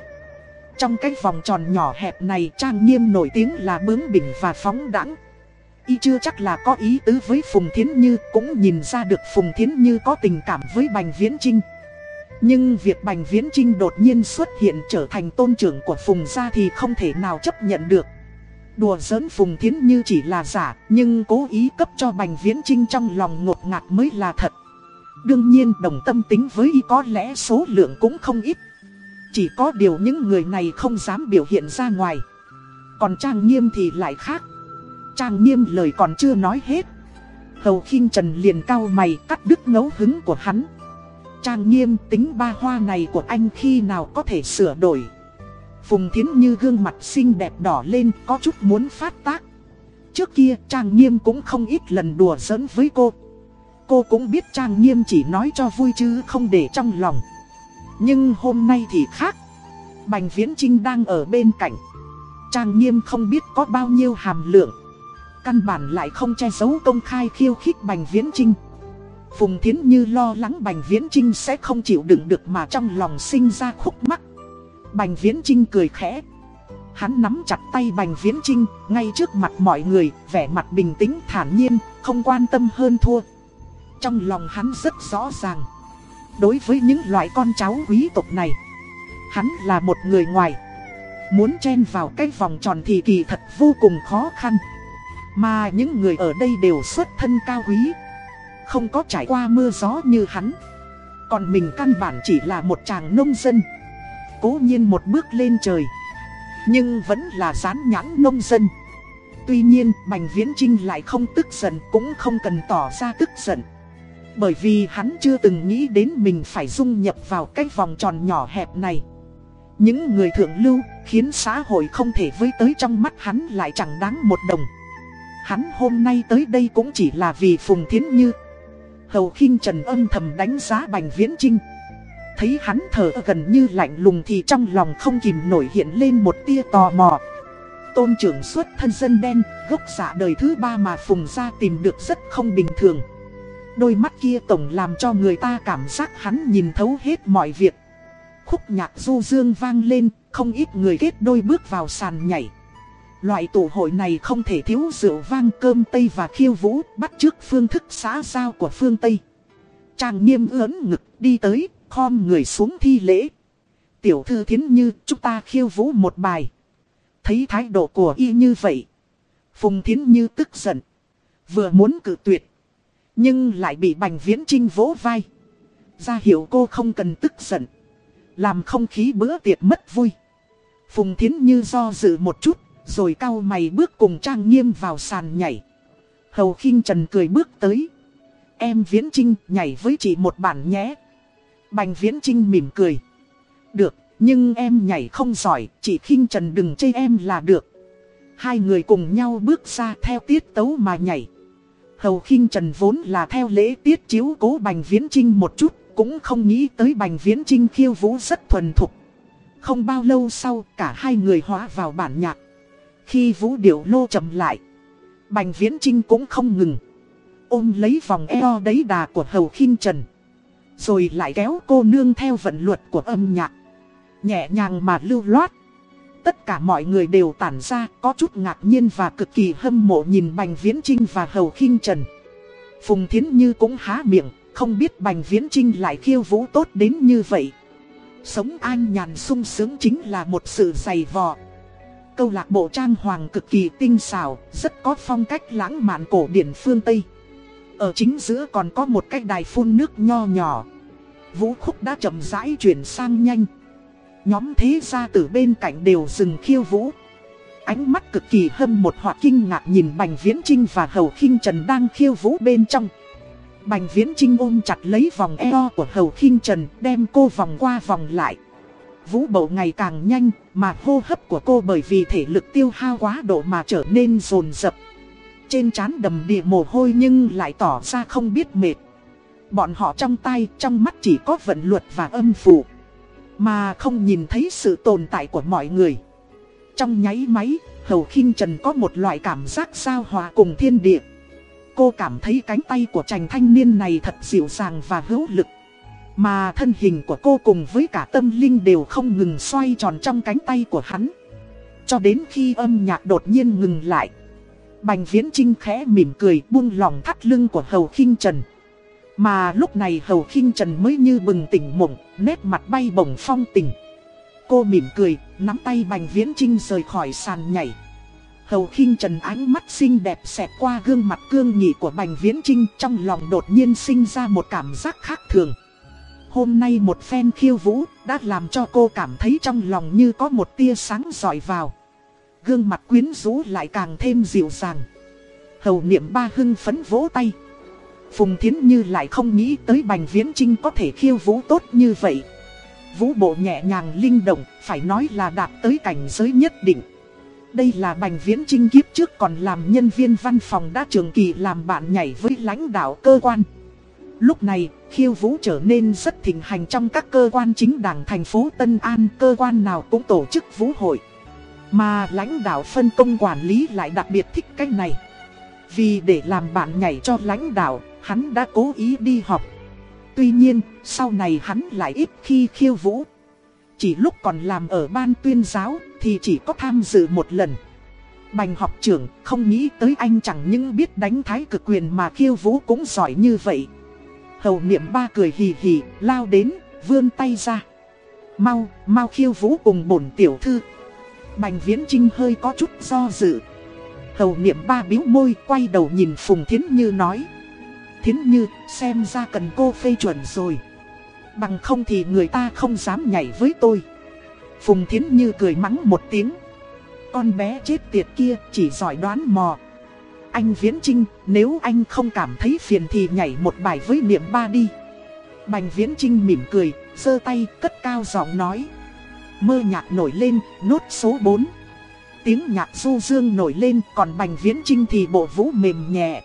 Trong cái vòng tròn nhỏ hẹp này Trang Nghiêm nổi tiếng là bướng bỉnh và phóng đẳng Y chưa chắc là có ý tứ với Phùng Thiến Như Cũng nhìn ra được Phùng Thiến Như có tình cảm với Bành Viễn Trinh nhưng việc Bành Viễn Trinh đột nhiên xuất hiện trở thành tôn trưởng của Phùng gia thì không thể nào chấp nhận được. Đùa giỡn Phùng Thiến Như chỉ là giả, Nhưng cố ý cấp cho Bành Viễn Trinh trong lòng ngột ngạt mới là thật. Đương nhiên đồng tâm tính với y có lẽ số lượng cũng không ít. Chỉ có điều những người này không dám biểu hiện ra ngoài. Còn Trang Nghiêm thì lại khác. Trang Nghiêm lời còn chưa nói hết. Hầu khinh Trần liền cao mày cắt đứt ngấu hứng của hắn. Trang Nghiêm tính ba hoa này của anh khi nào có thể sửa đổi. Phùng Thiến Như gương mặt xinh đẹp đỏ lên, có chút muốn phát tác. Trước kia, Trang Nghiêm cũng không ít lần đùa giỡn với cô. Cô cũng biết Trang Nghiêm chỉ nói cho vui chứ không để trong lòng. Nhưng hôm nay thì khác. Bành Viễn Trinh đang ở bên cạnh. Trang Nghiêm không biết có bao nhiêu hàm lượng. Căn bản lại không che giấu công khai khiêu khích Bành Viễn Trinh Phùng Thiến Như lo lắng Bành Viễn Trinh sẽ không chịu đựng được mà trong lòng sinh ra khúc mắc. Bành Viễn Trinh cười khẽ. Hắn nắm chặt tay Bành Viễn Trinh ngay trước mặt mọi người, Vẻ mặt bình tĩnh, thản nhiên, Không quan tâm hơn thua. Trong lòng hắn rất rõ ràng. Đối với những loại con cháu quý tộc này, Hắn là một người ngoài. Muốn chen vào cái vòng tròn thì kỳ thật vô cùng khó khăn. Mà những người ở đây đều xuất thân cao quý. Không có trải qua mưa gió như hắn. Còn mình căn bản chỉ là một chàng nông dân. Cố nhiên một bước lên trời, Nhưng vẫn là rán nhãn nông dân. Tuy nhiên, Bành Viễn Trinh lại không tức giận, Cũng không cần tỏ ra tức giận. Bởi vì hắn chưa từng nghĩ đến mình phải dung nhập vào cái vòng tròn nhỏ hẹp này. Những người thượng lưu khiến xã hội không thể với tới trong mắt hắn lại chẳng đáng một đồng. Hắn hôm nay tới đây cũng chỉ là vì Phùng Thiến Như Hầu khinh Trần âm thầm đánh giá Bành Viễn Trinh Thấy hắn thở gần như lạnh lùng thì trong lòng không kìm nổi hiện lên một tia tò mò. Tôn trưởng xuất thân dân đen, gốc giả đời thứ ba mà Phùng ra tìm được rất không bình thường. Đôi mắt kia tổng làm cho người ta cảm giác hắn nhìn thấu hết mọi việc. Khúc nhạc du dương vang lên, không ít người kết đôi bước vào sàn nhảy. Loại tổ hội này không thể thiếu rượu vang cơm Tây và khiêu vũ bắt trước phương thức xã giao của phương Tây Trang nghiêm ớn ngực đi tới, khom người xuống thi lễ. Tiểu thư thiến như chúng ta khiêu vũ một bài. Thấy thái độ của y như vậy. Phùng thiến như tức giận. Vừa muốn cử tuyệt. Nhưng lại bị bành viễn trinh vỗ vai. Ra hiểu cô không cần tức giận. Làm không khí bữa tiệc mất vui. Phùng thiến như do dự một chút. Rồi cao mày bước cùng trang nghiêm vào sàn nhảy. Hầu khinh trần cười bước tới. Em viễn trinh nhảy với chị một bản nhé. Bành Viễn Trinh mỉm cười. Được, nhưng em nhảy không giỏi, chị khinh trần đừng chê em là được. Hai người cùng nhau bước ra theo tiết tấu mà nhảy. Hầu khinh trần vốn là theo lễ tiết chiếu cố Bành Viễn Trinh một chút, cũng không nghĩ tới Bành Viễn Trinh khiêu vũ rất thuần thục. Không bao lâu sau, cả hai người hóa vào bản nhạc. Khi vũ điệu lô chậm lại, Bành Viễn Trinh cũng không ngừng. Ôm lấy vòng eo đấy đà của Hầu khinh Trần. Rồi lại kéo cô nương theo vận luật của âm nhạc Nhẹ nhàng mà lưu loát Tất cả mọi người đều tản ra Có chút ngạc nhiên và cực kỳ hâm mộ nhìn Bành Viễn Trinh và Hầu khinh Trần Phùng Thiến Như cũng há miệng Không biết Bành Viễn Trinh lại khiêu vũ tốt đến như vậy Sống an nhàn sung sướng chính là một sự dày vò Câu lạc bộ trang hoàng cực kỳ tinh xảo, Rất có phong cách lãng mạn cổ điển phương Tây. Ở chính giữa còn có một cái đài phun nước nho nhỏ. Vũ khúc đã chậm rãi chuyển sang nhanh. Nhóm thế gia từ bên cạnh đều dừng khiêu vũ. Ánh mắt cực kỳ hâm một hoặc kinh ngạc nhìn Bành Viễn Trinh và Hầu khinh Trần đang khiêu vũ bên trong. Bành Viễn Trinh ôm chặt lấy vòng eo của Hầu khinh Trần, đem cô vòng qua vòng lại. Vũ bầu ngày càng nhanh mà hô hấp của cô bởi vì thể lực tiêu hao quá độ mà trở nên rồn rập Trên trán đầm địa mồ hôi nhưng lại tỏ ra không biết mệt Bọn họ trong tay, trong mắt chỉ có vận luật và âm phủ Mà không nhìn thấy sự tồn tại của mọi người Trong nháy máy, Hầu khinh Trần có một loại cảm giác sao hòa cùng thiên địa. Cô cảm thấy cánh tay của chàng thanh niên này thật dịu dàng và hữu lực. Mà thân hình của cô cùng với cả tâm linh đều không ngừng xoay tròn trong cánh tay của hắn. Cho đến khi âm nhạc đột nhiên ngừng lại. Bành viễn trinh khẽ mỉm cười buông lòng thắt lưng của Hầu khinh Trần. Mà lúc này Hầu khinh Trần mới như bừng tỉnh mộng, nét mặt bay bổng phong tình. Cô mỉm cười, nắm tay Bành Viễn Trinh rời khỏi sàn nhảy. Hầu khinh Trần ánh mắt xinh đẹp xẹt qua gương mặt cương nghị của Bành Viễn Trinh trong lòng đột nhiên sinh ra một cảm giác khác thường. Hôm nay một phen khiêu vũ đã làm cho cô cảm thấy trong lòng như có một tia sáng rọi vào. Gương mặt quyến rũ lại càng thêm dịu dàng. Hầu niệm ba hưng phấn vỗ tay. Phùng Thiến Như lại không nghĩ tới Bành Viễn Trinh có thể khiêu vũ tốt như vậy. Vũ bộ nhẹ nhàng linh động, phải nói là đạt tới cảnh giới nhất định. Đây là Bành Viễn Trinh kiếp trước còn làm nhân viên văn phòng đã trường kỳ làm bạn nhảy với lãnh đạo cơ quan. Lúc này, khiêu vũ trở nên rất thịnh hành trong các cơ quan chính đảng thành phố Tân An, cơ quan nào cũng tổ chức vũ hội. Mà lãnh đạo phân công quản lý lại đặc biệt thích cách này. Vì để làm bạn nhảy cho lãnh đạo, hắn đã cố ý đi học. Tuy nhiên, sau này hắn lại ít khi khiêu vũ. Chỉ lúc còn làm ở ban tuyên giáo thì chỉ có tham dự một lần. Bành học trưởng không nghĩ tới anh chẳng những biết đánh thái cực quyền mà khiêu vũ cũng giỏi như vậy. Hầu niệm ba cười hì hì, lao đến, vươn tay ra. Mau, mau khiêu vũ cùng bổn tiểu thư. Bành viễn trinh hơi có chút do dự. Hầu niệm ba biếu môi quay đầu nhìn Phùng Thiến Như nói. Thiến Như, xem ra cần cô phê chuẩn rồi. Bằng không thì người ta không dám nhảy với tôi. Phùng Thiến Như cười mắng một tiếng. Con bé chết tiệt kia chỉ giỏi đoán mò. Anh Viễn Trinh, nếu anh không cảm thấy phiền thì nhảy một bài với niệm ba đi. Bành Viễn Trinh mỉm cười, giơ tay, cất cao giọng nói. Mơ nhạc nổi lên, nốt số 4. Tiếng nhạc du dương nổi lên, còn Bành Viễn Trinh thì bộ vũ mềm nhẹ.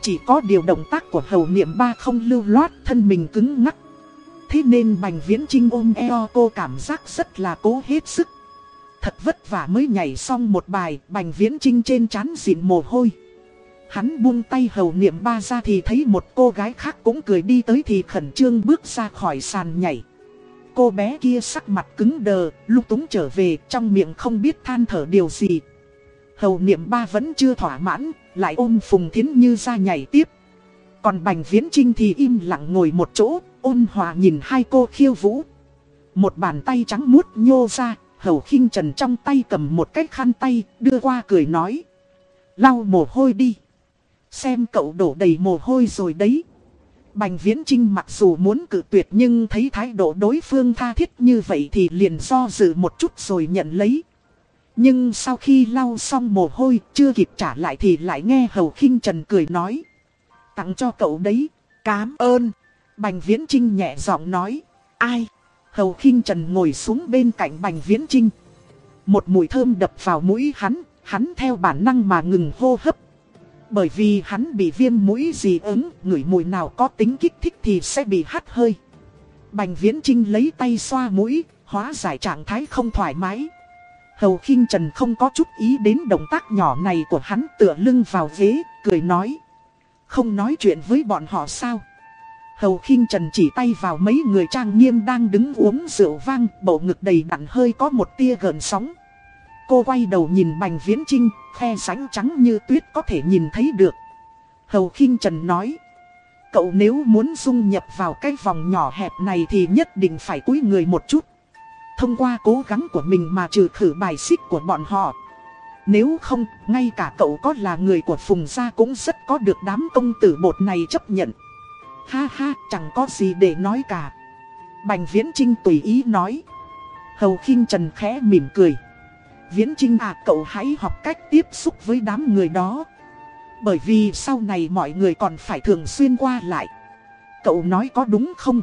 Chỉ có điều động tác của hầu niệm ba không lưu loát, thân mình cứng ngắc. Thế nên Bành Viễn Trinh ôm eo cô cảm giác rất là cố hết sức. Thật vất vả mới nhảy xong một bài, Bành Viễn Trinh trên trán dịn mồ hôi. Hắn buông tay hầu niệm ba ra thì thấy một cô gái khác cũng cười đi tới thì khẩn trương bước ra khỏi sàn nhảy. Cô bé kia sắc mặt cứng đờ, lúc túng trở về trong miệng không biết than thở điều gì. Hầu niệm ba vẫn chưa thỏa mãn, lại ôm Phùng Thiến Như ra nhảy tiếp. Còn Bành Viễn Trinh thì im lặng ngồi một chỗ, ôn hòa nhìn hai cô khiêu vũ. Một bàn tay trắng muốt nhô ra, hầu khinh trần trong tay cầm một cái khăn tay, đưa qua cười nói. Lau mồ hôi đi. Xem cậu đổ đầy mồ hôi rồi đấy. Bành Viễn Trinh mặc dù muốn cự tuyệt nhưng thấy thái độ đối phương tha thiết như vậy thì liền do dự một chút rồi nhận lấy. Nhưng sau khi lau xong mồ hôi chưa kịp trả lại thì lại nghe Hầu khinh Trần cười nói. Tặng cho cậu đấy, cám ơn. Bành Viễn Trinh nhẹ giọng nói. Ai? Hầu khinh Trần ngồi xuống bên cạnh Bành Viễn Trinh. Một mùi thơm đập vào mũi hắn, hắn theo bản năng mà ngừng hô hấp. Bởi vì hắn bị viêm mũi gì ứng, ngửi mùi nào có tính kích thích thì sẽ bị hắt hơi. Bành Viễn Trinh lấy tay xoa mũi, hóa giải trạng thái không thoải mái. Hầu khinh Trần không có chút ý đến động tác nhỏ này của hắn tựa lưng vào ghế, cười nói. Không nói chuyện với bọn họ sao? Hầu khinh Trần chỉ tay vào mấy người trang nghiêm đang đứng uống rượu vang, bộ ngực đầy đặn hơi có một tia gần sóng. Cô quay đầu nhìn Bành Viễn Trinh, khe sánh trắng như tuyết có thể nhìn thấy được. Hầu khinh Trần nói. Cậu nếu muốn dung nhập vào cái vòng nhỏ hẹp này thì nhất định phải cúi người một chút. Thông qua cố gắng của mình mà trừ khử bài xích của bọn họ. Nếu không, ngay cả cậu có là người của Phùng Gia cũng rất có được đám công tử bột này chấp nhận. Ha ha, chẳng có gì để nói cả. Bành Viễn Trinh tùy ý nói. Hầu khinh Trần khẽ mỉm cười. Viễn Trinh à cậu hãy học cách tiếp xúc với đám người đó. Bởi vì sau này mọi người còn phải thường xuyên qua lại. Cậu nói có đúng không?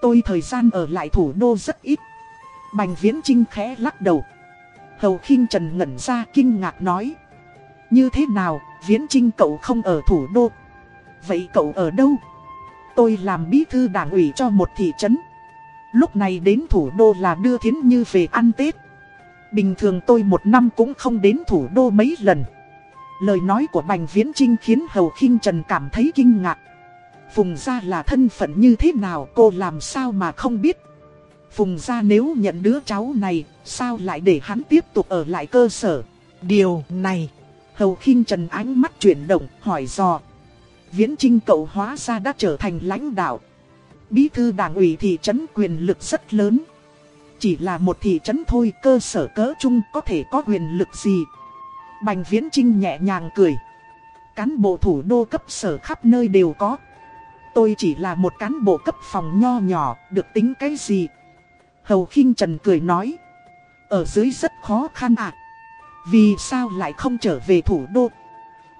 Tôi thời gian ở lại thủ đô rất ít. Bành Viễn Trinh khẽ lắc đầu. Hầu khinh Trần ngẩn ra kinh ngạc nói. Như thế nào, Viễn Trinh cậu không ở thủ đô? Vậy cậu ở đâu? Tôi làm bí thư đảng ủy cho một thị trấn. Lúc này đến thủ đô là đưa Thiến Như về ăn Tết. Bình thường tôi một năm cũng không đến thủ đô mấy lần. Lời nói của Bành Viễn Trinh khiến Hầu khinh Trần cảm thấy kinh ngạc. Phùng gia là thân phận như thế nào cô làm sao mà không biết. Phùng gia nếu nhận đứa cháu này, sao lại để hắn tiếp tục ở lại cơ sở. Điều này, Hầu khinh Trần ánh mắt chuyển động, hỏi dò. Viễn Trinh cậu hóa ra đã trở thành lãnh đạo. Bí thư đảng ủy thị trấn quyền lực rất lớn. Chỉ là một thị trấn thôi cơ sở cỡ chung có thể có quyền lực gì. Bành Viễn Trinh nhẹ nhàng cười. Cán bộ thủ đô cấp sở khắp nơi đều có. Tôi chỉ là một cán bộ cấp phòng nho nhỏ, được tính cái gì? Hầu khinh Trần cười nói. Ở dưới rất khó khăn ạ. Vì sao lại không trở về thủ đô?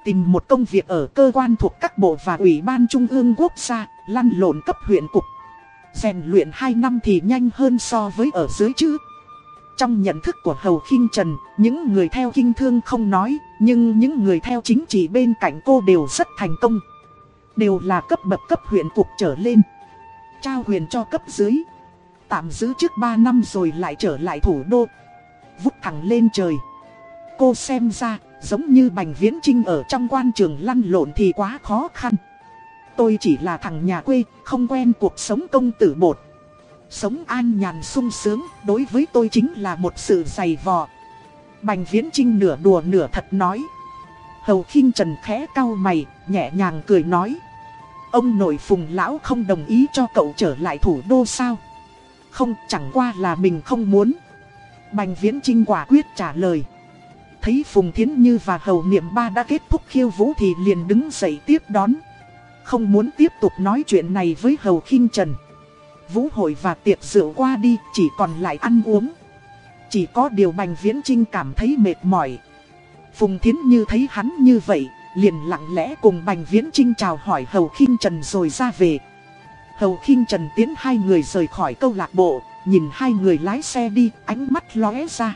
Tìm một công việc ở cơ quan thuộc các bộ và ủy ban trung ương quốc gia, lăn lộn cấp huyện cục rèn luyện 2 năm thì nhanh hơn so với ở dưới chứ. Trong nhận thức của Hầu khinh Trần, những người theo kinh thương không nói, nhưng những người theo chính trị bên cạnh cô đều rất thành công. Đều là cấp bậc cấp huyện cục trở lên. Trao quyền cho cấp dưới. Tạm giữ trước 3 năm rồi lại trở lại thủ đô. Vút thẳng lên trời. Cô xem ra, giống như Bành Viễn Trinh ở trong quan trường lăn lộn thì quá khó khăn. Tôi chỉ là thằng nhà quê, không quen cuộc sống công tử bột. Sống an nhàn sung sướng, đối với tôi chính là một sự dày vò. Bành Viễn Trinh nửa đùa nửa thật nói. Hầu khinh Trần khẽ cau mày, nhẹ nhàng cười nói. Ông nội phùng lão không đồng ý cho cậu trở lại thủ đô sao? Không, chẳng qua là mình không muốn. Bành Viễn Trinh quả quyết trả lời. Thấy Phùng Thiến Như và Hầu Niệm Ba đã kết thúc khiêu vũ thì liền đứng dậy tiếp đón. Không muốn tiếp tục nói chuyện này với Hầu khinh Trần. Vũ hội và tiệc rượu qua đi chỉ còn lại ăn uống. Chỉ có điều Bành Viễn Trinh cảm thấy mệt mỏi. Phùng Thiến Như thấy hắn như vậy, liền lặng lẽ cùng Bành Viễn Trinh chào hỏi Hầu khinh Trần rồi ra về. Hầu khinh Trần tiến hai người rời khỏi câu lạc bộ, nhìn hai người lái xe đi, ánh mắt lóe ra.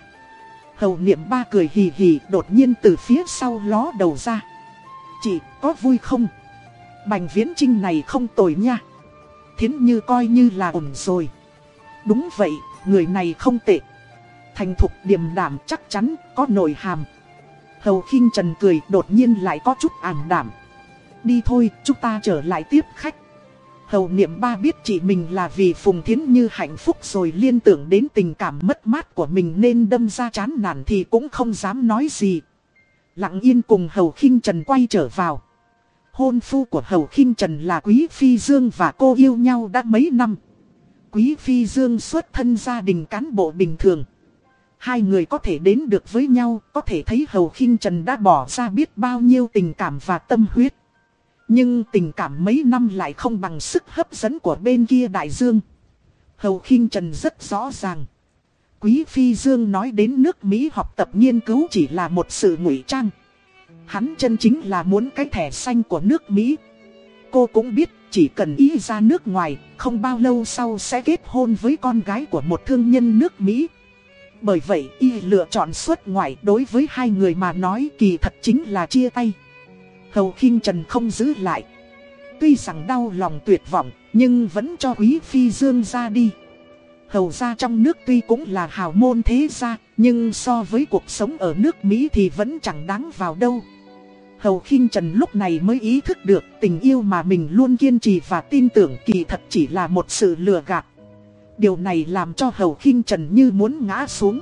Hầu niệm ba cười hì hì đột nhiên từ phía sau ló đầu ra. Chị, có vui không? Bành Viễn Trinh này không tồi nha. Thiến Như coi như là ổn rồi. Đúng vậy, người này không tệ. Thành thục điềm đảm chắc chắn, có nội hàm. Hầu khinh Trần cười đột nhiên lại có chút ảm đảm. Đi thôi, chúng ta trở lại tiếp khách. Hầu niệm ba biết chị mình là vì Phùng Thiến Như hạnh phúc rồi liên tưởng đến tình cảm mất mát của mình nên đâm ra chán nản thì cũng không dám nói gì. Lặng yên cùng Hầu khinh Trần quay trở vào. Hôn phu của Hầu khinh Trần là Quý Phi Dương và cô yêu nhau đã mấy năm. Quý Phi Dương xuất thân gia đình cán bộ bình thường. Hai người có thể đến được với nhau, có thể thấy Hầu khinh Trần đã bỏ ra biết bao nhiêu tình cảm và tâm huyết. Nhưng tình cảm mấy năm lại không bằng sức hấp dẫn của bên kia đại dương. Hầu khinh Trần rất rõ ràng. Quý Phi Dương nói đến nước Mỹ học tập nghiên cứu chỉ là một sự ngụy trang. Hắn chân chính là muốn cái thẻ xanh của nước Mỹ. Cô cũng biết chỉ cần ý ra nước ngoài, không bao lâu sau sẽ kết hôn với con gái của một thương nhân nước Mỹ. Bởi vậy y lựa chọn xuất ngoại đối với hai người mà nói kỳ thật chính là chia tay. Hầu khinh Trần không giữ lại. Tuy rằng đau lòng tuyệt vọng, nhưng vẫn cho Quý Phi Dương ra đi. Hầu ra trong nước tuy cũng là hào môn thế gia, nhưng so với cuộc sống ở nước Mỹ thì vẫn chẳng đáng vào đâu. Hầu khinh Trần lúc này mới ý thức được tình yêu mà mình luôn kiên trì và tin tưởng kỳ thật chỉ là một sự lừa gạt. Điều này làm cho Hầu khinh Trần như muốn ngã xuống.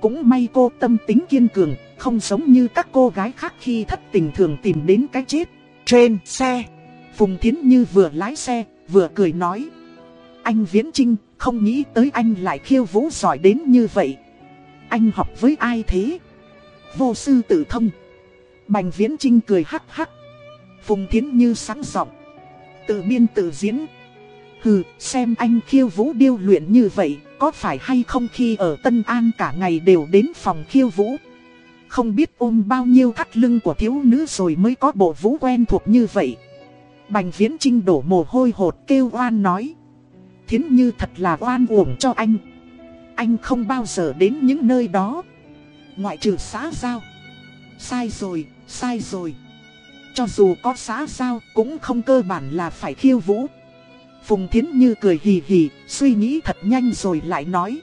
Cũng may cô tâm tính kiên cường, không giống như các cô gái khác khi thất tình thường tìm đến cái chết. Trên xe, Phùng Thiến Như vừa lái xe, vừa cười nói. Anh Viễn Trinh, không nghĩ tới anh lại khiêu vũ giỏi đến như vậy. Anh học với ai thế? Vô sư tự thông. Bành Viễn Trinh cười hắc hắc. Phùng Thiến Như sáng giọng Tự biên tự diễn. Hừ, xem anh khiêu vũ điêu luyện như vậy, có phải hay không khi ở Tân An cả ngày đều đến phòng khiêu vũ. Không biết ôm bao nhiêu thắt lưng của thiếu nữ rồi mới có bộ vũ quen thuộc như vậy. Bành Viễn Trinh đổ mồ hôi hột kêu oan nói. Thiến Như thật là oan uổng cho anh. Anh không bao giờ đến những nơi đó. Ngoại trừ xã giao. Sai rồi, sai rồi. Cho dù có xã giao cũng không cơ bản là phải khiêu vũ. Phùng Thiến Như cười hì hì, suy nghĩ thật nhanh rồi lại nói.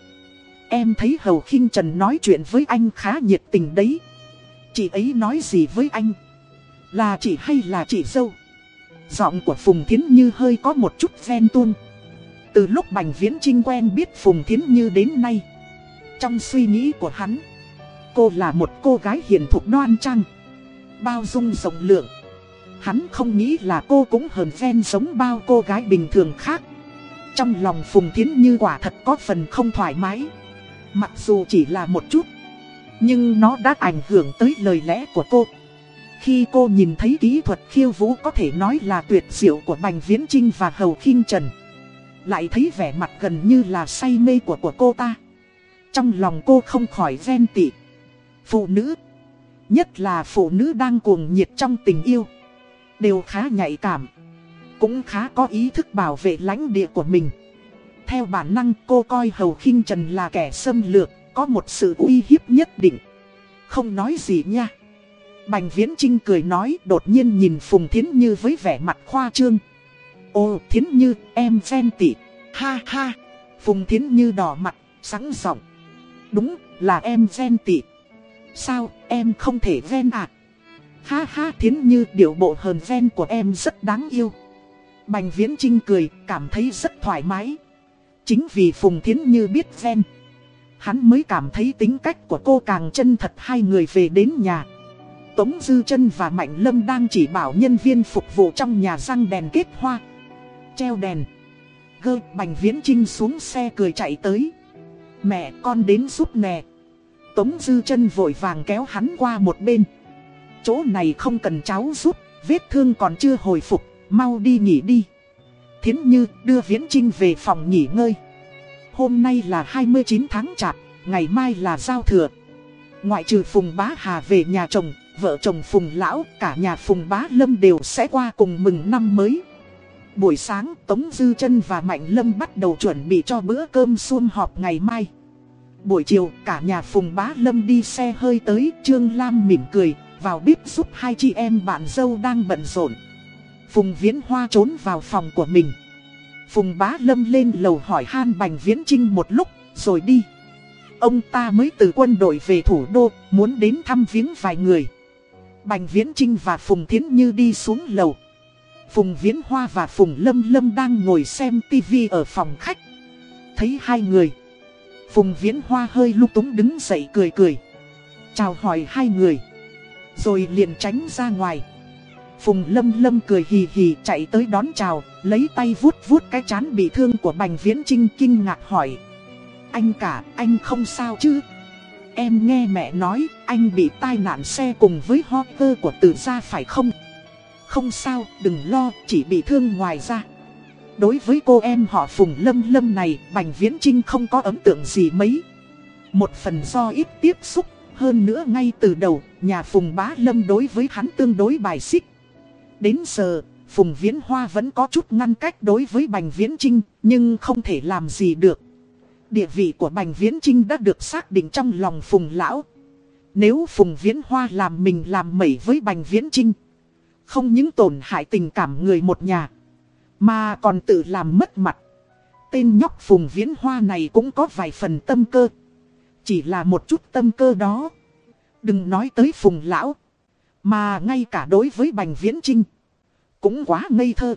em thấy Hầu khinh Trần nói chuyện với anh khá nhiệt tình đấy. Chị ấy nói gì với anh? Là chị hay là chị dâu? Giọng của Phùng Thiến Như hơi có một chút ven tuôn. Từ lúc Bành Viễn Trinh quen biết Phùng Thiến Như đến nay. Trong suy nghĩ của hắn, cô là một cô gái hiền thục đoan trang, bao dung rộng lượng. Hắn không nghĩ là cô cũng hờn ven giống bao cô gái bình thường khác. Trong lòng Phùng Thiến Như quả thật có phần không thoải mái. Mặc dù chỉ là một chút, nhưng nó đã ảnh hưởng tới lời lẽ của cô. Khi cô nhìn thấy kỹ thuật khiêu vũ có thể nói là tuyệt diệu của Bành Viễn Trinh và Hầu Kinh Trần Lại thấy vẻ mặt gần như là say mê của của cô ta Trong lòng cô không khỏi ghen tị Phụ nữ Nhất là phụ nữ đang cuồng nhiệt trong tình yêu Đều khá nhạy cảm Cũng khá có ý thức bảo vệ lãnh địa của mình Theo bản năng cô coi Hầu Kinh Trần là kẻ xâm lược Có một sự uy hiếp nhất định Không nói gì nha Bành Viễn Trinh cười nói đột nhiên nhìn Phùng Thiến Như với vẻ mặt khoa trương. Ô Thiến Như em ven tỉ. Ha ha. Phùng Thiến Như đỏ mặt, sáng giọng. Đúng là em ven tỉ. Sao em không thể ven à? Ha ha, Thiến Như, điệu bộ hờn ven của em rất đáng yêu. Bành Viễn Trinh cười, cảm thấy rất thoải mái. Chính vì Phùng Thiến Như biết ven. Hắn mới cảm thấy tính cách của cô càng chân thật hai người về đến nhà. Tống Dư chân và Mạnh Lâm đang chỉ bảo nhân viên phục vụ trong nhà răng đèn kết hoa. Treo đèn. Gơ, Bành Viễn Trinh xuống xe cười chạy tới. Mẹ, con đến giúp nè. Tống Dư chân vội vàng kéo hắn qua một bên. Chỗ này không cần cháu giúp, vết thương còn chưa hồi phục, mau đi nghỉ đi. Thiến Như đưa Viễn Trinh về phòng nghỉ ngơi. Hôm nay là 29 tháng chạp, ngày mai là giao thừa. Ngoại trừ Phùng Bá Hà về nhà chồng, vợ chồng Phùng Lão, cả nhà Phùng Bá Lâm đều sẽ qua cùng mừng năm mới. Buổi sáng, Tống Dư chân và Mạnh Lâm bắt đầu chuẩn bị cho bữa cơm xuân họp ngày mai. Buổi chiều, cả nhà Phùng Bá Lâm đi xe hơi tới, Trương Lam mỉm cười, vào bếp giúp hai chị em bạn dâu đang bận rộn. Phùng Viễn Hoa trốn vào phòng của mình. Phùng Bá Lâm lên lầu hỏi han Bành Viễn Trinh một lúc, rồi đi. Ông ta mới từ quân đội về thủ đô, muốn đến thăm viếng vài người. Bành Viễn Trinh và Phùng Thiến Như đi xuống lầu. Phùng Viễn Hoa và Phùng Lâm Lâm đang ngồi xem tivi ở phòng khách. Thấy hai người. Phùng Viễn Hoa hơi lúc túng đứng dậy cười cười. Chào hỏi hai người. Rồi liền tránh ra ngoài. Phùng Lâm Lâm cười hì hì chạy tới đón chào, lấy tay vuốt vuốt cái chán bị thương của Bành Viễn Trinh kinh ngạc hỏi. Anh cả, anh không sao chứ? Em nghe mẹ nói, anh bị tai nạn xe cùng với ho cơ của tử gia phải không? Không sao, đừng lo, chỉ bị thương ngoài ra. Đối với cô em họ Phùng Lâm Lâm này, Bành Viễn Trinh không có ấn tượng gì mấy. Một phần do ít tiếp xúc, hơn nữa ngay từ đầu, nhà Phùng Bá Lâm đối với hắn tương đối bài xích. Đến giờ, Phùng Viễn Hoa vẫn có chút ngăn cách đối với Bành Viễn Trinh, nhưng không thể làm gì được. Địa vị của Bành Viễn Trinh đã được xác định trong lòng Phùng Lão. Nếu Phùng Viễn Hoa làm mình làm mẩy với Bành Viễn Trinh. Không những tổn hại tình cảm người một nhà. Mà còn tự làm mất mặt. Tên nhóc Phùng Viễn Hoa này cũng có vài phần tâm cơ. Chỉ là một chút tâm cơ đó. Đừng nói tới Phùng Lão. Mà ngay cả đối với Bành Viễn Trinh. Cũng quá ngây thơ.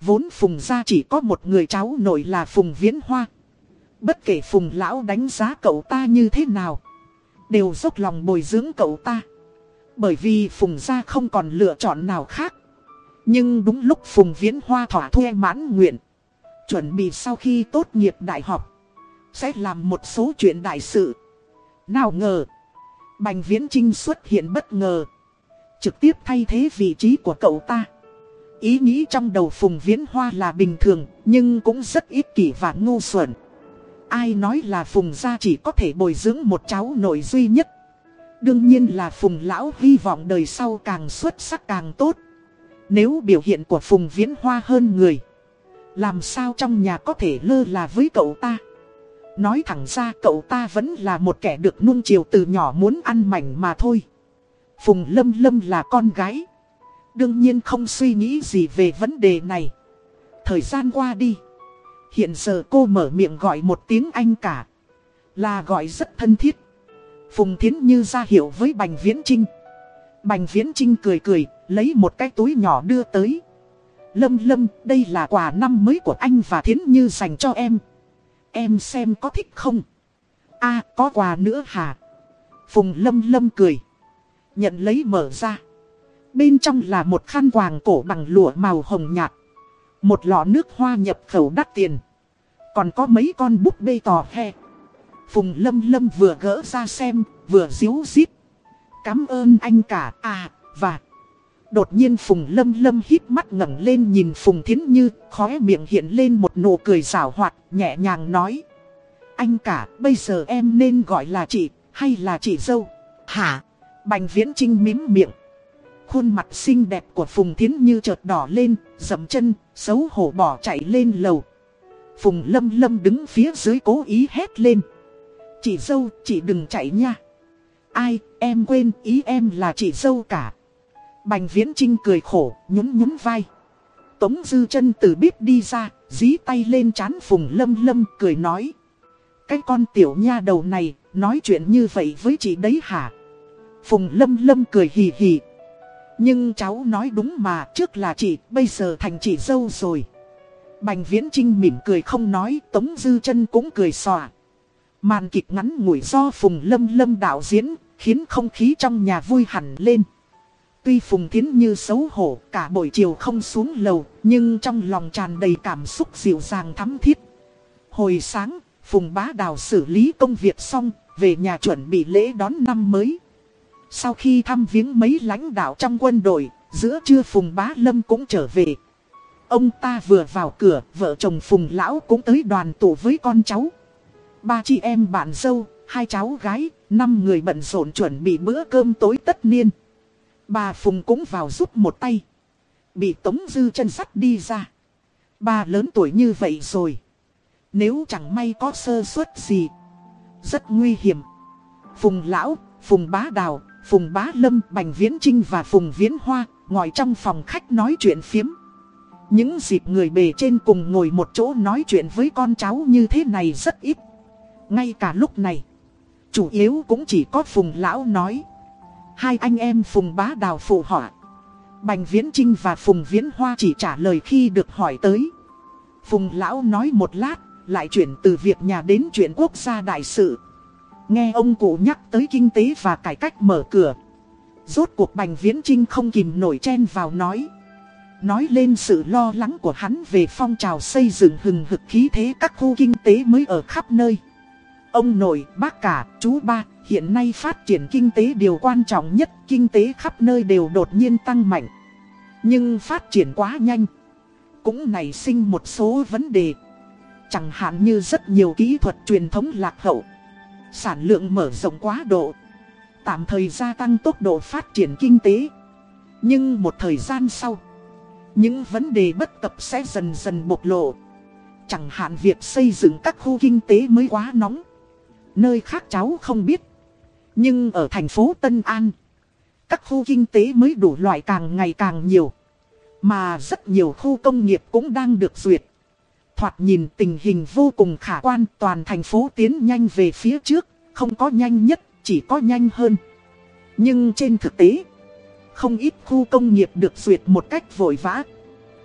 Vốn Phùng gia chỉ có một người cháu nội là Phùng Viễn Hoa. Bất kể Phùng Lão đánh giá cậu ta như thế nào Đều dốc lòng bồi dưỡng cậu ta Bởi vì Phùng gia không còn lựa chọn nào khác nhưng đúng lúc Phùng Viễn Hoa thỏa thuê mãn nguyện, Chuẩn bị sau khi tốt nghiệp đại học, Sẽ làm một số chuyện đại sự Nào ngờ, Bành Viễn Trinh xuất hiện bất ngờ, Trực tiếp thay thế vị trí của cậu ta Ý nghĩ trong đầu Phùng Viễn Hoa là bình thường, Nhưng cũng rất ích kỷ và ngu xuẩn Ai nói là Phùng gia chỉ có thể bồi dưỡng một cháu nội duy nhất. Đương nhiên là Phùng lão hy vọng đời sau càng xuất sắc càng tốt. Nếu biểu hiện của Phùng viễn hoa hơn người. Làm sao trong nhà có thể lơ là với cậu ta. Nói thẳng ra cậu ta vẫn là một kẻ được nuông chiều từ nhỏ muốn ăn mảnh mà thôi. Phùng Lâm Lâm là con gái. Đương nhiên không suy nghĩ gì về vấn đề này. Thời gian qua đi. Hiện giờ cô mở miệng gọi một tiếng anh cả. Là gọi rất thân thiết. Phùng Thiến Như ra hiệu với Bành Viễn Trinh. Bành Viễn Trinh cười cười, lấy một cái túi nhỏ đưa tới. Lâm Lâm, đây là quà năm mới của anh và Thiến Như dành cho em. Em xem có thích không? a có quà nữa hả? Phùng Lâm Lâm cười. Nhận lấy mở ra. Bên trong là một khăn quàng cổ bằng lụa màu hồng nhạt. Một lọ nước hoa nhập khẩu đắt tiền. Còn có mấy con búp bê tò he. Phùng Lâm Lâm vừa gỡ ra xem, vừa díu dít. Cảm ơn anh cả, à, và... Đột nhiên Phùng Lâm Lâm hít mắt ngẩng lên nhìn Phùng Thiến Như, khóe miệng hiện lên một nụ cười rào hoạt, nhẹ nhàng nói. Anh cả, bây giờ em nên gọi là chị, hay là chị dâu? Hả? Bành Viễn Trinh mím miệng. Khuôn mặt xinh đẹp của Phùng Thiến Như chợt đỏ lên, dầm chân, xấu hổ bỏ chạy lên lầu. Phùng Lâm Lâm đứng phía dưới cố ý hét lên. Chị dâu, chị đừng chạy nha. Ai, em quên, ý em là chị dâu cả. Bành Viễn Trinh cười khổ, nhún nhún vai. Tống Dư chân từ bếp đi ra, dí tay lên chán Phùng Lâm Lâm cười nói. Cái con tiểu nha đầu này, nói chuyện như vậy với chị đấy hả? Phùng Lâm Lâm cười hì hì. Nhưng cháu nói đúng mà, trước là chị, bây giờ thành chị dâu rồi. Bành Viễn Trinh mỉm cười không nói, Tống Dư chân cũng cười xòa. Màn kịch ngắn ngủi do Phùng Lâm Lâm đạo diễn, khiến không khí trong nhà vui hẳn lên. Tuy Phùng Thiến Như xấu hổ cả buổi chiều không xuống lầu, nhưng trong lòng tràn đầy cảm xúc dịu dàng thắm thiết. Hồi sáng, Phùng Bá Đào xử lý công việc xong, về nhà chuẩn bị lễ đón năm mới. Sau khi thăm viếng mấy lãnh đạo trong quân đội, giữa trưa Phùng Bá Lâm cũng trở về. Ông ta vừa vào cửa, vợ chồng Phùng Lão cũng tới đoàn tụ với con cháu. Ba chị em bạn dâu, hai cháu gái, năm người bận rộn chuẩn bị bữa cơm tối tất niên. Bà Phùng cũng vào giúp một tay. Bị Tống Dư chân sắt đi ra. Bà lớn tuổi như vậy rồi. Nếu chẳng may có sơ suất gì. Rất nguy hiểm. Phùng Lão, Phùng Bá Đào, Phùng Bá Lâm, Bành Viễn Trinh và Phùng Viễn Hoa ngồi trong phòng khách nói chuyện phiếm. Những dịp người bề trên cùng ngồi một chỗ nói chuyện với con cháu như thế này rất ít. Ngay cả lúc này, chủ yếu cũng chỉ có Phùng Lão nói. Hai anh em Phùng Bá Đào phụ họa. Bành Viễn Trinh và Phùng Viễn Hoa chỉ trả lời khi được hỏi tới. Phùng Lão nói một lát, lại chuyển từ việc nhà đến chuyện quốc gia đại sự. Nghe ông cụ nhắc tới kinh tế và cải cách mở cửa. Rốt cuộc Bành Viễn Trinh không kìm nổi chen vào nói. Nói lên sự lo lắng của hắn về phong trào xây dựng hừng hực khí thế các khu kinh tế mới ở khắp nơi. Ông nội, bác cả, chú ba, hiện nay phát triển kinh tế điều quan trọng nhất, kinh tế khắp nơi đều đột nhiên tăng mạnh. Nhưng phát triển quá nhanh, cũng nảy sinh một số vấn đề. Chẳng hạn như rất nhiều kỹ thuật truyền thống lạc hậu, sản lượng mở rộng quá độ, tạm thời gia tăng tốc độ phát triển kinh tế. Nhưng một thời gian sau, những vấn đề bất cập sẽ dần dần bộc lộ. Chẳng hạn việc xây dựng các khu kinh tế mới quá nóng. Nơi khác cháu không biết. Nhưng ở thành phố Tân An, các khu kinh tế mới đủ loại càng ngày càng nhiều. Mà rất nhiều khu công nghiệp cũng đang được duyệt. Thoạt nhìn tình hình vô cùng khả quan toàn thành phố tiến nhanh về phía trước, không có nhanh nhất, chỉ có nhanh hơn. Nhưng trên thực tế, không ít khu công nghiệp được duyệt một cách vội vã.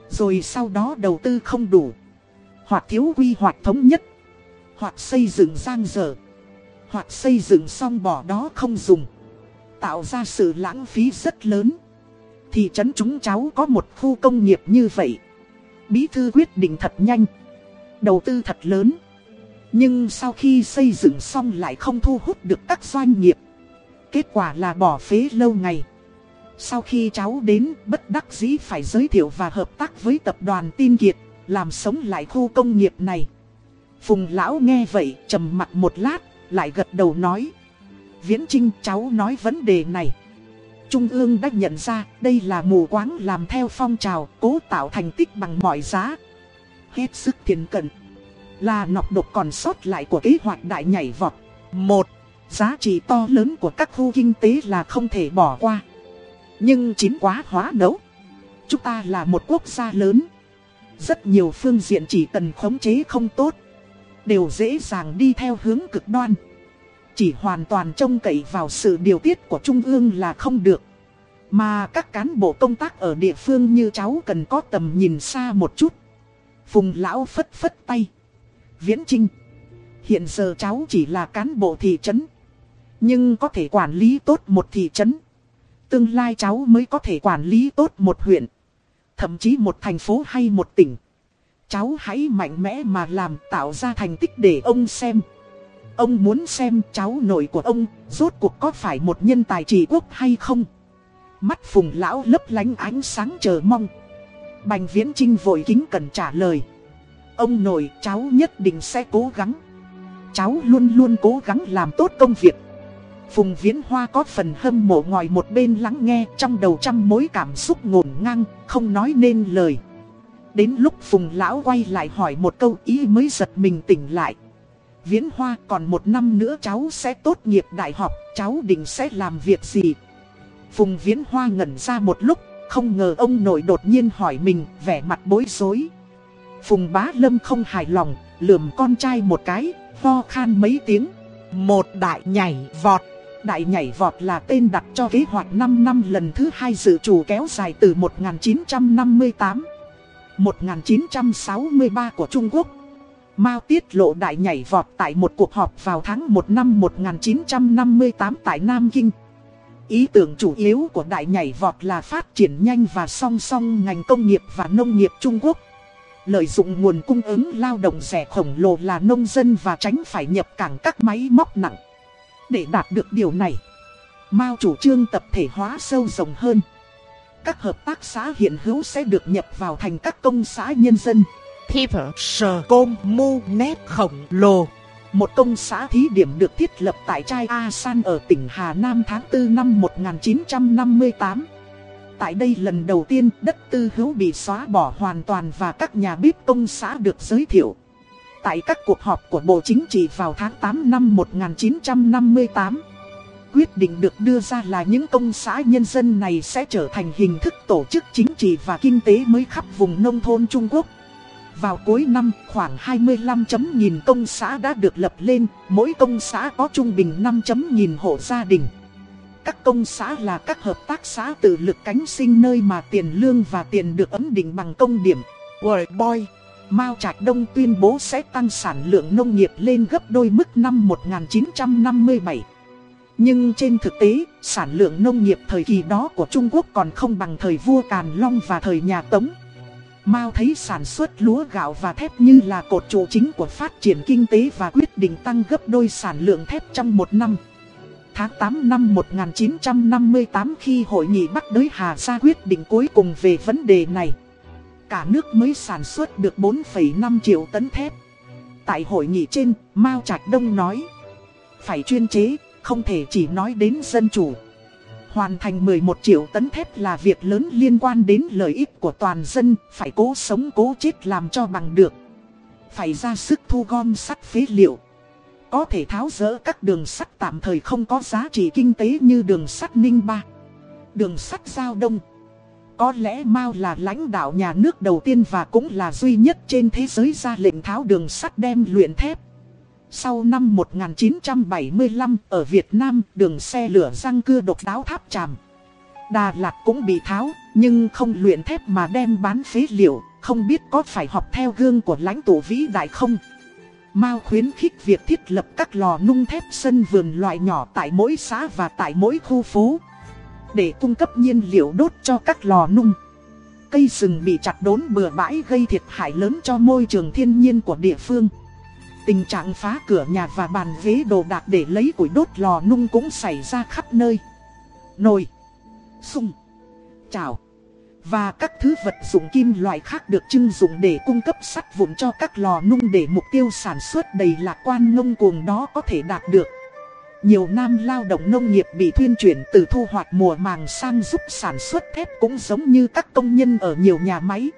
Rồi sau đó đầu tư không đủ, hoặc thiếu quy hoạch thống nhất, hoặc xây dựng giang dở hoặc xây dựng xong bỏ đó không dùng. Tạo ra sự lãng phí rất lớn. Thị trấn chúng cháu có một khu công nghiệp như vậy. Bí thư quyết định thật nhanh. Đầu tư thật lớn. Nhưng sau khi xây dựng xong lại không thu hút được các doanh nghiệp. Kết quả là bỏ phế lâu ngày. Sau khi cháu đến, bất đắc dĩ phải giới thiệu và hợp tác với tập đoàn Tin Kiệt, làm sống lại khu công nghiệp này. Phùng lão nghe vậy, trầm mặt một lát, lại gật đầu nói. Viễn Trinh cháu nói vấn đề này. Trung ương đã nhận ra đây là mù quáng làm theo phong trào cố tạo thành tích bằng mọi giá. Hết sức thiền cận. Là nọc độc còn sót lại của kế hoạch đại nhảy vọt. Một, giá trị to lớn của các khu kinh tế là không thể bỏ qua. Nhưng chín quá hóa nấu. Chúng ta là một quốc gia lớn. Rất nhiều phương diện chỉ cần khống chế không tốt Đều dễ dàng đi theo hướng cực đoan. Chỉ hoàn toàn trông cậy vào sự điều tiết của Trung ương là không được. Mà các cán bộ công tác ở địa phương như cháu cần có tầm nhìn xa một chút. Phùng lão phất phất tay. Viễn Trinh. Hiện giờ cháu chỉ là cán bộ thị trấn. Nhưng có thể quản lý tốt một thị trấn. Tương lai cháu mới có thể quản lý tốt một huyện. Thậm chí một thành phố hay một tỉnh. Cháu hãy mạnh mẽ mà làm tạo ra thành tích để ông xem. Ông muốn xem cháu nội của ông Rốt cuộc có phải một nhân tài trị quốc hay không? Mắt phùng lão lấp lánh ánh sáng chờ mong. Bành viễn trinh vội kính cần trả lời. Ông nội cháu nhất định sẽ cố gắng. Cháu luôn luôn cố gắng làm tốt công việc. Phùng Viễn Hoa có phần hâm mộ ngồi một bên lắng nghe trong đầu trăm mối cảm xúc ngổn ngang, không nói nên lời. Đến lúc Phùng Lão quay lại hỏi một câu ý mới giật mình tỉnh lại. Viễn Hoa còn một năm nữa cháu sẽ tốt nghiệp đại học, cháu định sẽ làm việc gì? Phùng Viễn Hoa ngẩn ra một lúc, không ngờ ông nội đột nhiên hỏi mình, vẻ mặt bối rối. Phùng Bá Lâm không hài lòng, lườm con trai một cái, ho khan mấy tiếng. Một đại nhảy vọt. Đại nhảy vọt là tên đặt cho kế hoạch 5 năm lần thứ hai dự trù kéo dài từ 1958 1963 của Trung Quốc. Mao tiết lộ đại nhảy vọt tại một cuộc họp vào tháng 1 năm 1958 tại Nam Kinh. Ý tưởng chủ yếu của đại nhảy vọt là phát triển nhanh và song song ngành công nghiệp và nông nghiệp Trung Quốc. Lợi dụng nguồn cung ứng lao động rẻ khổng lồ là nông dân và tránh phải nhập cảng các máy móc nặng. Để đạt được điều này, Mao chủ trương tập thể hóa sâu rộng hơn. Các hợp tác xã hiện hữu sẽ được nhập vào thành các công xã nhân dân. People, Sờ, Côm, Mu, Nét, khổng lồ. Một công xã thí điểm được thiết lập tại Trai A San ở tỉnh Hà Nam tháng 4 năm 1958. Tại đây lần đầu tiên đất tư hữu bị xóa bỏ hoàn toàn và các nhà bếp công xã được giới thiệu. Tại các cuộc họp của Bộ Chính trị vào tháng 8 năm 1958, quyết định được đưa ra là những công xã nhân dân này sẽ trở thành hình thức tổ chức chính trị và kinh tế mới khắp vùng nông thôn Trung Quốc. Vào cuối năm, khoảng 25 chấm nghìn công xã đã được lập lên, mỗi công xã có trung bình 5 chấm nghìn hộ gia đình. Các công xã là các hợp tác xã tự lực cánh sinh nơi mà tiền lương và tiền được ấn định bằng công điểm. World Boy Mao Trạch Đông tuyên bố sẽ tăng sản lượng nông nghiệp lên gấp đôi mức năm 1957. Nhưng trên thực tế, sản lượng nông nghiệp thời kỳ đó của Trung Quốc còn không bằng thời vua Càn Long và thời nhà Tống. Mao thấy sản xuất lúa gạo và thép như là cột trụ chính của phát triển kinh tế và quyết định tăng gấp đôi sản lượng thép trong một năm. Tháng 8 năm 1958 khi hội nghị Bắc Đới Hà ra quyết định cuối cùng về vấn đề này. Cả nước mới sản xuất được 4,5 triệu tấn thép. Tại hội nghị trên, Mao Trạch Đông nói Phải chuyên chế, không thể chỉ nói đến dân chủ. Hoàn thành 11 triệu tấn thép là việc lớn liên quan đến lợi ích của toàn dân, phải cố sống cố chết làm cho bằng được. Phải ra sức thu gom sắt phế liệu. Có thể tháo rỡ các đường sắt tạm thời không có giá trị kinh tế như đường sắt Ninh Ba, đường sắt Giao Đông. Có lẽ Mao là lãnh đạo nhà nước đầu tiên và cũng là duy nhất trên thế giới ra lệnh tháo đường sắt đem luyện thép. Sau năm 1975 ở Việt Nam đường xe lửa răng cưa độc đáo tháp tràm. Đà Lạt cũng bị tháo nhưng không luyện thép mà đem bán phế liệu, không biết có phải học theo gương của lãnh tụ vĩ đại không. Mao khuyến khích việc thiết lập các lò nung thép sân vườn loại nhỏ tại mỗi xã và tại mỗi khu phố để cung cấp nhiên liệu đốt cho các lò nung. Cây rừng bị chặt đốn bừa bãi gây thiệt hại lớn cho môi trường thiên nhiên của địa phương. Tình trạng phá cửa nhà và bàn ghế đồ đạc để lấy củi đốt lò nung cũng xảy ra khắp nơi. Nồi, sung, chảo và các thứ vật dụng kim loại khác được trưng dụng để cung cấp sắt vụn cho các lò nung để mục tiêu sản xuất đầy lạc quan ngông cuồng đó có thể đạt được. Nhiều nam lao động nông nghiệp bị thuyên chuyển từ thu hoạch mùa màng sang giúp sản xuất thép cũng giống như các công nhân ở nhiều nhà máy,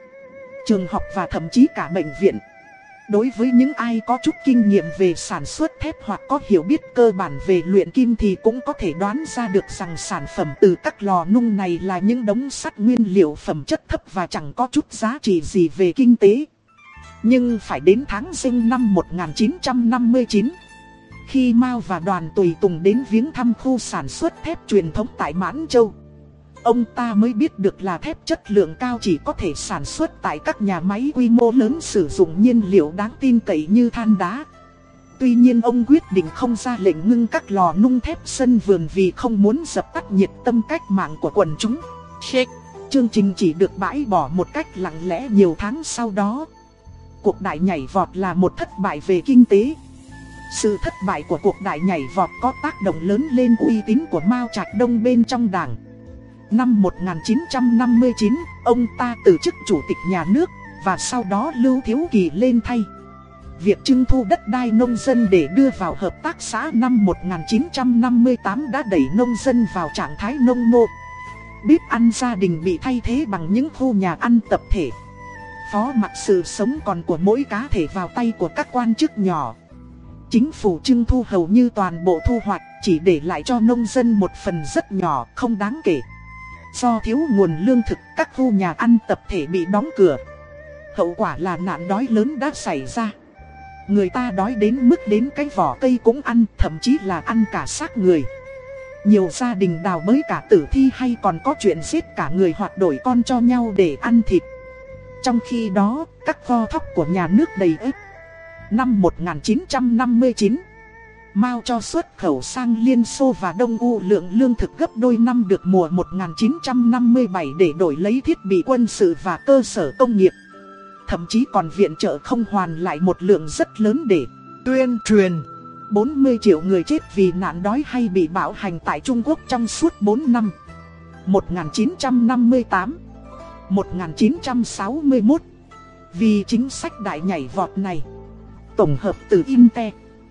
trường học và thậm chí cả bệnh viện. Đối với những ai có chút kinh nghiệm về sản xuất thép hoặc có hiểu biết cơ bản về luyện kim thì cũng có thể đoán ra được rằng sản phẩm từ các lò nung này là những đống sắt nguyên liệu phẩm chất thấp và chẳng có chút giá trị gì về kinh tế. Nhưng phải đến tháng sinh năm 1959 Khi Mao và đoàn tùy tùng đến viếng thăm khu sản xuất thép truyền thống tại Mãn Châu Ông ta mới biết được là thép chất lượng cao chỉ có thể sản xuất tại các nhà máy quy mô lớn sử dụng nhiên liệu đáng tin cậy như than đá Tuy nhiên ông quyết định không ra lệnh ngưng các lò nung thép sân vườn vì không muốn dập tắt nhiệt tâm cách mạng của quần chúng. Check. Chương trình chỉ được bãi bỏ một cách lặng lẽ nhiều tháng sau đó. Cuộc đại nhảy vọt là một thất bại về kinh tế. Sự thất bại của cuộc đại nhảy vọt có tác động lớn lên uy tín của Mao Trạch Đông bên trong đảng. Năm 1959, ông ta từ chức chủ tịch nhà nước và sau đó Lưu Thiếu Kỳ lên thay. Việc trưng thu đất đai nông dân để đưa vào hợp tác xã năm 1958 đã đẩy nông dân vào trạng thái nông mô Bếp ăn gia đình bị thay thế bằng những khu nhà ăn tập thể. Phó mặc sự sống còn của mỗi cá thể vào tay của các quan chức nhỏ. Chính phủ trưng thu hầu như toàn bộ thu hoạch chỉ để lại cho nông dân một phần rất nhỏ không đáng kể. Do thiếu nguồn lương thực các khu nhà ăn tập thể bị đóng cửa. Hậu quả là nạn đói lớn đã xảy ra. Người ta đói đến mức đến cái vỏ cây cũng ăn, thậm chí là ăn cả xác người. Nhiều gia đình đào bới cả tử thi hay còn có chuyện giết cả người hoặc đổi con cho nhau để ăn thịt. Trong khi đó, các kho thóc của nhà nước đầy ếp. Năm 1959, Mao cho xuất khẩu sang Liên Xô và Đông U lượng lương thực gấp đôi năm được mùa 1957 để đổi lấy thiết bị quân sự và cơ sở công nghiệp. Thậm chí còn viện trợ không hoàn lại một lượng rất lớn để Tuyên truyền 40 triệu người chết vì nạn đói hay bị bạo hành tại Trung Quốc trong suốt 4 năm 1958 1961 Vì chính sách đại nhảy vọt này, Tổng hợp từ Inter.